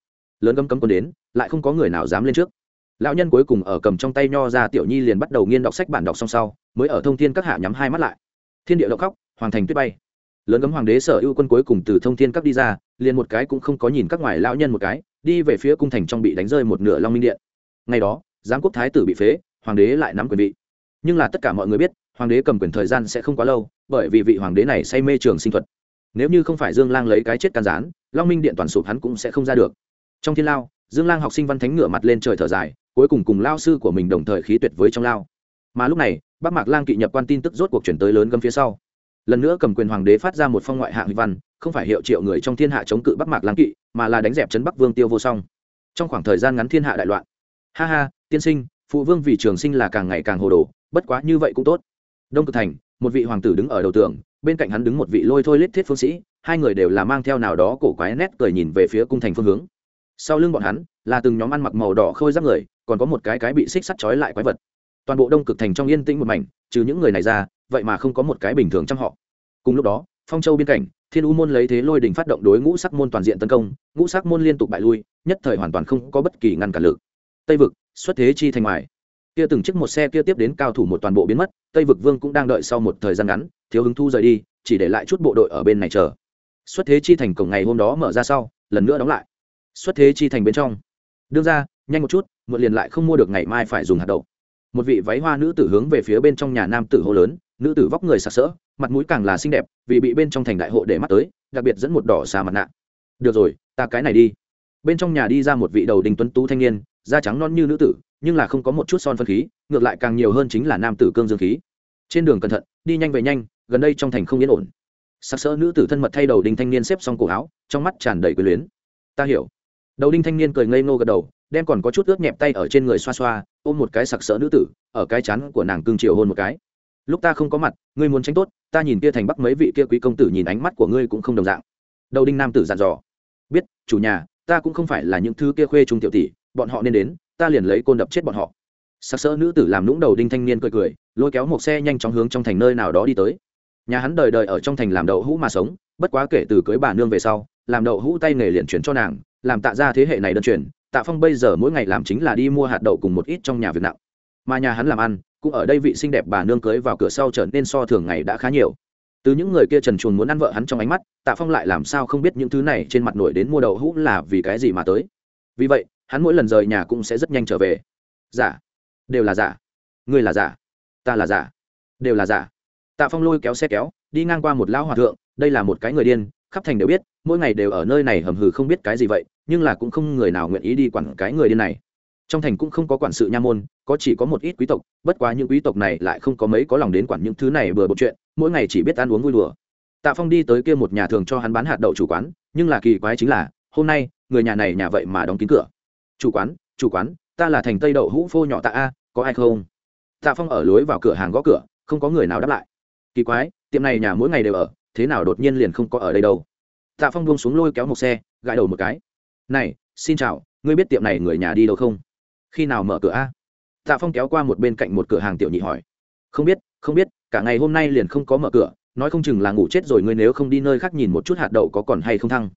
Lớn gấm cấm còn đến, lại không có người nào dám lên trước. Lão nhân cuối cùng ở cầm trong tay nho ra tiểu nhi liền bắt đầu nghiên đọc sách bản đọc xong sau, mới ở thông thiên các hạ nhắm hai mắt lại. Thiên địa động khóc, hoàng thành tuyết bay. Lớn gấm hoàng đế sở ưu quân cuối cùng từ thông thiên các đi ra, liền một cái cũng không có nhìn các ngoài lão nhân một cái, đi về phía cung thành trong bị đánh rơi một nửa long minh điện. Ngày đó giám quốc thái tử bị phế, hoàng đế lại nắm quyền vị. Nhưng là tất cả mọi người biết, hoàng đế cầm quyền thời gian sẽ không quá lâu, bởi vì vị hoàng đế này say mê trường sinh thuật. Nếu như không phải dương lang lấy cái chết can gián, long minh điện toàn sụp hắn cũng sẽ không ra được. Trong thiên lao, dương lang học sinh văn thánh ngửa mặt lên trời thở dài, cuối cùng cùng lao sư của mình đồng thời khí tuyệt với trong lao. Mà lúc này, bắc mạc lang kỵ nhập quan tin tức rốt cuộc chuyển tới lớn gấm phía sau. Lần nữa cầm quyền hoàng đế phát ra một phong ngoại hạng huy văn, không phải hiệu triệu người trong thiên hạ chống cự bắc mạc lang kỵ, mà là đánh dẹp trấn bắc vương tiêu vô song. Trong khoảng thời gian ngắn thiên hạ đại loạn ha ha, tiên sinh, phụ vương vì trường sinh là càng ngày càng hồ đồ, bất quá như vậy cũng tốt. Đông cực thành, một vị hoàng tử đứng ở đầu tường, bên cạnh hắn đứng một vị lôi thôi lết thiết phương sĩ, hai người đều là mang theo nào đó cổ quái nét cười nhìn về phía cung thành phương hướng. Sau lưng bọn hắn, là từng nhóm ăn mặc màu đỏ khôi giáp người, còn có một cái cái bị xích sắt trói lại quái vật. Toàn bộ đông cực thành trong yên tĩnh một mảnh, trừ những người này ra, vậy mà không có một cái bình thường trong họ. Cùng lúc đó, phong châu biên cảnh thiên u môn lấy thế lôi đình phát động đối ngũ sắc môn toàn diện tấn công, ngũ sắc môn liên tục bại lui, nhất thời hoàn toàn không có bất kỳ ngăn cản lực tây vực, xuất thế chi thành ngoài. Kia từng chiếc một xe kia tiếp đến cao thủ một toàn bộ biến mất, tây vực vương cũng đang đợi sau một thời gian ngắn, thiếu hứng thu rời đi, chỉ để lại chút bộ đội ở bên này chờ. Xuất thế chi thành cổng ngày hôm đó mở ra sau, lần nữa đóng lại. Xuất thế chi thành bên trong. Đương ra, nhanh một chút muộn liền lại không mua được ngày mai phải dùng hạt đậu. Một vị váy hoa nữ tử hướng về phía bên trong nhà nam tử hô lớn, nữ tử vóc người sặc sỡ, mặt mũi càng là xinh đẹp, vì bị bên trong thành đại hộ để mắt tới, đặc biệt dẫn một đỏ xà mặt nạ. Được rồi, ta cái này đi. Bên trong nhà đi ra một vị đầu đình tuấn tú thanh niên da trắng non như nữ tử, nhưng là không có một chút son phân khí, ngược lại càng nhiều hơn chính là nam tử cương dương khí. Trên đường cẩn thận, đi nhanh về nhanh, gần đây trong thành không yên ổn. Sắc sỡ nữ tử thân mật thay đầu đinh thanh niên xếp xong cổ áo, trong mắt tràn đầy quyền luyến. Ta hiểu. Đầu đinh thanh niên cười ngây ngô gật đầu, đem còn có chút ướt nhẹp tay ở trên người xoa xoa, ôm một cái sặc sỡ nữ tử, ở cái chắn của nàng cương triều hôn một cái. Lúc ta không có mặt, ngươi muốn tránh tốt, ta nhìn kia thành bắc mấy vị kia quý công tử nhìn ánh mắt của ngươi cũng không đồng dạng. Đầu đinh nam tử dặn dò. Biết, chủ nhà, ta cũng không phải là những thứ kia khuê trung tiểu tỷ bọn họ nên đến, ta liền lấy côn đập chết bọn họ. Sặc sỡ nữ tử làm lũng đầu đinh thanh niên cười cười, lôi kéo một xe nhanh chóng hướng trong thành nơi nào đó đi tới. Nhà hắn đời đời ở trong thành làm đậu hũ mà sống, bất quá kể từ cưới bà nương về sau, làm đậu hũ tay nghề liền chuyển cho nàng, làm tạ ra thế hệ này đơn chuyển tạ phong bây giờ mỗi ngày làm chính là đi mua hạt đậu cùng một ít trong nhà việc nặng. Mà nhà hắn làm ăn, cũng ở đây vị xinh đẹp bà nương cưới vào cửa sau trở nên so thường ngày đã khá nhiều. Từ những người kia trần chuồn muốn ăn vợ hắn trong ánh mắt, tạ phong lại làm sao không biết những thứ này trên mặt nổi đến mua đậu hũ là vì cái gì mà tới. Vì vậy hắn mỗi lần rời nhà cũng sẽ rất nhanh trở về. Giả. Đều là giả. Ngươi là giả. Ta là giả. Đều là giả. Tạ phong lôi kéo xe kéo, đi ngang qua một lão hòa thượng, đây là một cái người điên, khắp thành đều biết, mỗi ngày đều ở nơi này hầm hừ không biết cái gì vậy, nhưng là cũng không người nào nguyện ý đi quản cái người điên này. Trong thành cũng không có quản sự nha môn, có chỉ có một ít quý tộc, bất quá những quý tộc này lại không có mấy có lòng đến quản những thứ này bừa bột chuyện, mỗi ngày chỉ biết ăn uống vui đùa. Tạ phong đi tới kia một nhà thường cho hắn bán hạt đậu chủ quán, nhưng là kỳ quái chính là, hôm nay, người nhà này nhà vậy mà đóng kín cửa chủ quán chủ quán, ta là thành tây đậu hũ phô nhỏ tạ a, có ai không? Tạ phong ở lối vào cửa hàng gõ cửa, không có người nào đáp lại. Kỳ quái, tiệm này nhà mỗi ngày đều ở, thế nào đột nhiên liền không có ở đây đâu? Tạ phong buông xuống lôi kéo một xe, gãi đầu một cái. Này, xin chào, ngươi biết tiệm này người nhà đi đâu không? Khi nào mở cửa a? Tạ phong kéo qua một bên cạnh một cửa hàng tiểu nhị hỏi. Không biết không biết, cả ngày hôm nay liền không có mở cửa, nói không chừng là ngủ chết rồi, ngươi nếu không đi nơi khác nhìn một chút hạt đậu có còn hay không thăng?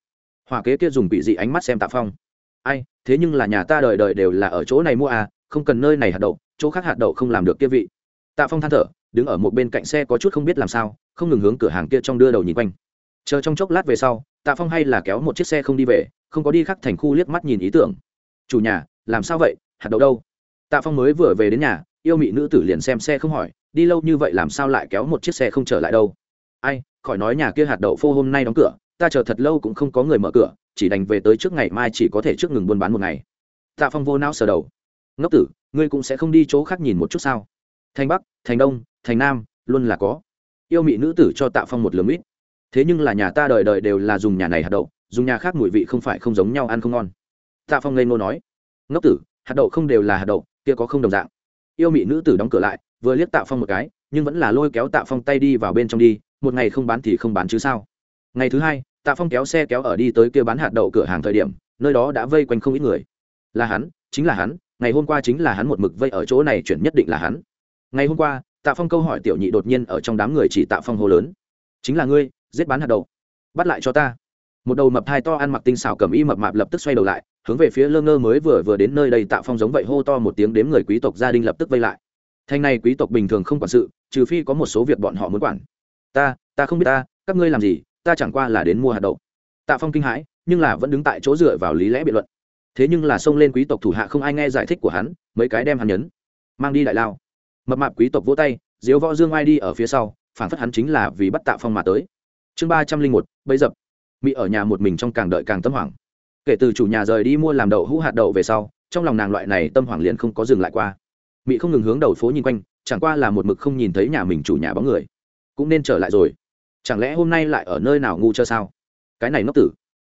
Hòa kế kia dùng bị dị ánh mắt xem tạ phong ai, thế nhưng là nhà ta đời đời đều là ở chỗ này mua à không cần nơi này hạt đậu, chỗ khác hạt đậu không làm được kia vị. Tạ phong than thở, đứng ở một bên cạnh xe có chút không biết làm sao, không ngừng hướng cửa hàng kia trong đưa đầu nhìn quanh. Chờ trong chốc lát về sau, tạ phong hay là kéo một chiếc xe không đi về, không có đi khắc thành khu liếc mắt nhìn ý tưởng. Chủ nhà, làm sao vậy? Hạt đậu đâu? Tạ phong mới vừa về đến nhà, yêu mị nữ tử liền xem xe không hỏi, đi lâu như vậy làm sao lại kéo một chiếc xe không trở lại đâu? Ai, khỏi nói nhà kia hạt đậu phô hôm nay đóng cửa ta chờ thật lâu cũng không có người mở cửa, chỉ đành về tới trước ngày mai chỉ có thể trước ngừng buôn bán một ngày. Tạ phong vô não sờ đầu. Ngốc tử, ngươi cũng sẽ không đi chỗ khác nhìn một chút sao? Thành bắc, thành đông, thành nam, luôn là có. Yêu mị nữ tử cho tạ phong một lượm ít thế nhưng là nhà ta đời đời đều là dùng nhà này hạt đậu, dùng nhà khác mùi vị không phải không giống nhau ăn không ngon. Tạ phong ngây ngô nói. Ngốc tử, hạt đậu không đều là hạt đậu, kia có không đồng dạng. Yêu mị nữ tử đóng cửa lại, vừa liếc tạ phong một cái, nhưng vẫn là lôi kéo tạ phong tay đi vào bên trong đi, một ngày không bán thì không bán chứ sao? Ngày thứ hai, tạ phong kéo xe kéo ở đi tới kia bán hạt đậu cửa hàng thời điểm, nơi đó đã vây quanh không ít người. Là hắn, chính là hắn, ngày hôm qua chính là hắn một mực vây ở chỗ này chuyển nhất định là hắn. Ngày hôm qua, tạ phong câu hỏi tiểu nhị đột nhiên ở trong đám người chỉ tạ phong hô lớn. Chính là ngươi, giết bán hạt đậu. Bắt lại cho ta. Một đầu mập hai to ăn mặc tinh xảo cầm y mập mạp lập tức xoay đầu lại, hướng về phía lơ ngơ mới vừa vừa đến nơi đây tạ phong giống vậy hô to một tiếng đếm người quý tộc gia đình lập tức vây lại. Thanh này quý tộc bình thường không quản sự, trừ phi có một số việc bọn họ muốn quản. Ta ta không biết ta, các ngươi làm gì ta chẳng qua là đến mua hạt đậu. Tạ phong kinh hãi, nhưng là vẫn đứng tại chỗ dựa vào lý lẽ biện luận. Thế nhưng là xông lên quý tộc thủ hạ không ai nghe giải thích của hắn, mấy cái đem hắn nhấn, mang đi đại lao. Mập mạp quý tộc vỗ tay, diếu võ dương ai đi ở phía sau, phản phất hắn chính là vì bắt tạ phong mà tới. Chương ba trăm linh một bấy dập. Mỹ ở nhà một mình trong càng đợi càng tâm hoảng. Kể từ chủ nhà rời đi mua làm đậu hũ hạt đậu về sau, trong lòng nàng loại này tâm hoảng liền không có dừng lại qua. Mỹ không ngừng hướng đầu phố nhìn quanh, chẳng qua là một mực không nhìn thấy nhà mình chủ nhà bóng người. Cũng nên trở lại rồi chẳng lẽ hôm nay lại ở nơi nào ngu chưa sao? Cái này ngốc tử.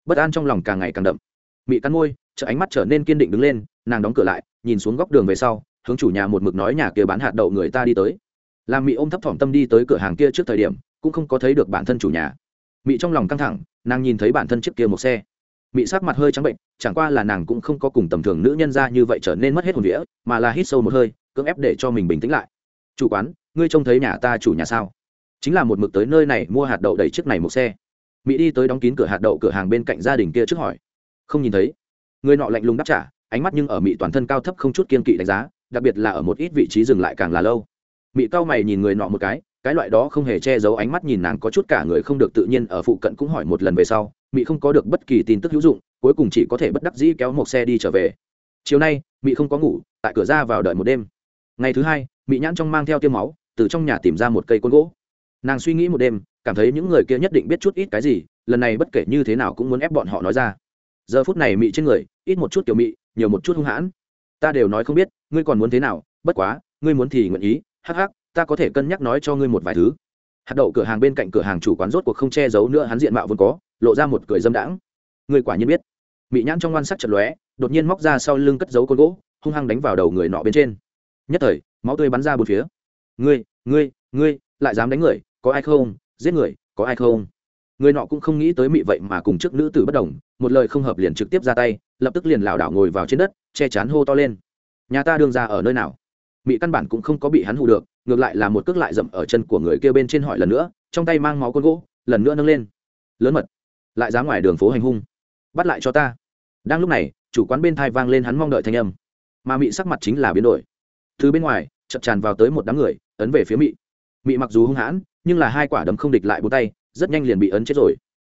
Bất an trong lòng càng ngày càng đậm. Mị cắn môi, chợ ánh mắt trở nên kiên định đứng lên, nàng đóng cửa lại, nhìn xuống góc đường về sau, hướng chủ nhà một mực nói nhà kia bán hạt đậu người ta đi tới. Làm mỹ ôm thấp thỏm tâm đi tới cửa hàng kia trước thời điểm, cũng không có thấy được bản thân chủ nhà. Mỹ trong lòng căng thẳng, nàng nhìn thấy bản thân trước kia một xe. Mỹ sắc mặt hơi trắng bệnh, chẳng qua là nàng cũng không có cùng tầm thường nữ nhân ra như vậy trở nên mất hết hồn vĩa mà là hít sâu một hơi, cưỡng ép để cho mình bình tĩnh lại. Chủ quán, ngươi trông thấy nhà ta chủ nhà sao? Chính là một mực tới nơi này mua hạt đậu đầy chiếc này một xe. Mỹ đi tới đóng kín cửa hạt đậu cửa hàng bên cạnh gia đình kia trước hỏi. Không nhìn thấy. Người nọ lạnh lùng đáp trả, ánh mắt nhưng ở mỹ toàn thân cao thấp không chút kiên kỵ đánh giá, đặc biệt là ở một ít vị trí dừng lại càng là lâu. Mỹ cao mày nhìn người nọ một cái cái loại đó không hề che giấu ánh mắt nhìn nàng có chút cả người không được tự nhiên ở phụ cận cũng hỏi một lần về sau, mỹ không có được bất kỳ tin tức hữu dụng, cuối cùng chỉ có thể bất đắc dĩ kéo một xe đi trở về. Chiều nay, mỹ không có ngủ, tại cửa ra vào đợi một đêm. Ngày thứ hai, mỹ nhãn trong mang theo tiêm máu, từ trong nhà tìm ra một cây côn gỗ nàng suy nghĩ một đêm, cảm thấy những người kia nhất định biết chút ít cái gì, lần này bất kể như thế nào cũng muốn ép bọn họ nói ra. Giờ phút này mị trên người, ít một chút kiểu mị, nhiều một chút hung hãn. Ta đều nói không biết, ngươi còn muốn thế nào, bất quá, ngươi muốn thì nguyện ý, hắc hắc, ta có thể cân nhắc nói cho ngươi một vài thứ. Hạt đậu cửa hàng bên cạnh cửa hàng chủ quán rốt cuộc không che giấu nữa, hắn diện mạo vốn có, lộ ra một cười dâm đãng. Người quả nhiên biết. Mị nhãn trong ngoan sắc chật lóe, đột nhiên móc ra sau lưng cất giấu con gỗ, hung hăng đánh vào đầu người nọ bên trên. Nhất thời, máu tươi bắn ra bốn phía. Ngươi ngươi ngươi, lại dám đánh người có ai không? Giết người, có ai không? Người nọ cũng không nghĩ tới mị vậy mà cùng trước nữ tử bất đồng, một lời không hợp liền trực tiếp ra tay, lập tức liền lảo đảo ngồi vào trên đất, che chắn hô to lên. Nhà ta đương ra ở nơi nào? Mị căn bản cũng không có bị hắn hù được, ngược lại là một cước lại dậm ở chân của người kia bên trên hỏi lần nữa, trong tay mang máu con gỗ, lần nữa nâng lên. Lớn mật, lại ra ngoài đường phố hành hung. Bắt lại cho ta. Đang lúc này, chủ quán bên thai vang lên hắn mong đợi thanh âm. Mà mị sắc mặt chính là biến đổi. Từ bên ngoài chậm tràn vào tới một đám người, ấn về phía mị. Mị mặc dù hung hãn nhưng là hai quả đấm không địch lại bốn tay, rất nhanh liền bị ấn chết rồi.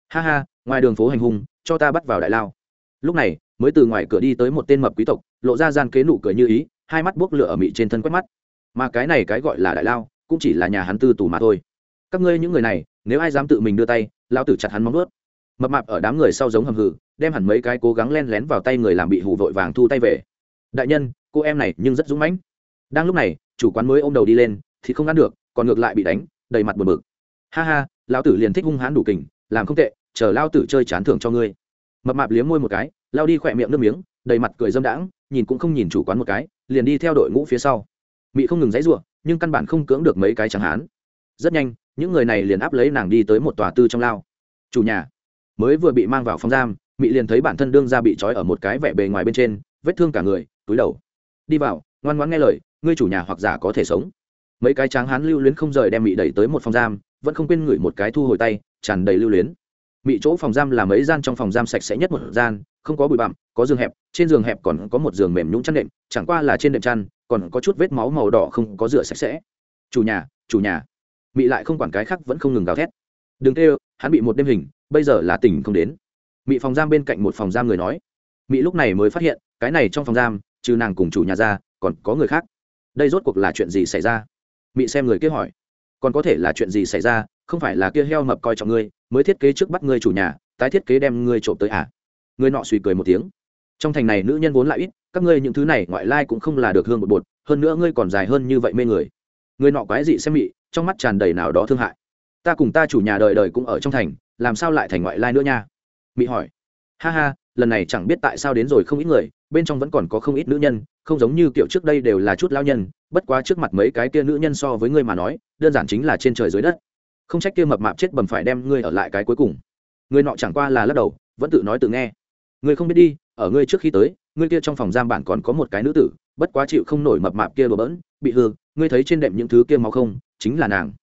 Ha ha, ngoài đường phố hành hung, cho ta bắt vào đại lao. Lúc này, mới từ ngoài cửa đi tới một tên mập quý tộc, lộ ra gian kế nụ cười như ý, hai mắt buốc lửa ở mị trên thân quét mắt. Mà cái này cái gọi là đại lao, cũng chỉ là nhà hắn tư tù mà thôi. Các ngươi những người này, nếu ai dám tự mình đưa tay lao tử chặt hắn móng ướt mập mạp ở đám người sau giống hầm hử đem hẳn mấy cái cố gắng len lén vào tay người làm bị hù vội vàng thu tay về. Đại nhân, cô em này nhưng rất dũng mãnh. Đang lúc này, chủ quán mới ôm đầu đi lên, thì không ăn được, còn ngược lại bị đánh đầy mặt buồn bực. Ha ha, lão tử liền thích hung hãn đủ kình, làm không tệ, chờ lao tử chơi chán thưởng cho ngươi. Mập mạp liếm môi một cái, lao đi khỏe miệng nước miếng, đầy mặt cười dâm đãng, nhìn cũng không nhìn chủ quán một cái, liền đi theo đội ngũ phía sau. Mị không ngừng dãy ruộng nhưng căn bản không cưỡng được mấy cái chẳng hán. Rất nhanh, những người này liền áp lấy nàng đi tới một tòa tư trong lao. Chủ nhà. Mới vừa bị mang vào phòng giam, mị liền thấy bản thân đương ra bị trói ở một cái vẻ bề ngoài bên trên, vết thương cả người, túi đầu. Đi vào, ngoan ngoãn nghe lời, ngươi chủ nhà hoặc giả có thể sống mấy cái tráng hán lưu luyến không rời đem mị đẩy tới một phòng giam, vẫn không quên ngửi một cái thu hồi tay, tràn đầy lưu luyến. Mị chỗ phòng giam là mấy gian trong phòng giam sạch sẽ nhất một gian, không có bụi bặm, có giường hẹp, trên giường hẹp còn có một giường mềm nhũng chăn đệm, chẳng qua là trên đệm chăn, còn có chút vết máu màu đỏ không có rửa sạch sẽ. Chủ nhà chủ nhà. Mị lại không quản cái khác vẫn không ngừng gào thét. Đừng tê hắn bị một đêm hình, bây giờ là tỉnh không đến. Mị phòng giam bên cạnh một phòng giam người nói. Mị lúc này mới phát hiện, cái này trong phòng giam, trừ nàng cùng chủ nhà ra, còn có người khác. Đây rốt cuộc là chuyện gì xảy ra? Mị xem người kia hỏi, còn có thể là chuyện gì xảy ra? Không phải là kia heo mập coi trọng ngươi, mới thiết kế trước bắt ngươi chủ nhà, tái thiết kế đem ngươi trộm tới à? Người nọ suy cười một tiếng, trong thành này nữ nhân vốn lại ít, các ngươi những thứ này ngoại lai cũng không là được hương một bột, hơn nữa ngươi còn dài hơn như vậy mê người. Người nọ quái dị xem mị, trong mắt tràn đầy nào đó thương hại. Ta cùng ta chủ nhà đời đời cũng ở trong thành, làm sao lại thành ngoại lai nữa nha? Mị hỏi, ha ha lần này chẳng biết tại sao đến rồi không ít người, bên trong vẫn còn có không ít nữ nhân, không giống như kiểu trước đây đều là chút lao nhân, bất quá trước mặt mấy cái kia nữ nhân so với ngươi mà nói, đơn giản chính là trên trời dưới đất. Không trách kia mập mạp chết bầm phải đem ngươi ở lại cái cuối cùng. Ngươi nọ chẳng qua là lắc đầu, vẫn tự nói tự nghe. Ngươi không biết đi, ở ngươi trước khi tới, ngươi kia trong phòng giam bản còn có một cái nữ tử, bất quá chịu không nổi mập mạp kia bừa bỡn, bị hư, ngươi thấy trên đệm những thứ kia máu không, chính là nàng.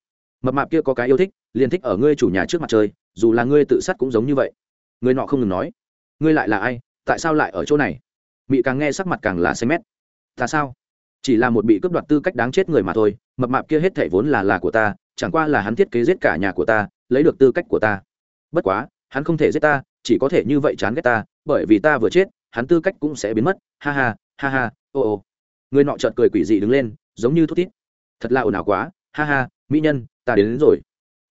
Mập mạp kia có cái yêu thích, liền thích ở ngươi chủ nhà trước mặt trời dù là ngươi tự sát cũng giống như vậy. Ngươi nọ không ngừng nói ngươi lại là ai tại sao lại ở chỗ này? Mị càng nghe sắc mặt càng là xanh mét. Ta sao? Chỉ là một bị cướp đoạt tư cách đáng chết người mà thôi mập mạp kia hết thảy vốn là là của ta chẳng qua là hắn thiết kế giết cả nhà của ta lấy được tư cách của ta. Bất quá hắn không thể giết ta chỉ có thể như vậy chán ghét ta bởi vì ta vừa chết hắn tư cách cũng sẽ biến mất. Ha ha ha ha ô ô. Người nọ chợt cười quỷ dị đứng lên giống như thút thít. Thật là ồn ào quá ha ha mỹ nhân ta đến, đến rồi.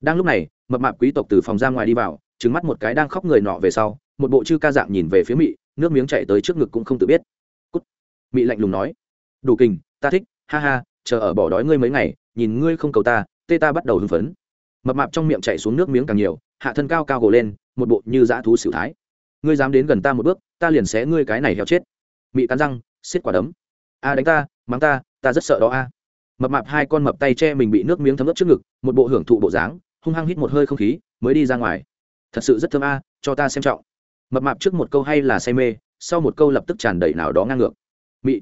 Đang lúc này mập mạp quý tộc từ phòng ra ngoài đi vào trứng mắt một cái đang khóc người nọ về sau một bộ chư ca dạng nhìn về phía mị, nước miếng chạy tới trước ngực cũng không tự biết. Cút. Mị lạnh lùng nói. Đủ kình, ta thích, ha ha, chờ ở bỏ đói ngươi mấy ngày, nhìn ngươi không cầu ta, tê ta bắt đầu hưng phấn. Mập mạp trong miệng chạy xuống nước miếng càng nhiều, hạ thân cao cao gồ lên, một bộ như dã thú xỉu thái. Ngươi dám đến gần ta một bước, ta liền xé ngươi cái này heo chết. Mị cắn răng, xiết quả đấm. A đánh ta, mắng ta ta rất sợ đó a. Mập mạp hai con mập tay che mình bị nước miếng thấm ướt trước ngực, một bộ hưởng thụ bộ dáng, hung hăng hít một hơi không khí, mới đi ra ngoài. Thật sự rất thơm a, cho ta xem trọng mập mạp trước một câu hay là say mê, sau một câu lập tức tràn đầy nào đó ngang ngược. Mị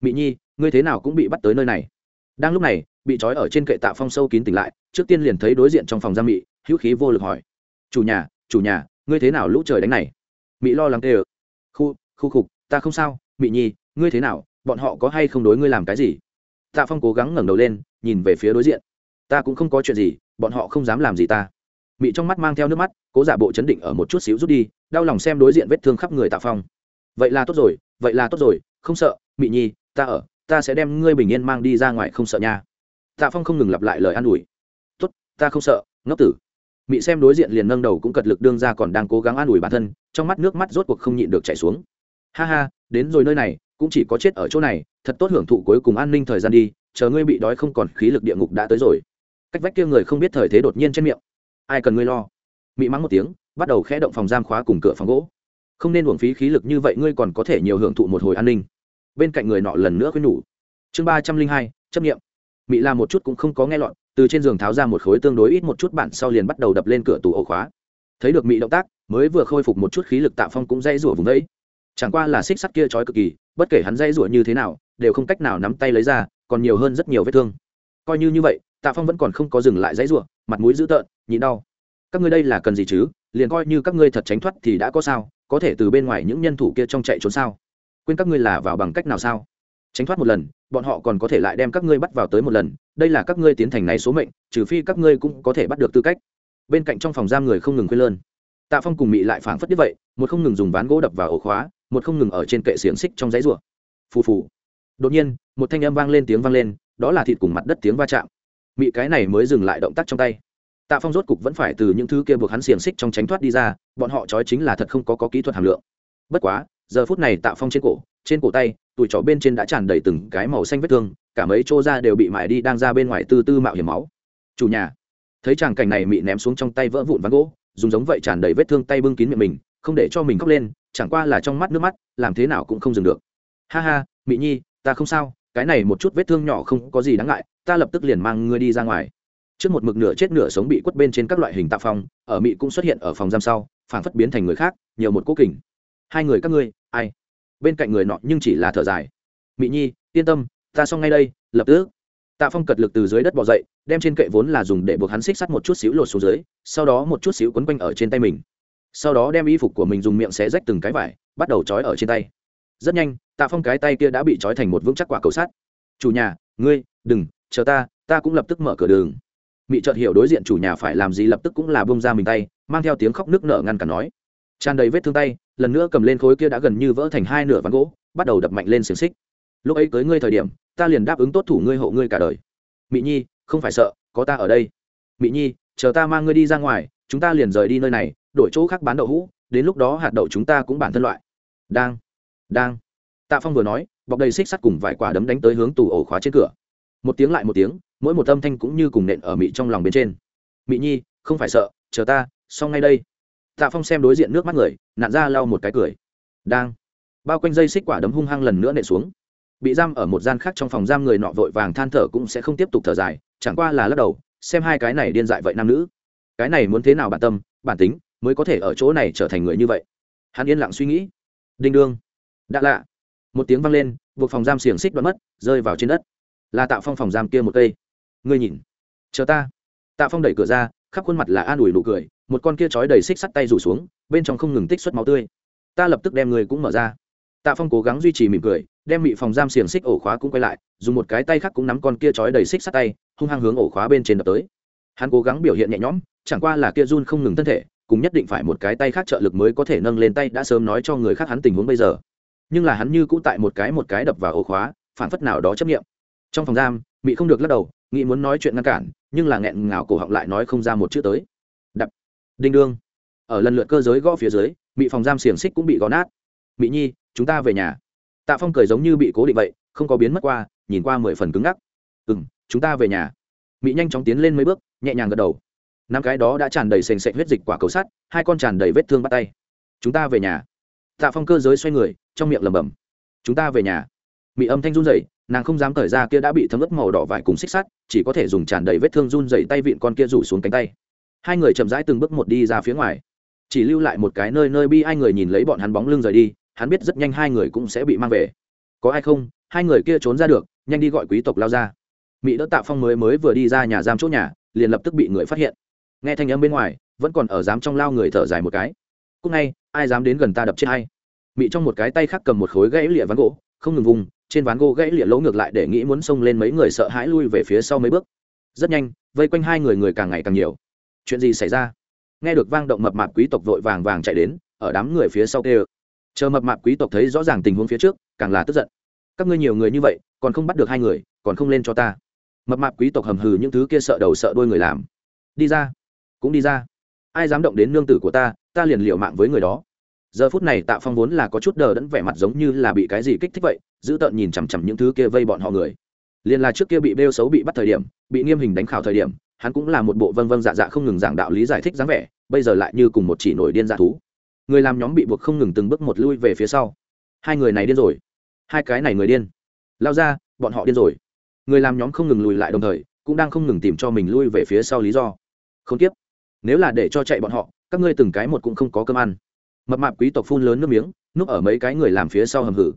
mị nhi, ngươi thế nào cũng bị bắt tới nơi này. Đang lúc này, bị trói ở trên kệ tạ phong sâu kín tỉnh lại, trước tiên liền thấy đối diện trong phòng giam mị, hữu khí vô lực hỏi. Chủ nhà chủ nhà, ngươi thế nào lũ trời đánh này? Mị lo lắng tê ờ khu khu khục, ta không sao, mị nhi, ngươi thế nào, bọn họ có hay không đối ngươi làm cái gì? Tạ phong cố gắng ngẩng đầu lên, nhìn về phía đối diện. Ta cũng không có chuyện gì, bọn họ không dám làm gì ta mị trong mắt mang theo nước mắt, cố giả bộ chấn định ở một chút xíu rút đi, đau lòng xem đối diện vết thương khắp người tạ phong. Vậy là tốt rồi, vậy là tốt rồi, không sợ, mị nhi, ta ở, ta sẽ đem ngươi bình yên mang đi ra ngoài không sợ nha. Tạ phong không ngừng lặp lại lời an ủi. Tốt, ta không sợ, ngốc tử. Mị xem đối diện liền nâng đầu cũng cật lực đương ra còn đang cố gắng an ủi bản thân, trong mắt nước mắt rốt cuộc không nhịn được chảy xuống. Ha ha, đến rồi nơi này, cũng chỉ có chết ở chỗ này, thật tốt hưởng thụ cuối cùng an ninh thời gian đi, chờ ngươi bị đói không còn khí lực địa ngục đã tới rồi. Cách vách kia người không biết thời thế đột nhiên trên miệng ai cần ngươi lo? Mị mắng một tiếng, bắt đầu khẽ động phòng giam khóa cùng cửa phòng gỗ. Không nên uổng phí khí lực như vậy, ngươi còn có thể nhiều hưởng thụ một hồi an ninh. Bên cạnh người nọ lần nữa khuyên nhủ. Chương ba trăm linh hai, chấp nghiệm mị làm một chút cũng không có nghe lọt, từ trên giường tháo ra một khối tương đối ít một chút bản sau liền bắt đầu đập lên cửa tủ ổ khóa. Thấy được mị động tác, mới vừa khôi phục một chút khí lực tạ phong cũng dây rủa vùng đấy. Chẳng qua là xích sắt kia trói cực kỳ, bất kể hắn dây rủa như thế nào, đều không cách nào nắm tay lấy ra, còn nhiều hơn rất nhiều vết thương. Coi như như vậy, tạ phong vẫn còn không có dừng lại dãy rủa mặt mũi dữ tợn, nhịn đau. Các ngươi đây là cần gì chứ? Liền coi như các ngươi thật tránh thoát thì đã có sao? Có thể từ bên ngoài những nhân thủ kia trong chạy trốn sao? Quên các ngươi là vào bằng cách nào sao? Tránh thoát một lần, bọn họ còn có thể lại đem các ngươi bắt vào tới một lần. Đây là các ngươi tiến thành này số mệnh, trừ phi các ngươi cũng có thể bắt được tư cách. Bên cạnh trong phòng giam người không ngừng khuyên lơn. Tạ phong cùng mị lại phảng phất như vậy, một không ngừng dùng ván gỗ đập vào ổ khóa, một không ngừng ở trên kệ xiềng xích trong giấy rùa phù phù. Đột nhiên, một thanh âm vang lên tiếng vang lên, đó là thịt cùng mặt đất tiếng va chạm mị cái này mới dừng lại động tác trong tay. Tạ phong rốt cục vẫn phải từ những thứ kia buộc hắn xiềng xích trong tránh thoát đi ra bọn họ trói chính là thật không có, có kỹ thuật hàm lượng. Bất quá giờ phút này tạ phong trên cổ trên cổ tay tụi trỏ bên trên đã tràn đầy từng cái màu xanh vết thương cả mấy chỗ ra đều bị mải đi đang ra bên ngoài tư tư mạo hiểm máu. Chủ nhà thấy chàng cảnh này mị ném xuống trong tay vỡ vụn ván gỗ dùng giống vậy tràn đầy vết thương tay bưng kín miệng mình không để cho mình khóc lên chẳng qua là trong mắt nước mắt làm thế nào cũng không dừng được. Ha ha mị nhi ta không sao cái này một chút vết thương nhỏ không có gì đáng ngại ta lập tức liền mang ngươi đi ra ngoài. Trước một mực nửa chết nửa sống bị quất bên trên các loại hình tạ phong ở mỹ cũng xuất hiện ở phòng giam sau phản phất biến thành người khác, nhiều một cố kình. Hai người các ngươi, ai? Bên cạnh người nọ nhưng chỉ là thở dài. Mỹ nhi, yên tâm, ta xong ngay đây, lập tức. Tạ phong cật lực từ dưới đất bỏ dậy, đem trên kệ vốn là dùng để buộc hắn xích sắt một chút xíu lột xuống dưới, sau đó một chút xíu quấn quanh ở trên tay mình. Sau đó đem y phục của mình dùng miệng xé rách từng cái vải, bắt đầu trói ở trên tay. Rất nhanh, tạ phong cái tay kia đã bị trói thành một vững chắc quả cầu sắt. Chủ nhà, ngươi, đừng chờ ta ta cũng lập tức mở cửa đường. Mị chợt hiểu đối diện chủ nhà phải làm gì lập tức cũng là bông ra mình tay, mang theo tiếng khóc nước nở ngăn cả nói. Tràn đầy vết thương tay, lần nữa cầm lên khối kia đã gần như vỡ thành hai nửa ván gỗ, bắt đầu đập mạnh lên xiềng xích. Lúc ấy tới ngươi thời điểm, ta liền đáp ứng tốt thủ ngươi hộ ngươi cả đời. Mị nhi, không phải sợ, có ta ở đây. Mị nhi, chờ ta mang ngươi đi ra ngoài, chúng ta liền rời đi nơi này, đổi chỗ khác bán đậu hũ, đến lúc đó hạt đậu chúng ta cũng bản thân loại. Đang đang. Tạ phong vừa nói, bọc đầy xích sắt cùng vài quả đấm đánh tới hướng tủ ổ khóa trên cửa một tiếng lại một tiếng, mỗi một âm thanh cũng như cùng nện ở mị trong lòng bên trên. Mị nhi, không phải sợ, chờ ta, xong ngay đây. Tạ phong xem đối diện nước mắt người nạn ra lau một cái cười. Đang. Bao quanh dây xích quả đấm hung hăng lần nữa nện xuống. Bị giam ở một gian khác trong phòng giam người nọ vội vàng than thở cũng sẽ không tiếp tục thở dài, chẳng qua là lắc đầu, xem hai cái này điên dại vậy nam nữ. Cái này muốn thế nào bản tâm, bản tính, mới có thể ở chỗ này trở thành người như vậy? Hắn yên lặng suy nghĩ. Đinh đương. Đã lạ. Một tiếng vang lên, buộc phòng giam xiềng xích đoán mất, rơi vào trên đất là tạo phong phòng giam kia một cây. Ngươi nhìn. Chờ ta. Tạ phong đẩy cửa ra, khắp khuôn mặt là an ủi nụ cười, một con kia trói đầy xích sắt tay rủ xuống, bên trong không ngừng tích xuất máu tươi. Ta lập tức đem người cũng mở ra. Tạ phong cố gắng duy trì mỉm cười, đem mị phòng giam xiềng xích ổ khóa cũng quay lại, dùng một cái tay khác cũng nắm con kia trói đầy xích sắt tay, hung hăng hướng ổ khóa bên trên đập tới. Hắn cố gắng biểu hiện nhẹ nhõm, chẳng qua là kia run không ngừng thân thể, cùng nhất định phải một cái tay khác trợ lực mới có thể nâng lên tay, đã sớm nói cho người khác hắn tình huống bây giờ. Nhưng là hắn như cũ tại một cái một cái đập vào ổ khóa, phản phất nào đó chấp nghiệm trong phòng giam mỹ không được lắc đầu, nghĩ muốn nói chuyện ngăn cản, nhưng là nghẹn ngào cổ họng lại nói không ra một chữ tới. Đập. Đinh đương. Ở lần lượt cơ giới gõ phía dưới mỹ phòng giam xiềng xích cũng bị gõ nát. Mỹ nhi, chúng ta về nhà. Tạ phong cười giống như bị cố định vậy, không có biến mất qua, nhìn qua mười phần cứng ngắc. Ừ m chúng ta về nhà. Mỹ nhanh chóng tiến lên mấy bước, nhẹ nhàng gật đầu. Năm cái đó đã tràn đầy sềnh sệch huyết dịch quả cầu sắt, hai con tràn đầy vết thương bắt tay. Chúng ta về nhà. Tạ phong cơ giới xoay người, trong miệng lẩm bẩm. Chúng ta về nhà. Mỹ âm thanh run rẩy nàng không dám cởi ra kia đã bị thấm ướt màu đỏ vải cùng xích sắt, chỉ có thể dùng tràn đầy vết thương run rẩy tay vịn con kia rủ xuống cánh tay. Hai người chậm rãi từng bước một đi ra phía ngoài. Chỉ lưu lại một cái nơi nơi bi ai người nhìn lấy bọn hắn bóng lưng rời đi, hắn biết rất nhanh hai người cũng sẽ bị mang về. Có ai không? Hai người kia trốn ra được, nhanh đi gọi quý tộc lao ra. Mỹ đỡ tạ phong mới mới vừa đi ra nhà giam chỗ nhà, liền lập tức bị người phát hiện. Nghe thanh âm bên ngoài, vẫn còn ở dám trong lao người thở dài một cái. Cúc ngay, ai dám đến gần ta đập chết hay? Mỹ trong một cái tay khác cầm một khối gãy lịa ván gỗ, không ngừng vùng trên ván gỗ gãy lịa lỗ ngược lại để nghĩ muốn xông lên mấy người sợ hãi lui về phía sau mấy bước. Rất nhanh, vây quanh hai người người càng ngày càng nhiều. Chuyện gì xảy ra? Nghe được vang động mập mạp quý tộc vội vàng vàng chạy đến, ở đám người phía sau kêu. Chờ mập mạp quý tộc thấy rõ ràng tình huống phía trước, càng là tức giận. Các ngươi nhiều người như vậy, còn không bắt được hai người, còn không lên cho ta. Mập mạp quý tộc hầm hừ những thứ kia sợ đầu sợ đôi người làm. Đi ra. Cũng đi ra. Ai dám động đến nương tử của ta ta liền liệu mạng với người đó giờ phút này tạ phong vốn là có chút đờ đẫn vẻ mặt giống như là bị cái gì kích thích vậy, giữ tợn nhìn chằm chằm những thứ kia vây bọn họ người. Liền là trước kia bị bêu xấu bị bắt thời điểm, bị nghiêm hình đánh khảo thời điểm, hắn cũng là một bộ vân vân dạ dạ không ngừng giảng đạo lý giải thích dáng vẻ, bây giờ lại như cùng một chỉ nổi điên dạ thú. Người làm nhóm bị buộc không ngừng từng bước một lui về phía sau. Hai người này điên rồi. Hai cái này người điên. Lao ra, bọn họ điên rồi. Người làm nhóm không ngừng lùi lại đồng thời, cũng đang không ngừng tìm cho mình lui về phía sau lý do. Không tiếp. Nếu là để cho chạy bọn họ, các ngươi từng cái một cũng không có cơm ăn mập mạp quý tộc phun lớn nước miếng, núp ở mấy cái người làm phía sau hầm hử.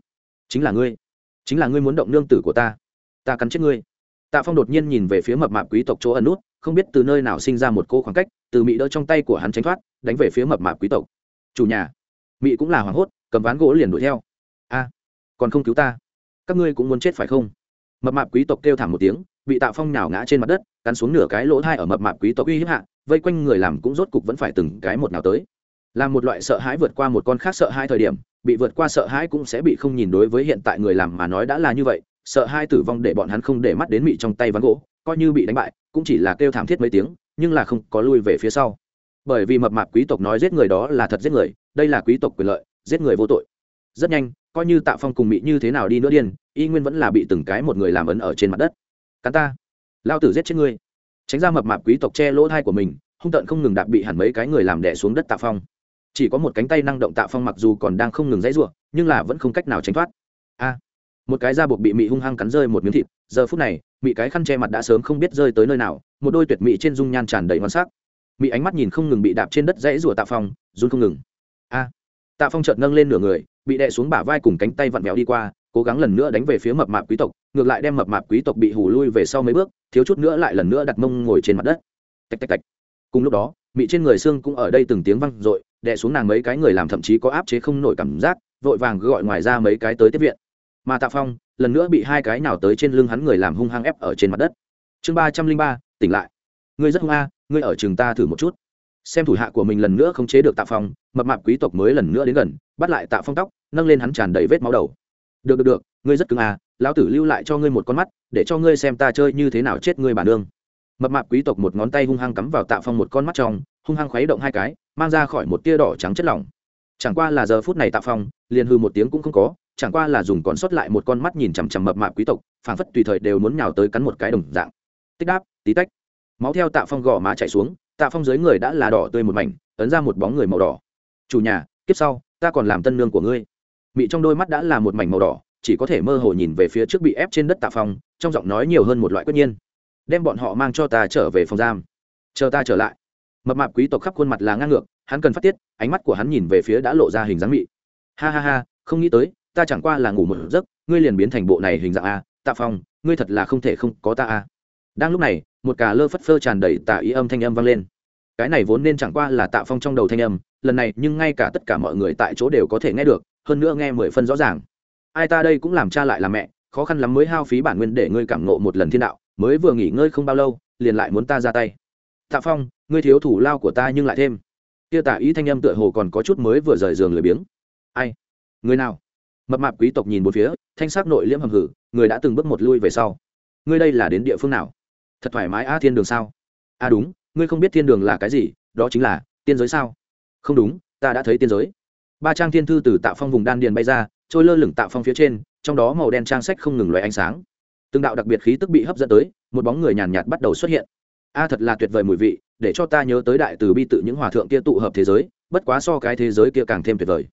Chính là ngươi. Chính là ngươi muốn động nương tử của ta. Ta cắn chết ngươi. Tạ phong đột nhiên nhìn về phía mập mạp quý tộc chỗ ẩn nút, không biết từ nơi nào sinh ra một cô khoảng cách, từ mị đỡ trong tay của hắn tránh thoát, đánh về phía mập mạp quý tộc. Chủ nhà. Mị cũng là hoảng hốt, cầm ván gỗ liền đuổi theo. A, còn không cứu ta. Các ngươi cũng muốn chết phải không? Mập mạp quý tộc kêu thảm một tiếng, bị tạ phong nhào ngã trên mặt đất, cắn xuống nửa cái lỗ thai ở mập mạp quý tộc uy hiếp hạ, vây quanh người làm cũng rốt cục vẫn phải từng cái một nào tới là một loại sợ hãi vượt qua một con khác sợ hai thời điểm, bị vượt qua sợ hãi cũng sẽ bị không nhìn đối với hiện tại người làm mà nói đã là như vậy, sợ hai tử vong để bọn hắn không để mắt đến mị trong tay ván gỗ, coi như bị đánh bại, cũng chỉ là kêu thảm thiết mấy tiếng, nhưng là không có lui về phía sau. Bởi vì mập mạp quý tộc nói giết người đó là thật giết người, đây là quý tộc quyền lợi, giết người vô tội. Rất nhanh, coi như tạ phong cùng mị như thế nào đi nữa điên, y nguyên vẫn là bị từng cái một người làm ấn ở trên mặt đất. Cắn ta. Lao tử giết chết ngươi. Tránh ra mập mạp quý tộc che lỗ thai của mình, hung tợn không ngừng đạp bị hẳn mấy cái người làm đẻ xuống đất tạ phong chỉ có một cánh tay năng động tạ phong mặc dù còn đang không ngừng dãy ruộng nhưng là vẫn không cách nào tránh thoát. A, một cái da buộc bị mị hung hăng cắn rơi một miếng thịt, giờ phút này, mị cái khăn che mặt đã sớm không biết rơi tới nơi nào, một đôi tuyệt mị trên dung nhan tràn đầy ngon sắc. Mị ánh mắt nhìn không ngừng bị đạp trên đất dãy rủa tạ phong, run không ngừng. A, tạ phong chợt nâng lên nửa người, bị đè xuống bả vai cùng cánh tay vặn vẹo đi qua, cố gắng lần nữa đánh về phía mập mạp quý tộc, ngược lại đem mập mạp quý tộc bị hù lui về sau mấy bước, thiếu chút nữa lại lần nữa đặt mông ngồi trên mặt đất. Tạch tạch tạch. Cùng lúc đó, mị trên người xương cũng ở đây từng tiếng văng r ộ i đè xuống nàng mấy cái người làm thậm chí có áp chế không nổi cảm giác, vội vàng gọi ngoài ra mấy cái tới tiếp viện. Mà tạ phong, lần nữa bị hai cái nào tới trên lưng hắn người làm hung hăng ép ở trên mặt đất. Chương ba trăm linh ba, tỉnh lại. Ngươi rất hung a, ngươi ở trường ta thử một chút. Xem thủ hạ của mình lần nữa không chế được tạ phong, mập mạp quý tộc mới lần nữa đến gần, bắt lại tạ phong tóc, nâng lên hắn tràn đầy vết máu đầu. Được được được, ngươi rất cứng à lão tử lưu lại cho ngươi một con mắt, để cho ngươi xem ta chơi như thế nào chết ngươi bản nương. Mập mạp quý tộc một ngón tay hung hăng cắm vào tạ phong một con mắt trong hung hăng khuấy động hai cái, mang ra khỏi một tia đỏ trắng chất lỏng. Chẳng qua là giờ phút này tạ phong liền hư một tiếng cũng không có, chẳng qua là dùng còn sót lại một con mắt nhìn chằm chằm mập mạp quý tộc, phảng phất tùy thời đều muốn nhào tới cắn một cái đồng dạng. Tích đáp, tí tách. Máu theo tạ phong gò má chạy xuống tạ phong dưới người đã là đỏ tươi một mảnh, ấn ra một bóng người màu đỏ. Chủ nhà, kiếp sau, ta còn làm tân nương của ngươi. Mị trong đôi mắt đã là một mảnh màu đỏ, chỉ có thể mơ hồ nhìn về phía trước bị ép trên đất tạ phong, trong giọng nói nhiều hơn một loại quyết nhiên. Đem bọn họ mang cho ta trở về phòng giam. Chờ ta trở lại mập mạp quý tộc khắp khuôn mặt là ngang ngược, hắn cần phát tiết, ánh mắt của hắn nhìn về phía đã lộ ra hình dáng mị. Ha ha ha, không nghĩ tới, ta chẳng qua là ngủ một giấc, ngươi liền biến thành bộ này hình dạng a, tạ phong, ngươi thật là không thể không có ta a. Đang lúc này, một cà lơ phất phơ tràn đầy tạ ý âm thanh âm vang lên. Cái này vốn nên chẳng qua là tạ phong trong đầu thanh âm, lần này nhưng ngay cả tất cả mọi người tại chỗ đều có thể nghe được, hơn nữa nghe mười phân rõ ràng. Ai ta đây cũng làm cha lại làm mẹ, khó khăn lắm mới hao phí bản nguyên để ngươi cảm ngộ một lần thiên đạo, mới vừa nghỉ ngơi không bao lâu, liền lại muốn ta ra tay. Tạ phong ngươi thiếu thủ lao của ta nhưng lại thêm. Kia tạ ý thanh âm tựa hồ còn có chút mới vừa rời giường lười biếng. Ai? Người nào? Mập mạp quý tộc nhìn một phía, thanh sắc nội liễm hầm hử, người đã từng bước một lui về sau. Ngươi đây là đến địa phương nào? Thật thoải mái a thiên đường sao? A đúng, ngươi không biết thiên đường là cái gì, đó chính là tiên giới sao? Không đúng, ta đã thấy tiên giới. Ba trang thiên thư từ tạo phong vùng đan điền bay ra, trôi lơ lửng tạo phong phía trên, trong đó màu đen trang sách không ngừng loại ánh sáng. Từng đạo đặc biệt khí tức bị hấp dẫn tới, một bóng người nhàn nhạt bắt đầu xuất hiện. A, thật là tuyệt vời mùi vị để cho ta nhớ tới đại từ bi tự những hòa thượng kia tụ hợp thế giới, bất quá so cái thế giới kia càng thêm tuyệt vời.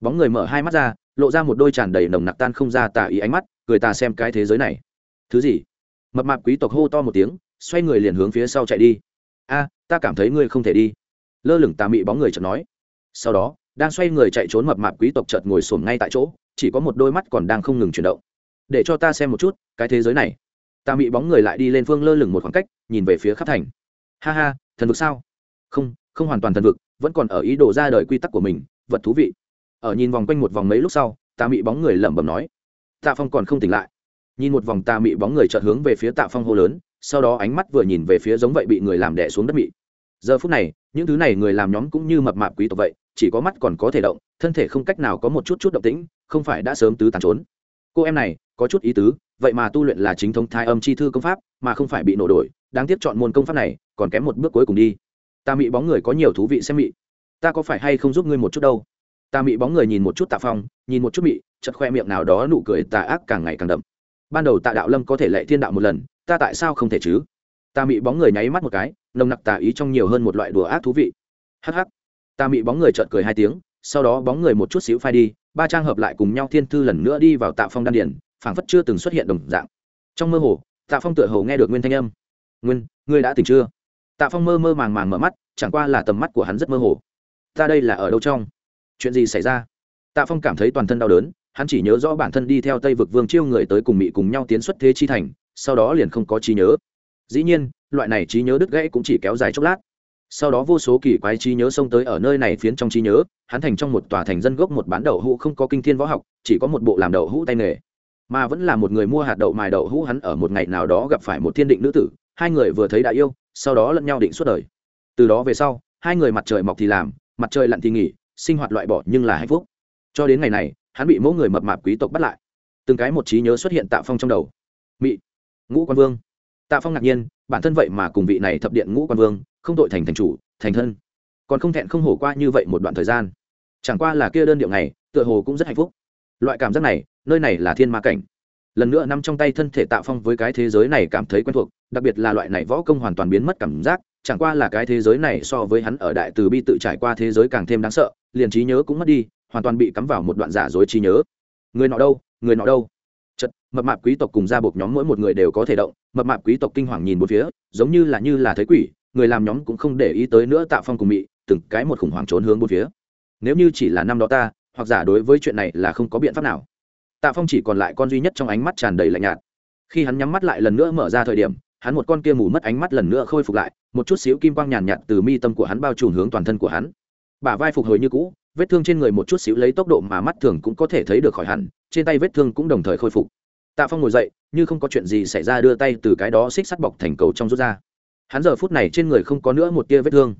Bóng người mở hai mắt ra, lộ ra một đôi tràn đầy nồng nặc tan không ra tà ý ánh mắt, cười ta xem cái thế giới này. Thứ gì? Mập mạp quý tộc hô to một tiếng, xoay người liền hướng phía sau chạy đi. A, ta cảm thấy ngươi không thể đi. Lơ lửng tà mị bóng người chợt nói. Sau đó, đang xoay người chạy trốn mập mạp quý tộc chợt ngồi xổm ngay tại chỗ, chỉ có một đôi mắt còn đang không ngừng chuyển động. Để cho ta xem một chút, cái thế giới này. Ta mị bóng người lại đi lên phương lơ lửng một khoảng cách, nhìn về phía khắp thành. Ha ha thần vực sao? Không không hoàn toàn thần vực, vẫn còn ở ý đồ ra đời quy tắc của mình, vật thú vị. Ở nhìn vòng quanh một vòng mấy lúc sau ta mị bóng người lẩm bẩm nói. Tạ phong còn không tỉnh lại. Nhìn một vòng ta mị bóng người chợt hướng về phía tạ phong hô lớn, sau đó ánh mắt vừa nhìn về phía giống vậy bị người làm đẻ xuống đất mị. Giờ phút này, những thứ này người làm nhóm cũng như mập mạp quý tộc vậy, chỉ có mắt còn có thể động, thân thể không cách nào có một chút chút động tĩnh, không phải đã sớm tứ tàn trốn. Cô em này, có chút ý tứ, vậy mà tu luyện là chính thống thai âm chi thư công pháp, mà không phải bị nổ đổi. Đáng tiếc chọn môn công pháp này còn kém một bước cuối cùng đi. Ta mị bóng người có nhiều thú vị xem mị. Ta có phải hay không giúp ngươi một chút đâu? Ta mị bóng người nhìn một chút tạ phong, nhìn một chút mị chật khoe miệng nào đó nụ cười tà ác càng ngày càng đậm. Ban đầu tạ đạo lâm có thể lệ thiên đạo một lần, ta tại sao không thể chứ? Ta mị bóng người nháy mắt một cái, nồng nặc tà ý trong nhiều hơn một loại đùa ác thú vị. Hắc hắc. ta mị bóng người chợt cười hai tiếng, sau đó bóng người một chút xíu phai đi, ba trang hợp lại cùng nhau thiên thư lần nữa đi vào tạ phong đan điển phảng phất chưa từng xuất hiện đồng dạng. Trong mơ hồ, tạ phong tựa hồ nghe được nguyên thanh âm. Nguyên, ngươi đã tỉnh chưa? Tạ phong mơ mơ màng màng mở mắt, chẳng qua là tầm mắt của hắn rất mơ hồ. Ta đây là ở đâu trong? Chuyện gì xảy ra? Tạ phong cảm thấy toàn thân đau đớn, hắn chỉ nhớ rõ bản thân đi theo tây vực vương chiêu người tới cùng mị cùng nhau tiến xuất thế chi thành, sau đó liền không có trí nhớ. Dĩ nhiên, loại này trí nhớ đứt gãy cũng chỉ kéo dài chốc lát. Sau đó vô số kỳ quái trí nhớ xông tới ở nơi này phiến trong trí nhớ, hắn thành trong một tòa thành dân gốc một bán đậu hũ không có kinh thiên võ học, chỉ có một bộ làm đậu hũ tay nghề. Mà vẫn là một người mua hạt đậu mài đậu hũ hắn ở một ngày nào đó gặp phải một thiên định nữ tử hai người vừa thấy đã yêu, sau đó lẫn nhau định suốt đời. Từ đó về sau, hai người mặt trời mọc thì làm, mặt trời lặn thì nghỉ, sinh hoạt loại bỏ nhưng là hạnh phúc. Cho đến ngày này, hắn bị mỗi người mập mạp quý tộc bắt lại. Từng cái một trí nhớ xuất hiện tạ phong trong đầu. Mị, ngũ quan vương. Tạ phong ngạc nhiên, bản thân vậy mà cùng vị này thập điện ngũ quan vương, không tội thành thành chủ, thành thân. Còn không thẹn không hổ qua như vậy một đoạn thời gian. Chẳng qua là kia đơn điệu này tựa hồ cũng rất hạnh phúc. Loại cảm giác này, nơi này là thiên ma cảnh. Lần nữa nằm trong tay thân thể tạ phong với cái thế giới này cảm thấy quen thuộc đặc biệt là loại này võ công hoàn toàn biến mất cảm giác, chẳng qua là cái thế giới này so với hắn ở đại từ bi tự trải qua thế giới càng thêm đáng sợ, liền trí nhớ cũng mất đi, hoàn toàn bị cắm vào một đoạn giả dối trí nhớ. Người nọ đâu? Người nọ đâu? Chật mập mạp quý tộc cùng ra buộc nhóm mỗi một người đều có thể động, mập mạp quý tộc kinh hoàng nhìn một phía, giống như là như là thấy quỷ, người làm nhóm cũng không để ý tới nữa tạ phong cùng mị, từng cái một khủng hoảng trốn hướng bốn phía. Nếu như chỉ là năm đó ta, hoặc giả đối với chuyện này là không có biện pháp nào. Tạ phong chỉ còn lại con duy nhất trong ánh mắt tràn đầy lạnh nhạt. Khi hắn nhắm mắt lại lần nữa mở ra thời điểm hắn một con kia mù mất ánh mắt lần nữa khôi phục lại, một chút xíu kim quang nhàn nhạt từ mi tâm của hắn bao trùm hướng toàn thân của hắn. Bả vai phục hồi như cũ, vết thương trên người một chút xíu lấy tốc độ mà mắt thường cũng có thể thấy được khỏi hẳn, trên tay vết thương cũng đồng thời khôi phục. Tạ phong ngồi dậy, như không có chuyện gì xảy ra đưa tay từ cái đó xích sắt bọc thành cầu trong rút ra. Hắn giờ phút này trên người không có nữa một tia vết thương.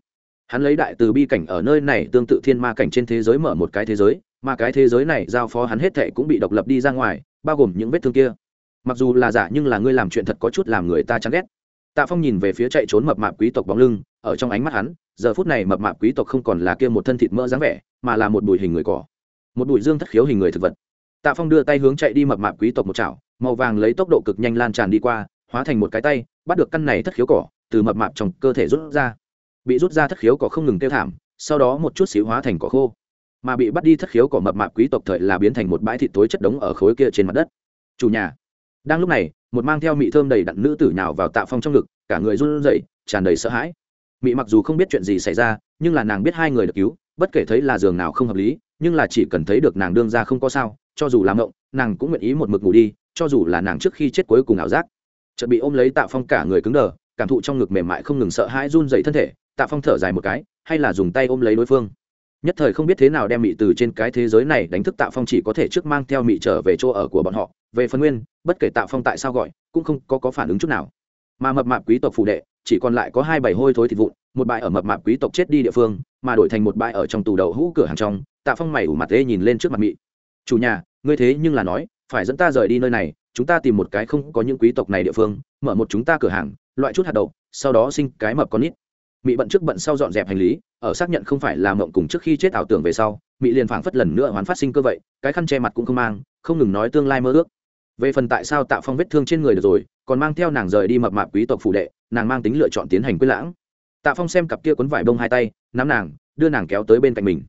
Hắn lấy đại từ bi cảnh ở nơi này tương tự thiên ma cảnh trên thế giới mở một cái thế giới, mà cái thế giới này giao phó hắn hết thệ cũng bị độc lập đi ra ngoài, bao gồm những vết thương kia mặc dù là giả nhưng là ngươi làm chuyện thật có chút làm người ta chán ghét. Tạ phong nhìn về phía chạy trốn mập mạp quý tộc bóng lưng, ở trong ánh mắt hắn, giờ phút này mập mạp quý tộc không còn là kia một thân thịt mỡ dáng vẻ, mà là một bụi hình người cỏ. Một bụi dương thất khiếu hình người thực vật. Tạ phong đưa tay hướng chạy đi mập mạp quý tộc một chảo, màu vàng lấy tốc độ cực nhanh lan tràn đi qua, hóa thành một cái tay, bắt được căn này thất khiếu cỏ, từ mập mạp trong cơ thể rút ra. Bị rút ra thất khiếu cỏ không ngừng tiêu thảm, sau đó một chút xíu hóa thành cỏ khô. Mà bị bắt đi thất khiếu cỏ mập mạp quý tộc thời là biến thành một bãi thịt tối chất đống ở khối kia trên mặt đất. Chủ nhà đang lúc này, một mang theo mị thơm đầy đặn nữ tử nhào vào tạ phong trong ngực, cả người run rẩy, tràn đầy sợ hãi. Mị mặc dù không biết chuyện gì xảy ra, nhưng là nàng biết hai người được cứu, bất kể thấy là giường nào không hợp lý, nhưng là chỉ cần thấy được nàng đương ra không có sao, cho dù làm ngộng, nàng cũng nguyện ý một mực ngủ đi, cho dù là nàng trước khi chết cuối cùng ảo giác. Chợt bị ôm lấy tạ phong cả người cứng đờ, cảm thụ trong ngực mềm mại không ngừng sợ hãi run dậy thân thể, tạ phong thở dài một cái, hay là dùng tay ôm lấy đối phương nhất thời không biết thế nào đem mị từ trên cái thế giới này đánh thức tạ phong chỉ có thể trước mang theo mị trở về chỗ ở của bọn họ. Về phần nguyên bất kể tạ phong tại sao gọi cũng không có, có phản ứng chút nào. Mà mập mạp quý tộc phụ đệ chỉ còn lại có hai bảy hôi thối thịt vụn một bãi ở mập mạp quý tộc chết đi địa phương mà đổi thành một bãi ở trong tù đậu hũ cửa hàng trong tạ phong mày ủ mặt ê nhìn lên trước mặt mị. Chủ nhà ngươi thế nhưng là nói phải dẫn ta rời đi nơi này chúng ta tìm một cái không có những quý tộc này địa phương mở một chúng ta cửa hàng loại chút hạt đậu sau đó sinh cái mập con nít mị bận trước bận sau dọn dẹp hành lý, ở xác nhận không phải là mộng cùng trước khi chết ảo tưởng về sau, mị liền phảng phất lần nữa hoán phát sinh cơ vậy, cái khăn che mặt cũng không mang, không ngừng nói tương lai mơ ước. Về phần tại sao tạo phong vết thương trên người được rồi, còn mang theo nàng rời đi mập mạp quý tộc phụ đệ, nàng mang tính lựa chọn tiến hành quyết lãng. Tạ phong xem cặp kia cuốn vải bông hai tay, nắm nàng, đưa nàng kéo tới bên cạnh mình.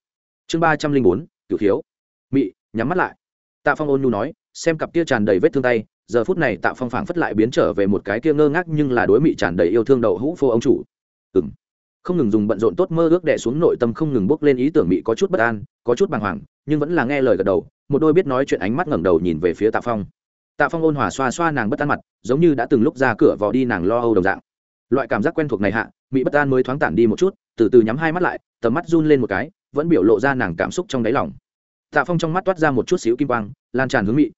Chương ba trăm linh bốn, cửu khiếu. Mị, nhắm mắt lại. Tạ phong ôn nhu nói, xem cặp kia tràn đầy vết thương tay, giờ phút này tạ phong phảng phất lại biến trở về một cái kia ngơ ngác nhưng là đối mị tràn đầy yêu thương đậu hũ phô ông chủ. Ừ m không ngừng dùng bận rộn tốt mơ ước đè xuống nội tâm không ngừng bốc lên ý tưởng mị có chút bất an, có chút bàng hoàng, nhưng vẫn là nghe lời gật đầu, một đôi biết nói chuyện ánh mắt ngẩng đầu nhìn về phía tạ phong. Tạ phong ôn hòa xoa xoa nàng bất an mặt, giống như đã từng lúc ra cửa vò đi nàng lo âu đồng dạng. Loại cảm giác quen thuộc này hạ mỹ bất an mới thoáng tản đi một chút, từ từ nhắm hai mắt lại, tầm mắt run lên một cái, vẫn biểu lộ ra nàng cảm xúc trong đáy lòng. Tạ phong trong mắt toát ra một chút xíu kim quang, lan tràn hướng mị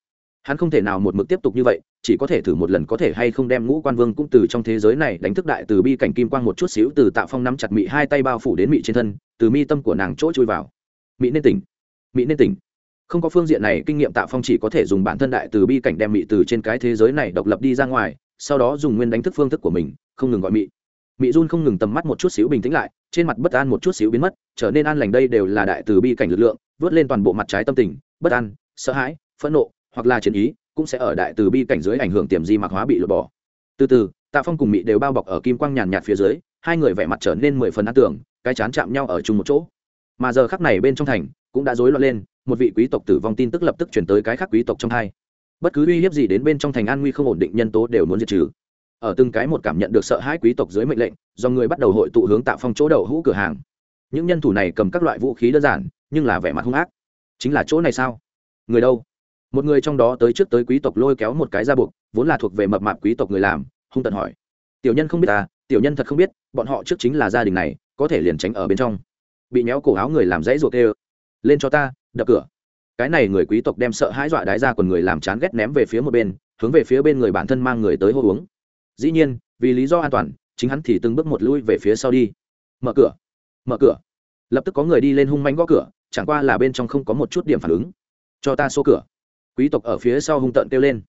hắn không thể nào một mực tiếp tục như vậy, chỉ có thể thử một lần có thể hay không đem ngũ quan vương cũng từ trong thế giới này đánh thức đại từ bi cảnh kim quang một chút xíu từ tạ phong nắm chặt mị hai tay bao phủ đến mị trên thân, từ mi tâm của nàng chỗ chui vào. Mị nên tỉnh. Mị nên tỉnh. Không có phương diện này, kinh nghiệm tạ phong chỉ có thể dùng bản thân đại từ bi cảnh đem mị từ trên cái thế giới này độc lập đi ra ngoài, sau đó dùng nguyên đánh thức phương thức của mình, không ngừng gọi mị. Mị run không ngừng tầm mắt một chút xíu bình tĩnh lại, trên mặt bất an một chút xíu biến mất, trở nên an lành đây đều là đại từ bi cảnh lực lượng, vớt lên toàn bộ mặt trái tâm tình, bất an, sợ hãi, phẫn nộ hoặc là chiến ý, cũng sẽ ở đại từ bi cảnh dưới ảnh hưởng tiềm di mạc hóa bị lột bỏ. Từ từ, tạ phong cùng mị đều bao bọc ở kim quang nhàn nhạt phía dưới, hai người vẻ mặt trở nên mười phần ăn tưởng cái chán chạm nhau ở chung một chỗ. Mà giờ khắc này bên trong thành, cũng đã rối loạn lên, một vị quý tộc tử vong tin tức lập tức chuyển tới cái khác quý tộc trong hai. Bất cứ uy hiếp gì đến bên trong thành an nguy không ổn định nhân tố đều muốn diệt trừ. Ở từng cái một cảm nhận được sợ hãi quý tộc dưới mệnh lệnh, do người bắt đầu hội tụ hướng tạ phong chỗ đầu hũ cửa hàng. Những nhân thủ này cầm các loại vũ khí đơn giản, nhưng là vẻ mặt hung ác. Chính là chỗ này sao? Người đâu? Một người trong đó tới trước tới quý tộc lôi kéo một cái ra buộc, vốn là thuộc về mập mạp quý tộc người làm, hung tận hỏi. Tiểu nhân không biết ta tiểu nhân thật không biết, bọn họ trước chính là gia đình này, có thể liền tránh ở bên trong. Bị méo cổ áo người làm dãy ruột kêu. Lên cho ta, đập cửa. Cái này người quý tộc đem sợ hãi dọa đái ra còn người làm chán ghét ném về phía một bên, hướng về phía bên người bản thân mang người tới hô uống. Dĩ nhiên, vì lý do an toàn, chính hắn thì từng bước một lui về phía sau đi. Mở cửa. Mở cửa. Lập tức có người đi lên hung manh gõ cửa, chẳng qua là bên trong không có một chút điểm phản ứng. Cho ta số cửa quý tộc ở phía sau hung tợn kêu lên.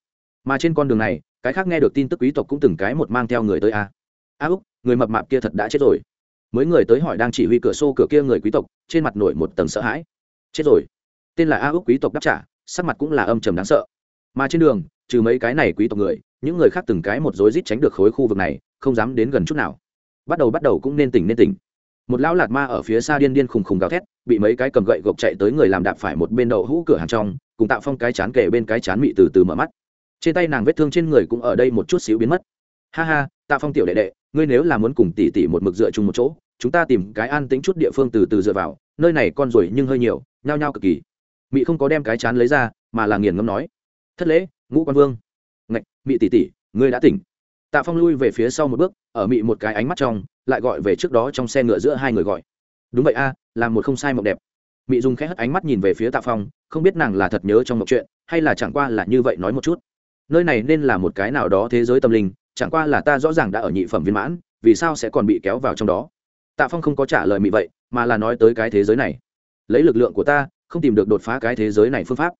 Mà trên con đường này, cái khác nghe được tin tức quý tộc cũng từng cái một mang theo người tới a. A úc, người mập mạp kia thật đã chết rồi. Mới người tới hỏi đang chỉ huy cửa xô cửa kia người quý tộc, trên mặt nổi một tầng sợ hãi. Chết rồi. Tên là a úc quý tộc đáp trả, sắc mặt cũng là âm trầm đáng sợ. Mà trên đường, trừ mấy cái này quý tộc người, những người khác từng cái một rối rít tránh được khối khu vực này, không dám đến gần chút nào. Bắt đầu bắt đầu cũng nên tỉnh nên tỉnh. Một lão lạt ma ở phía xa điên điên khùng khùng gào thét, bị mấy cái cầm gậy gộc chạy tới người làm đạp phải một bên đậu hũ cửa hàng trong cùng tạo phong cái chán kể bên cái chán mị từ từ mở mắt. Trên tay nàng vết thương trên người cũng ở đây một chút xíu biến mất. Ha ha Tạ phong tiểu đệ đệ ngươi nếu là muốn cùng tỉ tỉ một mực dựa chung một chỗ chúng ta tìm cái an tính chút địa phương từ từ dựa vào nơi này con ruồi nhưng hơi nhiều nhao nhao cực kỳ. Mị không có đem cái chán lấy ra mà là nghiền ngâm nói thất lễ ngũ quan vương. Ngạch mị tỉ tỉ ngươi đã tỉnh. Tạ phong lui về phía sau một bước ở mị một cái ánh mắt trong lại gọi về trước đó trong xe ngựa giữa hai người gọi. Đúng vậy a à, làm một không sai mộng đẹp mị dung khẽ hất ánh mắt nhìn về phía tạ phong, không biết nàng là thật nhớ trong mộng chuyện, hay là chẳng qua là như vậy nói một chút. Nơi này nên là một cái nào đó thế giới tâm linh, chẳng qua là ta rõ ràng đã ở nhị phẩm viên mãn, vì sao sẽ còn bị kéo vào trong đó? Tạ phong không có trả lời mị vậy, mà là nói tới cái thế giới này. Lấy lực lượng của ta, không tìm được đột phá cái thế giới này phương pháp.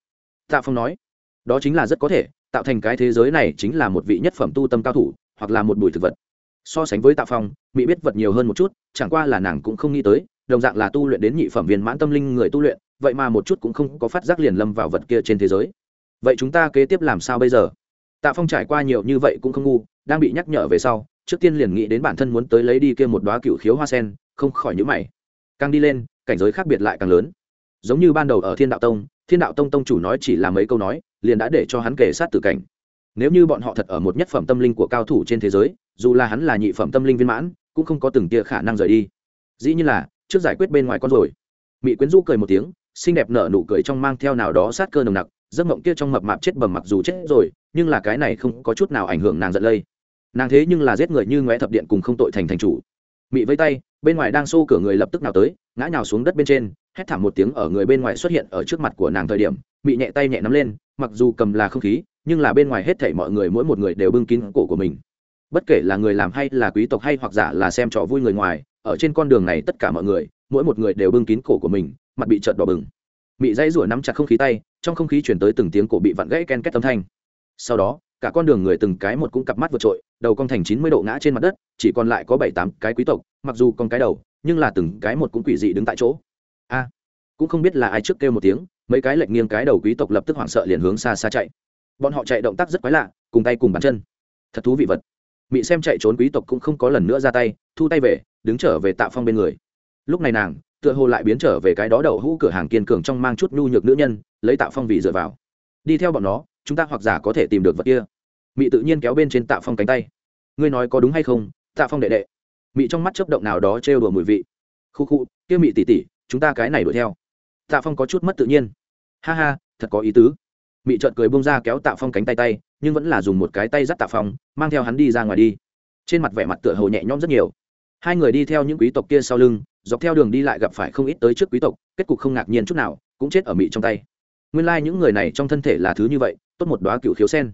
Tạ phong nói, đó chính là rất có thể, tạo thành cái thế giới này chính là một vị nhất phẩm tu tâm cao thủ, hoặc là một bùi thực vật. So sánh với tạ phong mỹ biết vật nhiều hơn một chút, chẳng qua là nàng cũng không nghĩ tới đồng dạng là tu luyện đến nhị phẩm viên mãn tâm linh người tu luyện, vậy mà một chút cũng không có phát giác liền lâm vào vật kia trên thế giới. Vậy chúng ta kế tiếp làm sao bây giờ? Tạ phong trải qua nhiều như vậy cũng không ngu, đang bị nhắc nhở về sau, trước tiên liền nghĩ đến bản thân muốn tới lấy đi kia một đoá cựu khiếu hoa sen, không khỏi nhữ mày. Càng đi lên, cảnh giới khác biệt lại càng lớn. Giống như ban đầu ở thiên đạo tông, thiên đạo tông tông chủ nói chỉ là mấy câu nói, liền đã để cho hắn kể sát tử cảnh. Nếu như bọn họ thật ở một nhất phẩm tâm linh của cao thủ trên thế giới, dù là hắn là nhị phẩm tâm linh viên mãn, cũng không có từng tia khả năng rời đi. Dĩ như là trước giải quyết bên ngoài con rồi. Mỹ quyến rũ cười một tiếng, xinh đẹp nở nụ cười trong mang theo nào đó sát cơ nồng nặc, giấc mộng kia trong mập mạp chết bầm mặc dù chết rồi, nhưng là cái này không có chút nào ảnh hưởng nàng giận lây. Nàng thế nhưng là giết người như ngoé thập điện cùng không tội thành thành chủ. Mị vây tay, bên ngoài đang xô cửa người lập tức nào tới, ngã nhào xuống đất bên trên, hét thảm một tiếng ở người bên ngoài xuất hiện ở trước mặt của nàng thời điểm, mị nhẹ tay nhẹ nắm lên, mặc dù cầm là không khí, nhưng là bên ngoài hết thảy mọi người mỗi một người đều bưng kín cổ của mình. Bất kể là người làm hay là quý tộc hay hoặc giả là xem trò vui người ngoài ở trên con đường này tất cả mọi người, mỗi một người đều bưng kín cổ của mình, mặt bị trợn đỏ bừng. Mị dãy rủa nắm chặt không khí tay, trong không khí chuyển tới từng tiếng cổ bị vặn gãy ken két âm thanh. Sau đó, cả con đường người từng cái một cũng cặp mắt vượt trội, đầu con thành chín mươi độ ngã trên mặt đất, chỉ còn lại có bảy tám cái quý tộc, mặc dù con cái đầu, nhưng là từng cái một cũng quỷ dị đứng tại chỗ. A, cũng không biết là ai trước kêu một tiếng, mấy cái lệnh nghiêng cái đầu quý tộc lập tức hoảng sợ liền hướng xa xa chạy. Bọn họ chạy động tác rất quái lạ, cùng tay cùng bàn chân. Thật thú vị vật mị xem chạy trốn quý tộc cũng không có lần nữa ra tay, thu tay về, đứng trở về tạ phong bên người. Lúc này nàng, tựa hồ lại biến trở về cái đó đậu hũ cửa hàng kiên cường trong mang chút nhu nhược nữ nhân, lấy tạ phong vì dựa vào. Đi theo bọn nó, chúng ta hoặc giả có thể tìm được vật kia. Mị tự nhiên kéo bên trên tạ phong cánh tay. Ngươi nói có đúng hay không, tạ phong đệ đệ? Mị trong mắt chấp động nào đó trêu đùa mùi vị. Khu khu, kia mị tỉ tỉ chúng ta cái này đuổi theo. Tạ phong có chút mất tự nhiên. Ha ha, thật có ý tứ mị trợn cười bông ra kéo tạ phong cánh tay tay, nhưng vẫn là dùng một cái tay dắt tạ phong, mang theo hắn đi ra ngoài đi. Trên mặt vẻ mặt tựa hồ nhẹ nhõm rất nhiều. Hai người đi theo những quý tộc kia sau lưng, dọc theo đường đi lại gặp phải không ít tới trước quý tộc, kết cục không ngạc nhiên chút nào, cũng chết ở mị trong tay. Nguyên lai、like、những người này trong thân thể là thứ như vậy, tốt một đoá cựu khiếu sen.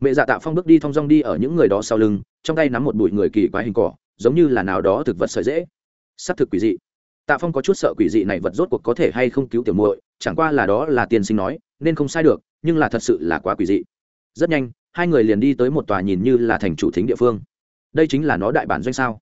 Mẹ dạ tạ phong bước đi thong dong đi ở những người đó sau lưng, trong tay nắm một bụi người kỳ quái hình cỏ, giống như là nào đó thực vật sợi dễ. S ắ c thực quỷ dị. Tạ phong có chút sợ quỷ dị này vật rốt cuộc có thể hay không cứu tiểu muội, chẳng qua là đó là tiên sinh nói, nên không sai được nhưng là thật sự là quá quỷ dị. Rất nhanh, hai người liền đi tới một tòa nhìn như là thành chủ thính địa phương. Đây chính là nó đại bản doanh sao?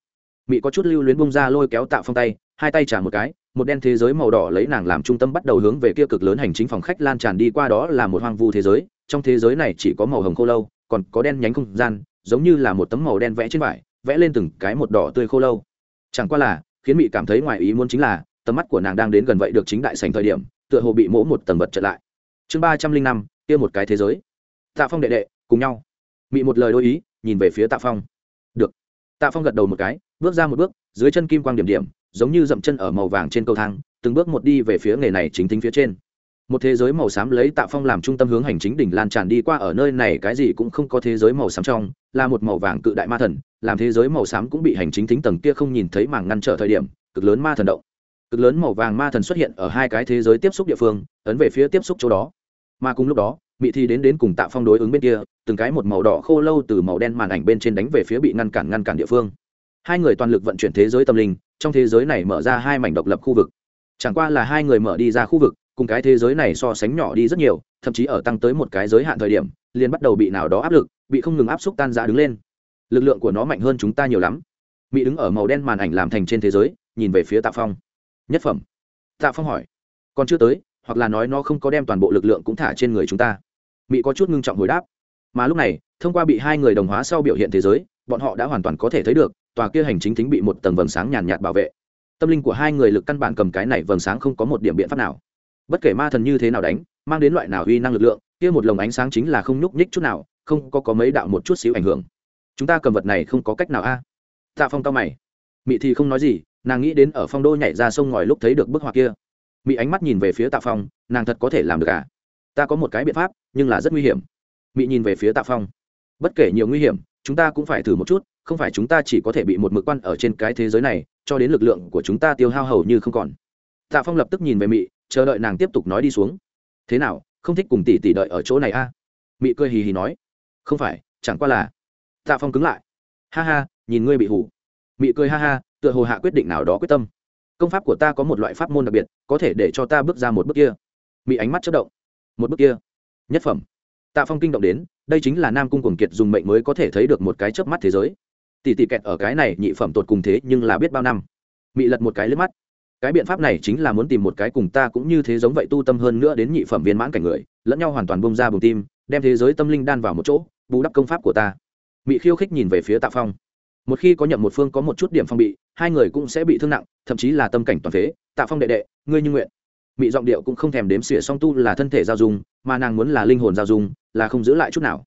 Mỹ có chút lưu luyến bung ra lôi kéo tạo phong tay, hai tay trả một cái, một đen thế giới màu đỏ lấy nàng làm trung tâm bắt đầu hướng về kia cực lớn hành chính phòng khách lan tràn đi qua đó là một hoang vu thế giới, trong thế giới này chỉ có màu hồng khô lâu, còn có đen nhánh không gian, giống như là một tấm màu đen vẽ trên vải, vẽ lên từng cái một đỏ tươi khô lâu. Chẳng qua là, khiến mỹ cảm thấy ngoài ý muốn chính là, tầm mắt của nàng đang đến gần vậy được chính đại sành thời điểm, tựa hồ bị mỗ một tầng vật trở lại chương ba trăm linh năm, kia một cái thế giới. Tạ phong đệ đệ, cùng nhau. Mị một lời đôi ý, nhìn về phía tạ phong. Được. Tạ phong gật đầu một cái, bước ra một bước, dưới chân kim quang điểm điểm, giống như dậm chân ở màu vàng trên cầu thang, từng bước một đi về phía nghề này chính tính phía trên. Một thế giới màu xám lấy tạ phong làm trung tâm hướng hành chính đỉnh lan tràn đi qua ở nơi này, cái gì cũng không có thế giới màu xám trong, là một màu vàng cự đại ma thần, làm thế giới màu xám cũng bị hành chính thính tầng kia không nhìn thấy mảng ngăn trở thời điểm, cực lớn ma thần động. Cực lớn màu vàng ma thần xuất hiện ở hai cái thế giới tiếp xúc địa phương, ấn về phía tiếp xúc chỗ đó mà cùng lúc đó, mị thi đến đến cùng tạ phong đối ứng bên kia, từng cái một màu đỏ khô lâu từ màu đen màn ảnh bên trên đánh về phía bị ngăn cản ngăn cản địa phương. Hai người toàn lực vận chuyển thế giới tâm linh, trong thế giới này mở ra hai mảnh độc lập khu vực. Chẳng qua là hai người mở đi ra khu vực, cùng cái thế giới này so sánh nhỏ đi rất nhiều, thậm chí ở tăng tới một cái giới hạn thời điểm, liền bắt đầu bị nào đó áp lực, bị không ngừng áp xúc tan ra đứng lên. Lực lượng của nó mạnh hơn chúng ta nhiều lắm. Mỹ đứng ở màu đen màn ảnh làm thành trên thế giới, nhìn về phía tạ phong. Nhất phẩm. Tạ phong hỏi. Còn chưa tới hoặc là nói nó không có đem toàn bộ lực lượng cũng thả trên người chúng ta. Mỹ có chút ngưng trọng hồi đáp. Mà lúc này, thông qua bị hai người đồng hóa sau biểu hiện thế giới, bọn họ đã hoàn toàn có thể thấy được, tòa kia hành chính thính bị một tầng vầng sáng nhàn nhạt bảo vệ. Tâm linh của hai người lực căn bản cầm cái này vầng sáng không có một điểm biện pháp nào. Bất kể ma thần như thế nào đánh, mang đến loại nào uy năng lực lượng, kia một lồng ánh sáng chính là không nhúc nhích chút nào, không có có mấy đạo một chút xíu ảnh hưởng. Chúng ta cầm vật này không có cách nào a. Tạ phong cao mày. Mị thì không nói gì, nàng nghĩ đến ở phong đô nhảy ra sông ngòi lúc thấy được bức họa kia mị ánh mắt nhìn về phía tạ phong, nàng thật có thể làm được à? Ta có một cái biện pháp, nhưng là rất nguy hiểm. Mị nhìn về phía tạ phong. Bất kể nhiều nguy hiểm, chúng ta cũng phải thử một chút, không phải chúng ta chỉ có thể bị một mực quan ở trên cái thế giới này, cho đến lực lượng của chúng ta tiêu hao hầu như không còn. Tạ phong lập tức nhìn về mị chờ đợi nàng tiếp tục nói đi xuống. Thế nào, không thích cùng tỷ tỷ đợi ở chỗ này a à? mị cười hì hì nói. Không phải, chẳng qua là. Tạ phong cứng lại. Ha ha, nhìn ngươi bị hủ. Mị cười ha ha, tựa hồ hạ quyết định nào đó quyết tâm công pháp của ta có một loại pháp môn đặc biệt, có thể để cho ta bước ra một bước kia. Mỹ ánh mắt chất động. Một bước kia. Nhất phẩm. Tạ phong kinh động đến, đây chính là nam cung cuồng kiệt dùng mệnh mới có thể thấy được một cái chớp mắt thế giới. Tỷ tỷ kẹt ở cái này nhị phẩm tột cùng thế, nhưng là biết bao năm. Mỹ lật một cái lướt mắt. Cái biện pháp này chính là muốn tìm một cái cùng ta cũng như thế giống vậy tu tâm hơn nữa đến nhị phẩm viên mãn cảnh người, lẫn nhau hoàn toàn bông ra bùng tim, đem thế giới tâm linh đan vào một chỗ, bù đắp công pháp của ta. Mỹ khiêu khích nhìn về phía tạ phong một khi có nhậm một phương có một chút điểm phong bị, hai người cũng sẽ bị thương nặng, thậm chí là tâm cảnh toàn phế. Tạ phong đệ đệ, ngươi như nguyện. Mị giọng điệu cũng không thèm đếm xỉa song tu là thân thể giao dung, mà nàng muốn là linh hồn giao dung, là không giữ lại chút nào.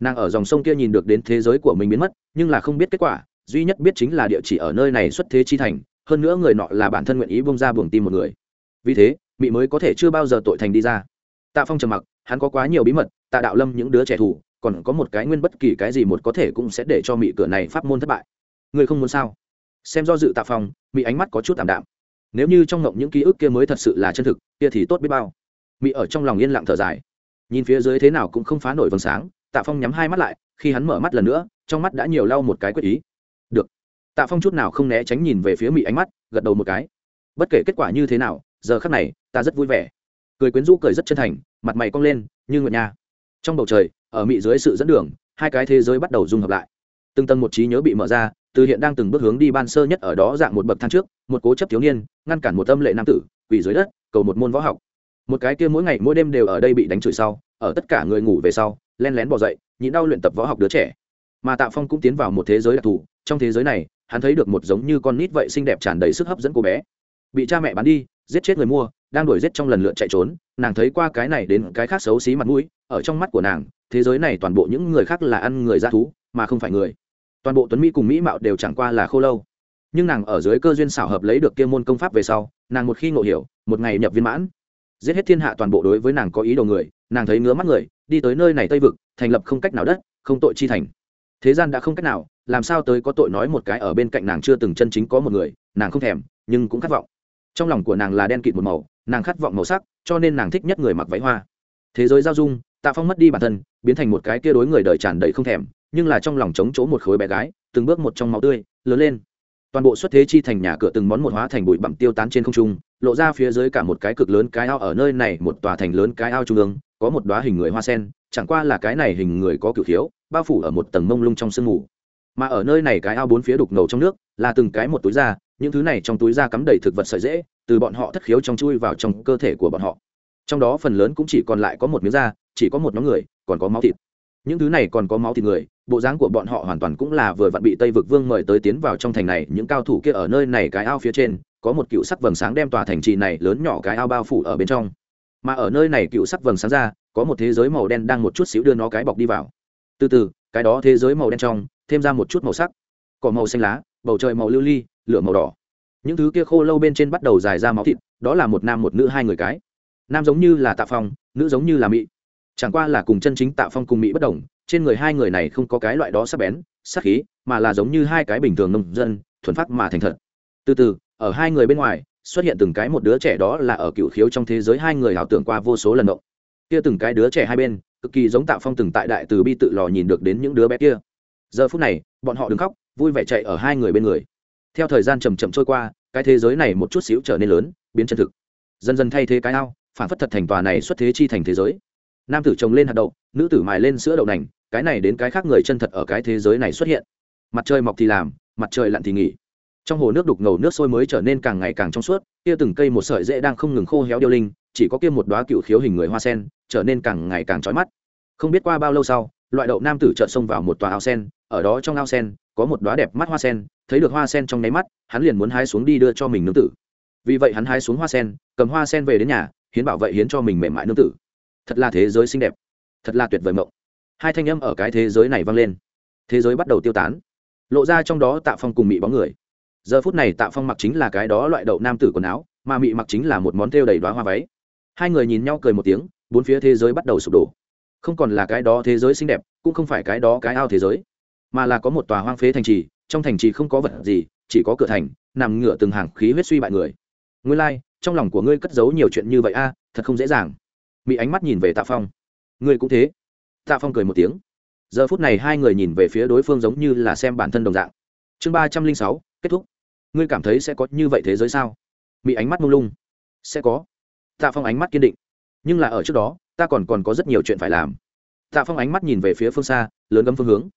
Nàng ở dòng sông kia nhìn được đến thế giới của mình biến mất, nhưng là không biết kết quả, duy nhất biết chính là địa chỉ ở nơi này xuất thế chi thành, hơn nữa người nọ là bản thân nguyện ý bông ra buồng tim một người. Vì thế, mị mới có thể chưa bao giờ tội thành đi ra. Tạ phong trầm mặc, hắn có quá nhiều bí mật, tạ đạo lâm những đứa trẻ thủ còn có một cái nguyên bất kỳ cái gì một có thể cũng sẽ để cho mị cửa này pháp môn thất bại. Người không muốn sao? Xem do dự tạ phong, mị ánh mắt có chút tạm đạm. Nếu như trong ngộng những ký ức kia mới thật sự là chân thực, kia thì tốt biết bao. Mị ở trong lòng yên lặng thở dài. Nhìn phía dưới thế nào cũng không phá nổi vầng sáng, tạ phong nhắm hai mắt lại, khi hắn mở mắt lần nữa, trong mắt đã nhiều lau một cái quyết ý. Được. Tạ phong chút nào không né tránh nhìn về phía mị ánh mắt, gật đầu một cái. Bất kể kết quả như thế nào, giờ khắc này, ta rất vui vẻ. Cười quyến rũ cười rất chân thành, mặt mày cong lên, như nguyện nha trong bầu trời, ở mị dưới sự dẫn đường, hai cái thế giới bắt đầu dung hợp lại. Từng tầng một trí nhớ bị mở ra, từ hiện đang từng bước hướng đi ban sơ nhất ở đó dạng một bậc thang trước, một cố chấp thiếu niên, ngăn cản một tâm lệ nam tử, quỳ dưới đất, cầu một môn võ học. Một cái kia mỗi ngày mỗi đêm đều ở đây bị đánh chửi sau, ở tất cả người ngủ về sau, len lén bỏ dậy, nhịn đau luyện tập võ học đứa trẻ. Mà tạ phong cũng tiến vào một thế giới đặc thù, trong thế giới này, hắn thấy được một giống như con nít vậy xinh đẹp tràn đầy sức hấp dẫn cô bé. Bị cha mẹ bán đi, giết chết người mua, đang đuổi giết trong lần lượt chạy trốn, nàng thấy qua cái này đến cái khác xấu xí mặt mũi ở trong mắt của nàng, thế giới này toàn bộ những người khác là ăn người ra thú, mà không phải người. Toàn bộ tuấn mỹ cùng mỹ mạo đều chẳng qua là khô lâu. Nhưng nàng ở dưới cơ duyên xảo hợp lấy được kia môn công pháp về sau, nàng một khi ngộ hiểu, một ngày nhập viên mãn. Giết hết thiên hạ toàn bộ đối với nàng có ý đồ người, nàng thấy ngứa mắt người, đi tới nơi này tây vực, thành lập không cách nào đất, không tội chi thành. Thế gian đã không cách nào, làm sao tới có tội nói một cái ở bên cạnh nàng chưa từng chân chính có một người, nàng không thèm, nhưng cũng khát vọng. Trong lòng của nàng là đen kịt một màu, nàng khát vọng màu sắc, cho nên nàng thích nhất người mặc váy hoa. Thế giới giao dung tạ phong mất đi bản thân, biến thành một cái kia đối người đời tràn đầy không thèm, nhưng là trong lòng chống chỗ một khối bé gái, từng bước một trong máu tươi, lớn lên. Toàn bộ xuất thế chi thành nhà cửa từng món một hóa thành bụi bặm tiêu tán trên không trung, lộ ra phía dưới cả một cái cực lớn cái ao ở nơi này, một tòa thành lớn cái ao trung ương, có một đoá hình người hoa sen, chẳng qua là cái này hình người có cửu thiếu bao phủ ở một tầng mông lung trong sương mù. Mà ở nơi này cái ao bốn phía đục ngầu trong nước, là từng cái một túi da, những thứ này trong túi da cắm đầy thực vật sợi dễ, từ bọn họ thất khiếu trong chui vào trong cơ thể của bọn họ. Trong đó phần lớn cũng chỉ còn lại có một miếng da chỉ có một nhóm người, còn có máu thịt. Những thứ này còn có máu thịt người, bộ dáng của bọn họ hoàn toàn cũng là vừa vặn bị tây vực vương mời tới tiến vào trong thành này, những cao thủ kia ở nơi này cái ao phía trên, có một cựu sắc vầng sáng đem tòa thành trì này lớn nhỏ cái ao bao phủ ở bên trong. Mà ở nơi này cựu sắc vầng sáng ra, có một thế giới màu đen đang một chút xíu đưa nó cái bọc đi vào. Từ từ, cái đó thế giới màu đen trong, thêm ra một chút màu sắc. Cỏ màu xanh lá, bầu trời màu lưu ly, lửa màu đỏ. Những thứ kia khô lâu bên trên bắt đầu dài ra máu thịt, đó là một nam một nữ hai người cái. Nam giống như là tạ phong, nữ giống như là mỹ chẳng qua là cùng chân chính tạ phong cùng mỹ bất đồng, trên người hai người này không có cái loại đó sắc bén, sắc khí, mà là giống như hai cái bình thường nông dân, thuần phát mà thành thật. Từ từ, ở hai người bên ngoài, xuất hiện từng cái một đứa trẻ đó là ở cựu khiếu trong thế giới hai người ảo tưởng qua vô số lần động. Kia từng cái đứa trẻ hai bên, cực kỳ giống tạ phong từng tại đại từ bi tự lò nhìn được đến những đứa bé kia. Giờ phút này, bọn họ đứng khóc, vui vẻ chạy ở hai người bên người. Theo thời gian chầm chậm trôi qua, cái thế giới này một chút xíu trở nên lớn, biến chân thực. Dần dần thay thế cái ao, phản phất thật thành tòa này xuất thế chi thành thế giới nam tử trồng lên hạt đậu, nữ tử mài lên sữa đậu nành, cái này đến cái khác người chân thật ở cái thế giới này xuất hiện. Mặt trời mọc thì làm, mặt trời lặn thì nghỉ. Trong hồ nước đục ngầu nước sôi mới trở nên càng ngày càng trong suốt, kia từng cây một sợi rễ đang không ngừng khô héo điêu linh, chỉ có kia một đoá cựu khiếu hình người hoa sen, trở nên càng ngày càng trói mắt. Không biết qua bao lâu sau, loại đậu nam tử chợt xông vào một tòa ao sen, ở đó trong ao sen, có một đoá đẹp mắt hoa sen, thấy được hoa sen trong nháy mắt, hắn liền muốn hái xuống đi đưa cho mình nương tử. Vì vậy hắn hái xuống hoa sen, cầm hoa sen về đến nhà, hiến bảo vệ hiến cho mình mềm mại nương tử thật là thế giới xinh đẹp thật là tuyệt vời mộng. Hai thanh âm ở cái thế giới này vang lên. Thế giới bắt đầu tiêu tán. Lộ ra trong đó tạ phong cùng mị bóng người. Giờ phút này tạ phong mặc chính là cái đó loại đậu nam tử quần áo mà mị mặc chính là một món thêu đầy đoá hoa váy. Hai người nhìn nhau cười một tiếng bốn phía thế giới bắt đầu sụp đổ. Không còn là cái đó thế giới xinh đẹp cũng không phải cái đó cái ao thế giới mà là có một tòa hoang phế thành trì trong thành trì không có vật gì chỉ có cửa thành nằm ngửa từng hàng khí huyết suy bại người. Ngươi lai、like, trong lòng của ngươi cất giấu nhiều chuyện như vậy a thật không dễ dàng mỹ ánh mắt nhìn về tạ phong. Ngươi cũng thế. Tạ phong cười một tiếng. Giờ phút này hai người nhìn về phía đối phương giống như là xem bản thân đồng dạng. Chương ba trăm linh sáu, kết thúc. Ngươi cảm thấy sẽ có như vậy thế giới sao? Mỹ ánh mắt mông lung. Sẽ có. Tạ phong ánh mắt kiên định. Nhưng là ở trước đó, ta còn còn có rất nhiều chuyện phải làm. Tạ phong ánh mắt nhìn về phía phương xa, lớn gấm phương hướng.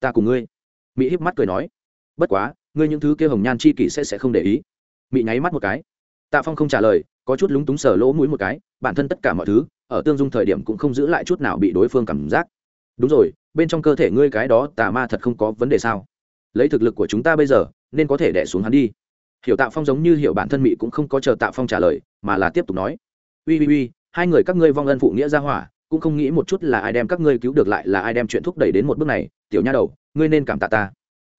Ta cùng ngươi. Mỹ híp mắt cười nói. Bất quá, ngươi những thứ kia hồng nhan chi kỷ sẽ sẽ không để ý. Mỹ nháy mắt một cái. Tạ phong không trả lời có chút lúng túng sờ lỗ mũi một cái, bản thân tất cả mọi thứ, ở tương dung thời điểm cũng không giữ lại chút nào bị đối phương cảm giác. Đúng rồi, bên trong cơ thể ngươi cái đó tà ma thật không có vấn đề sao? Lấy thực lực của chúng ta bây giờ, nên có thể đẻ xuống hắn đi. Hiểu Tạo phong giống như hiểu bản thân mỹ cũng không có chờ Tạo phong trả lời, mà là tiếp tục nói. Ui ui ui hai người các ngươi vong ân phụ nghĩa ra hỏa, cũng không nghĩ một chút là ai đem các ngươi cứu được lại là ai đem chuyện thúc đẩy đến một bước này. Tiểu nha đầu, ngươi nên cảm tạ ta.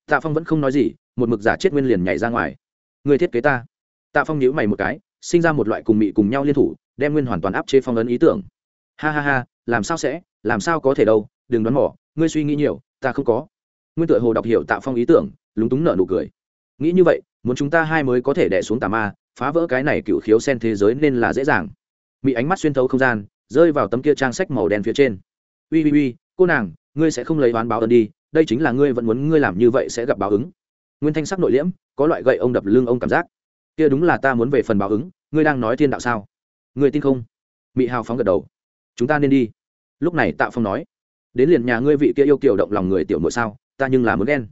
Tạ phong vẫn không nói gì, một mực giả chết nguyên liền nhảy ra ngoài. Ngươi thiết kế ta. Tạ phong nhíu mày một cái sinh ra một loại cùng mị cùng nhau liên thủ, đem nguyên hoàn toàn áp chế phong ấn ý tưởng. Ha ha ha, làm sao sẽ, làm sao có thể đâu, đừng đoán mỏ ngươi suy nghĩ nhiều, ta không có. Nguyên tựa hồ đọc hiểu tạ phong ý tưởng, lúng túng nợ nụ cười. Nghĩ như vậy, muốn chúng ta hai mới có thể đẻ xuống tà ma, phá vỡ cái này cựu khiếu sen thế giới nên là dễ dàng. Mỹ ánh mắt xuyên thấu không gian, rơi vào tấm kia trang sách màu đen phía trên. Ui ui ui cô nàng, ngươi sẽ không lấy oán báo ơn đi, đây chính là ngươi vẫn muốn ngươi làm như vậy sẽ gặp báo ứng. Nguyên thanh sắc nội liễm, có loại gậy ông đập lưng ông cảm giác kia đúng là ta muốn về phần báo ứng, ngươi đang nói thiên đạo sao? Ngươi tin không? Mị hào phóng gật đầu. Chúng ta nên đi. Lúc này tạ phong nói. Đến liền nhà ngươi vị kia yêu kiểu động lòng người tiểu nội sao, ta nhưng là muốn ghen.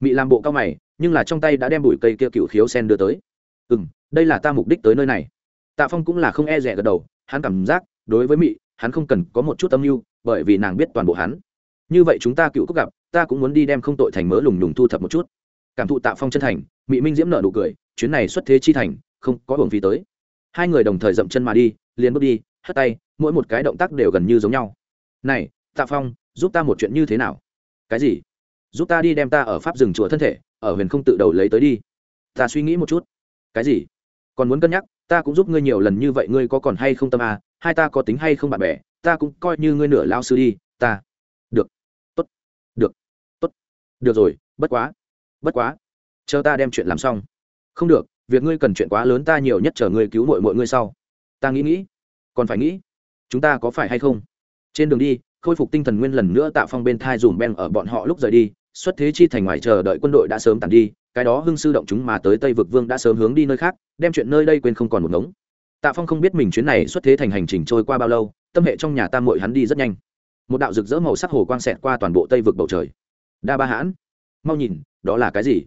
Mị làm bộ cao mày, nhưng là trong tay đã đem bụi cây kia cựu khiếu sen đưa tới. Ừ m đây là ta mục đích tới nơi này. Tạ phong cũng là không e rẻ gật đầu, hắn cảm giác, đối với mị, hắn không cần có một chút âm mưu, bởi vì nàng biết toàn bộ hắn. Như vậy chúng ta cựu cúc gặp, ta cũng muốn đi đem không tội thành mớ lùng lùng thu thập một chút cảm thụ tạ phong chân thành, mị minh diễm nợ nụ cười, chuyến này xuất thế chi thành, không có hưởng phí tới. Hai người đồng thời dậm chân mà đi, liền bước đi, hất tay, mỗi một cái động tác đều gần như giống nhau. Này, tạ phong, giúp ta một chuyện như thế nào? Cái gì? Giúp ta đi đem ta ở pháp rừng chùa thân thể, ở huyền không tự đầu lấy tới đi. Ta suy nghĩ một chút. Cái gì? Còn muốn cân nhắc, ta cũng giúp ngươi nhiều lần như vậy, ngươi có còn hay không tâm à? Hai ta có tính hay không bạn bè? Ta cũng coi như ngươi nửa lao sư đi, ta. Được. Tốt. Được. Tốt. Được rồi, bất quá bất quá, chờ ta đem chuyện làm xong. Không được, việc ngươi cần chuyện quá lớn ta nhiều nhất chờ ngươi cứu mội mọi ngươi sau. Ta nghĩ nghĩ, còn phải nghĩ, chúng ta có phải hay không? Trên đường đi, khôi phục tinh thần nguyên lần nữa Tạ phong bên thai dùm ben ở bọn họ lúc rời đi, xuất thế chi thành ngoài chờ đợi quân đội đã sớm tàn đi, cái đó hưng sư động chúng mà tới tây vực vương đã sớm hướng đi nơi khác, đem chuyện nơi đây quên không còn một ngống. Tạ phong không biết mình chuyến này xuất thế thành hành trình trôi qua bao lâu, tâm hệ trong nhà tam mội hắn đi rất nhanh. Một đạo rực rỡ màu sắc hồ quang xẹt qua toàn bộ tây vực bầu trời. Đa ba hãn, mau nhìn đó là cái gì?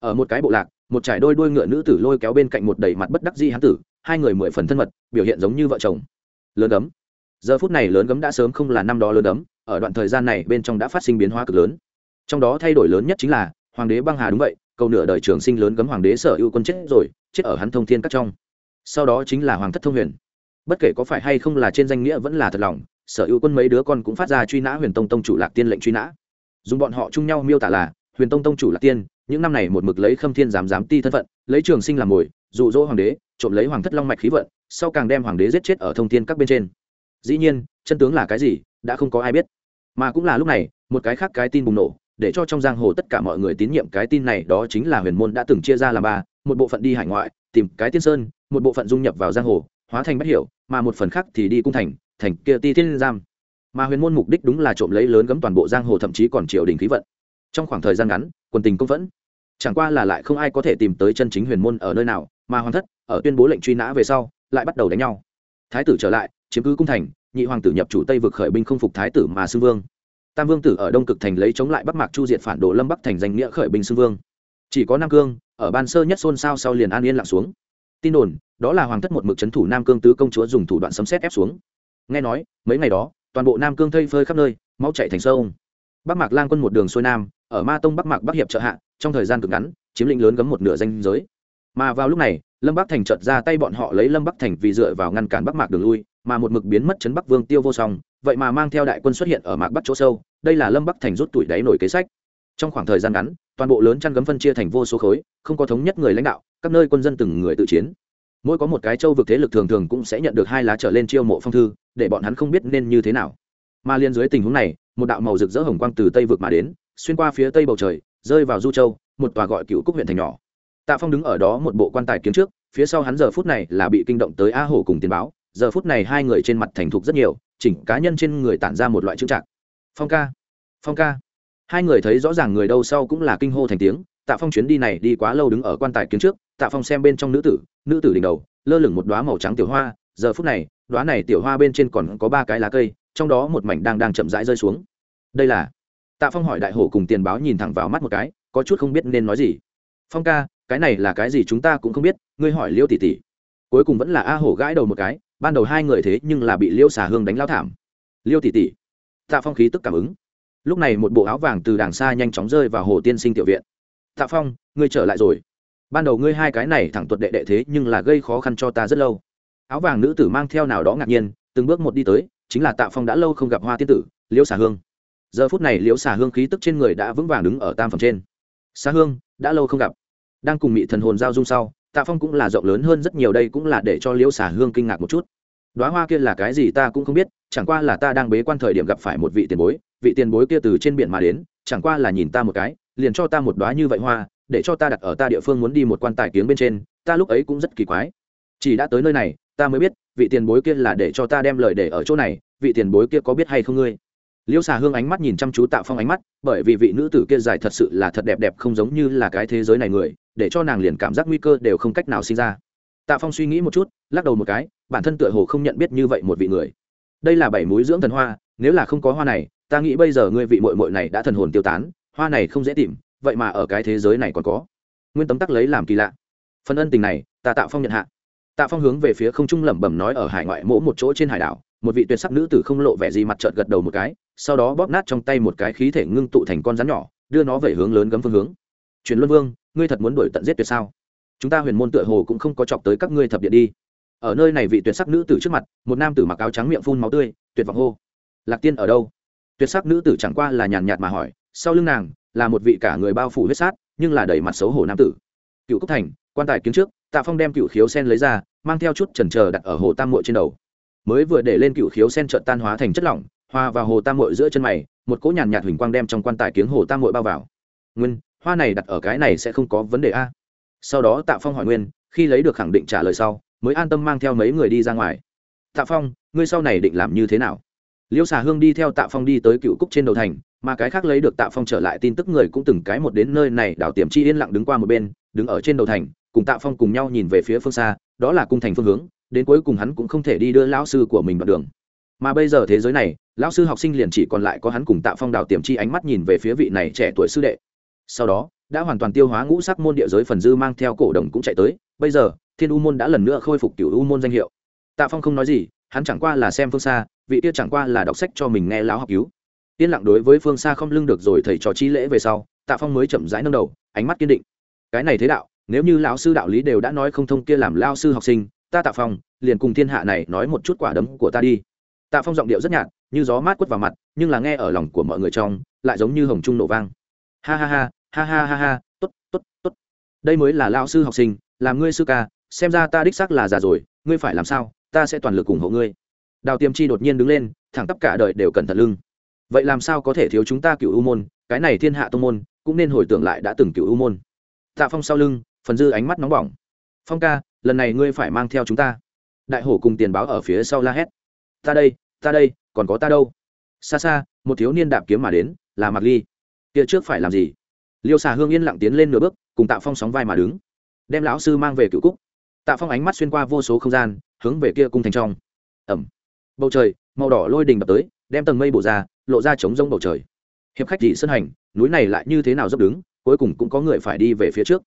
Ở một cái bộ lạc, một trải đôi đuôi ngựa nữ tử lôi kéo bên cạnh một đầy mặt bất đắc di hán tử, hai người mười phần thân mật, biểu hiện giống như vợ chồng. Lớn gấm. Giờ phút này lớn gấm đã sớm không là năm đó lớn gấm, ở đoạn thời gian này bên trong đã phát sinh biến hóa cực lớn. Trong đó thay đổi lớn nhất chính là, hoàng đế băng hà đúng vậy, cầu nửa đời trường sinh lớn gấm hoàng đế sở hữu quân chết rồi, chết ở hắn thông thiên các trong. Sau đó chính là hoàng thất thông huyền. Bất kể có phải hay không là trên danh nghĩa vẫn là thật lòng, sở hữu quân mấy đứa con cũng phát ra truy nã huyền tông tông chủ lạc tiên lệnh truy nã. Dùng bọn họ chung nhau miêu tả là huyền tông tông chủ lạc tiên, những năm này một mực lấy khâm thiên giám giám ti thân phận, lấy trường sinh làm mồi, dụ dỗ hoàng đế, trộm lấy hoàng thất long mạch khí vận, sau càng đem hoàng đế giết chết ở thông thiên các bên trên. Dĩ nhiên, chân tướng là cái gì, đã không có ai biết. Mà cũng là lúc này, một cái khác cái tin bùng nổ, để cho trong giang hồ tất cả mọi người tín nhiệm cái tin này đó chính là huyền môn đã từng chia ra làm ba, một bộ phận đi hải ngoại, tìm cái tiên sơn, một bộ phận dung nhập vào giang hồ, hóa thành bất hiểu mà một phần khác thì đi cung thành thành kia ti thiên giam. Mà huyền môn mục đích đúng là trộm lấy lớn gấm toàn bộ giang hồ, thậm chí còn triều đình khí vận trong khoảng thời gian ngắn, quần tình công vẫn. Chẳng qua là lại không ai có thể tìm tới chân chính huyền môn ở nơi nào, mà hoàng thất ở tuyên bố lệnh truy nã về sau, lại bắt đầu đánh nhau. Thái tử trở lại, chiếm cứ cung thành, nhị hoàng tử nhập chủ tây vực khởi binh không phục thái tử mà xưng vương. Tam vương tử ở đông cực thành lấy chống lại bắc mạc chu diệt phản đồ lâm bắc thành danh nghĩa khởi binh xưng vương. Chỉ có nam cương, ở ban sơ nhất xôn xao sau liền an yên lặng xuống. Tin đồn, đó là hoàng thất một mực c thủ nam cương tứ công chúa dùng thủ đoạn sấm xét ép xuống. Nghe nói, mấy ngày đó, toàn bộ nam cương thây phơi khắp nơi, máu chạy thành sâu bắc mạc lang quân một đường xuôi nam ở ma tông bắc mạc bắc hiệp trợ hạ, trong thời gian cực ngắn, chiếm lĩnh lớn gấm một nửa danh giới. Mà vào lúc này, lâm bắc thành trợt ra tay bọn họ lấy lâm bắc thành vì dựa vào ngăn cản bắc mạc đường lui, mà một mực biến mất chấn bắc vương tiêu vô song, vậy mà mang theo đại quân xuất hiện ở mạc bắc chỗ sâu, đây là lâm bắc thành rút tuổi đáy nổi kế sách. Trong khoảng thời gian ngắn, toàn bộ lớn chăn gấm phân chia thành vô số khối, không có thống nhất người lãnh đạo, các nơi quân dân từng người tự chiến. Mỗi có một cái châu vực thế lực thường thường cũng sẽ nhận được hai lá trở lên chiêu mộ phong thư, để bọn hắn không biết nên như thế nào. Mà liên dưới tình huống này, một đạo màu rực rỡ hồng quang từ tây vực mà đến xuyên qua phía tây bầu trời, rơi vào du châu, một tòa gọi cựu cúc huyện thành nhỏ. Tạ phong đứng ở đó một bộ quan tài kiến trước, phía sau hắn giờ phút này là bị kinh động tới a hổ cùng tiền báo, giờ phút này hai người trên mặt thành thục rất nhiều, chỉnh cá nhân trên người tản ra một loại trưng trạng phong ca phong ca. Hai người thấy rõ ràng người đâu sau cũng là kinh hô thành tiếng, tạ phong chuyến đi này đi quá lâu đứng ở quan tài kiến trước, tạ phong xem bên trong nữ tử nữ tử đỉnh đầu, lơ lửng một đoá màu trắng tiểu hoa, giờ phút này đoá này tiểu hoa bên trên còn có ba cái lá cây, trong đó một mảnh đang đang chậm rãi rơi xuống. Đây là tạ phong hỏi đại hổ cùng tiền báo nhìn thẳng vào mắt một cái, có chút không biết nên nói gì. Phong ca, cái này là cái gì chúng ta cũng không biết, ngươi hỏi liêu tỷ tỷ. Cuối cùng vẫn là a hổ gãi đầu một cái, ban đầu hai người thế nhưng là bị liêu xà hương đánh lao thảm. Liêu tỷ tỷ. Tạ phong khí tức cảm ứng. Lúc này một bộ áo vàng từ đàng xa nhanh chóng rơi vào hồ tiên sinh tiểu viện. Tạ phong, ngươi trở lại rồi. Ban đầu ngươi hai cái này thẳng tuột đệ đệ thế nhưng là gây khó khăn cho ta rất lâu. Áo vàng nữ tử mang theo nào đó ngạc nhiên, từng bước một đi tới, chính là tạ phong đã lâu không gặp hoa tiên tử liêu xà hương giờ phút này liễu xà hương khí tức trên người đã vững vàng đứng ở tam phẩm trên. Xà hương, đã lâu không gặp. Đang cùng mị thần hồn giao dung sau, tạ phong cũng là rộng lớn hơn rất nhiều đây cũng là để cho liễu xà hương kinh ngạc một chút. Đoá hoa kia là cái gì ta cũng không biết, chẳng qua là ta đang bế quan thời điểm gặp phải một vị tiền bối, vị tiền bối kia từ trên biển mà đến, chẳng qua là nhìn ta một cái, liền cho ta một đoá như vậy hoa, để cho ta đặt ở ta địa phương muốn đi một quan tài kiếng bên trên, ta lúc ấy cũng rất kỳ quái. Chỉ đã tới nơi này, ta mới biết, vị tiền bối kia là để cho ta đem lời để ở chỗ này, vị tiền bối kia có biết hay không ngươi? Liêu xà hương ánh mắt nhìn chăm chú Tạ phong ánh mắt, bởi vì vị nữ tử kia dài thật sự là thật đẹp đẹp không giống như là cái thế giới này người, để cho nàng liền cảm giác nguy cơ đều không cách nào sinh ra. Tạ phong suy nghĩ một chút, lắc đầu một cái, bản thân tựa hồ không nhận biết như vậy một vị người. Đây là bảy múi dưỡng thần hoa, nếu là không có hoa này, ta nghĩ bây giờ ngươi vị mội mội này đã thần hồn tiêu tán, hoa này không dễ tìm, vậy mà ở cái thế giới này còn có. Nguyên tấm tắc lấy làm kỳ lạ. Phần ân tình này, ta tạo phong nhận hạ. Tạ phong hướng về phía không trung lẩm bẩm nói ở hải ngoại mỗ một chỗ trên hải đảo, một vị tuyệt sắc nữ tử không lộ vẻ gì mặt trợt gật đầu một cái sau đó bóp nát trong tay một cái khí thể ngưng tụ thành con rắn nhỏ, đưa nó về hướng lớn gấm phương hướng. Truyền luân vương, ngươi thật muốn đuổi tận giết tuyệt sao? Chúng ta huyền môn tựa hồ cũng không có chọc tới các ngươi thập điện đi. Ở nơi này vị tuyệt sắc nữ tử trước mặt, một nam tử mặc áo trắng miệng phun máu tươi, tuyệt vọng hô. Lạc tiên ở đâu? Tuyệt sắc nữ tử chẳng qua là nhàn nhạt mà hỏi, sau lưng nàng là một vị cả người bao phủ huyết sát, nhưng là đầy mặt xấu hổ nam tử. Cựu cúc thành, quan tài kiến trước, tạ phong đem cựu khiếu sen lấy ra, mang theo chút trần trờ đặt ở hồ tam mội trên đầu. Mới vừa để lên cựu khiếu sen trợn tan hóa thành chất lỏng hoa vào hồ tam mội giữa chân mày, một cỗ nhàn nhạt huỳnh quang đem trong quan tài kiếng hồ tam mội bao vào. Nguyên, hoa này đặt ở cái này sẽ không có vấn đề a. Sau đó tạ phong hỏi nguyên, khi lấy được khẳng định trả lời sau, mới an tâm mang theo mấy người đi ra ngoài. Tạ phong, ngươi sau này định làm như thế nào? Liêu xà hương đi theo tạ phong đi tới cựu cúc trên đầu thành, mà cái khác lấy được tạ phong trở lại tin tức người cũng từng cái một đến nơi này, đảo tiềm chi yên lặng đứng qua một bên, đứng ở trên đầu thành, cùng tạ phong cùng nhau nhìn về phía phương xa, đó là cung thành phương hướng, đến cuối cùng hắn cũng không thể đi đưa lão sư của mình đoạn đường mà bây giờ thế giới này, lão sư học sinh liền chỉ còn lại có hắn cùng tạ phong đào tiềm chi ánh mắt nhìn về phía vị này trẻ tuổi sư đệ. Sau đó, đã hoàn toàn tiêu hóa ngũ sắc môn địa giới phần dư mang theo cổ đồng cũng chạy tới. Bây giờ, thiên u môn đã lần nữa khôi phục cựu u môn danh hiệu. Tạ phong không nói gì, hắn chẳng qua là xem phương xa, vị kia chẳng qua là đọc sách cho mình nghe lão học cứu. Yên lặng đối với phương xa không lưng được rồi thầy trò chi lễ về sau, tạ phong mới chậm rãi nâng đầu, ánh mắt kiên định. Cái này thế đạo, nếu như lão sư đạo lý đều đã nói không thông kia làm lao sư học sinh, ta tạ phong, liền cùng thiên hạ này nói một chút quả đấm của ta đi tạ phong giọng điệu rất nhạt, như gió mát quất vào mặt, nhưng là nghe ở lòng của mọi người trong, lại giống như hồng trung nổ vang. Ha ha ha ha ha ha ha, tốt tốt tốt. Đây mới là lao sư học sinh làm ngươi sư ca, xem ra ta đích xác là già rồi, ngươi phải làm sao, ta sẽ toàn lực ủng hộ ngươi. Đào tiêm chi đột nhiên đứng lên, thẳng tắp cả đời đều cẩn thận lưng. Vậy làm sao có thể thiếu chúng ta cựu u môn, cái này thiên hạ tô môn, cũng nên hồi tưởng lại đã từng cựu u môn. Tạ phong sau lưng, phần dư ánh mắt nóng bỏng. Phong ca, lần này ngươi phải mang theo chúng ta. Đại hổ cùng tiền báo ở phía sau la hét. Ta đây ta đây, còn có ta đâu. Xa xa, một thiếu niên đạp kiếm mà đến, là mạc ly. Kia trước phải làm gì? Liêu xà hương yên lặng tiến lên nửa bước, cùng tạ phong sóng vai mà đứng. Đem lão sư mang về cựu cúc. Tạ phong ánh mắt xuyên qua vô số không gian, hướng về kia cung thành trong. Ẩm. Bầu trời, màu đỏ lôi đình đập tới, đem tầng mây bổ ra, lộ ra trống rông bầu trời. Hiệp khách dị sân hành, núi này lại như thế nào dốc đứng, cuối cùng cũng có người phải đi về phía trước.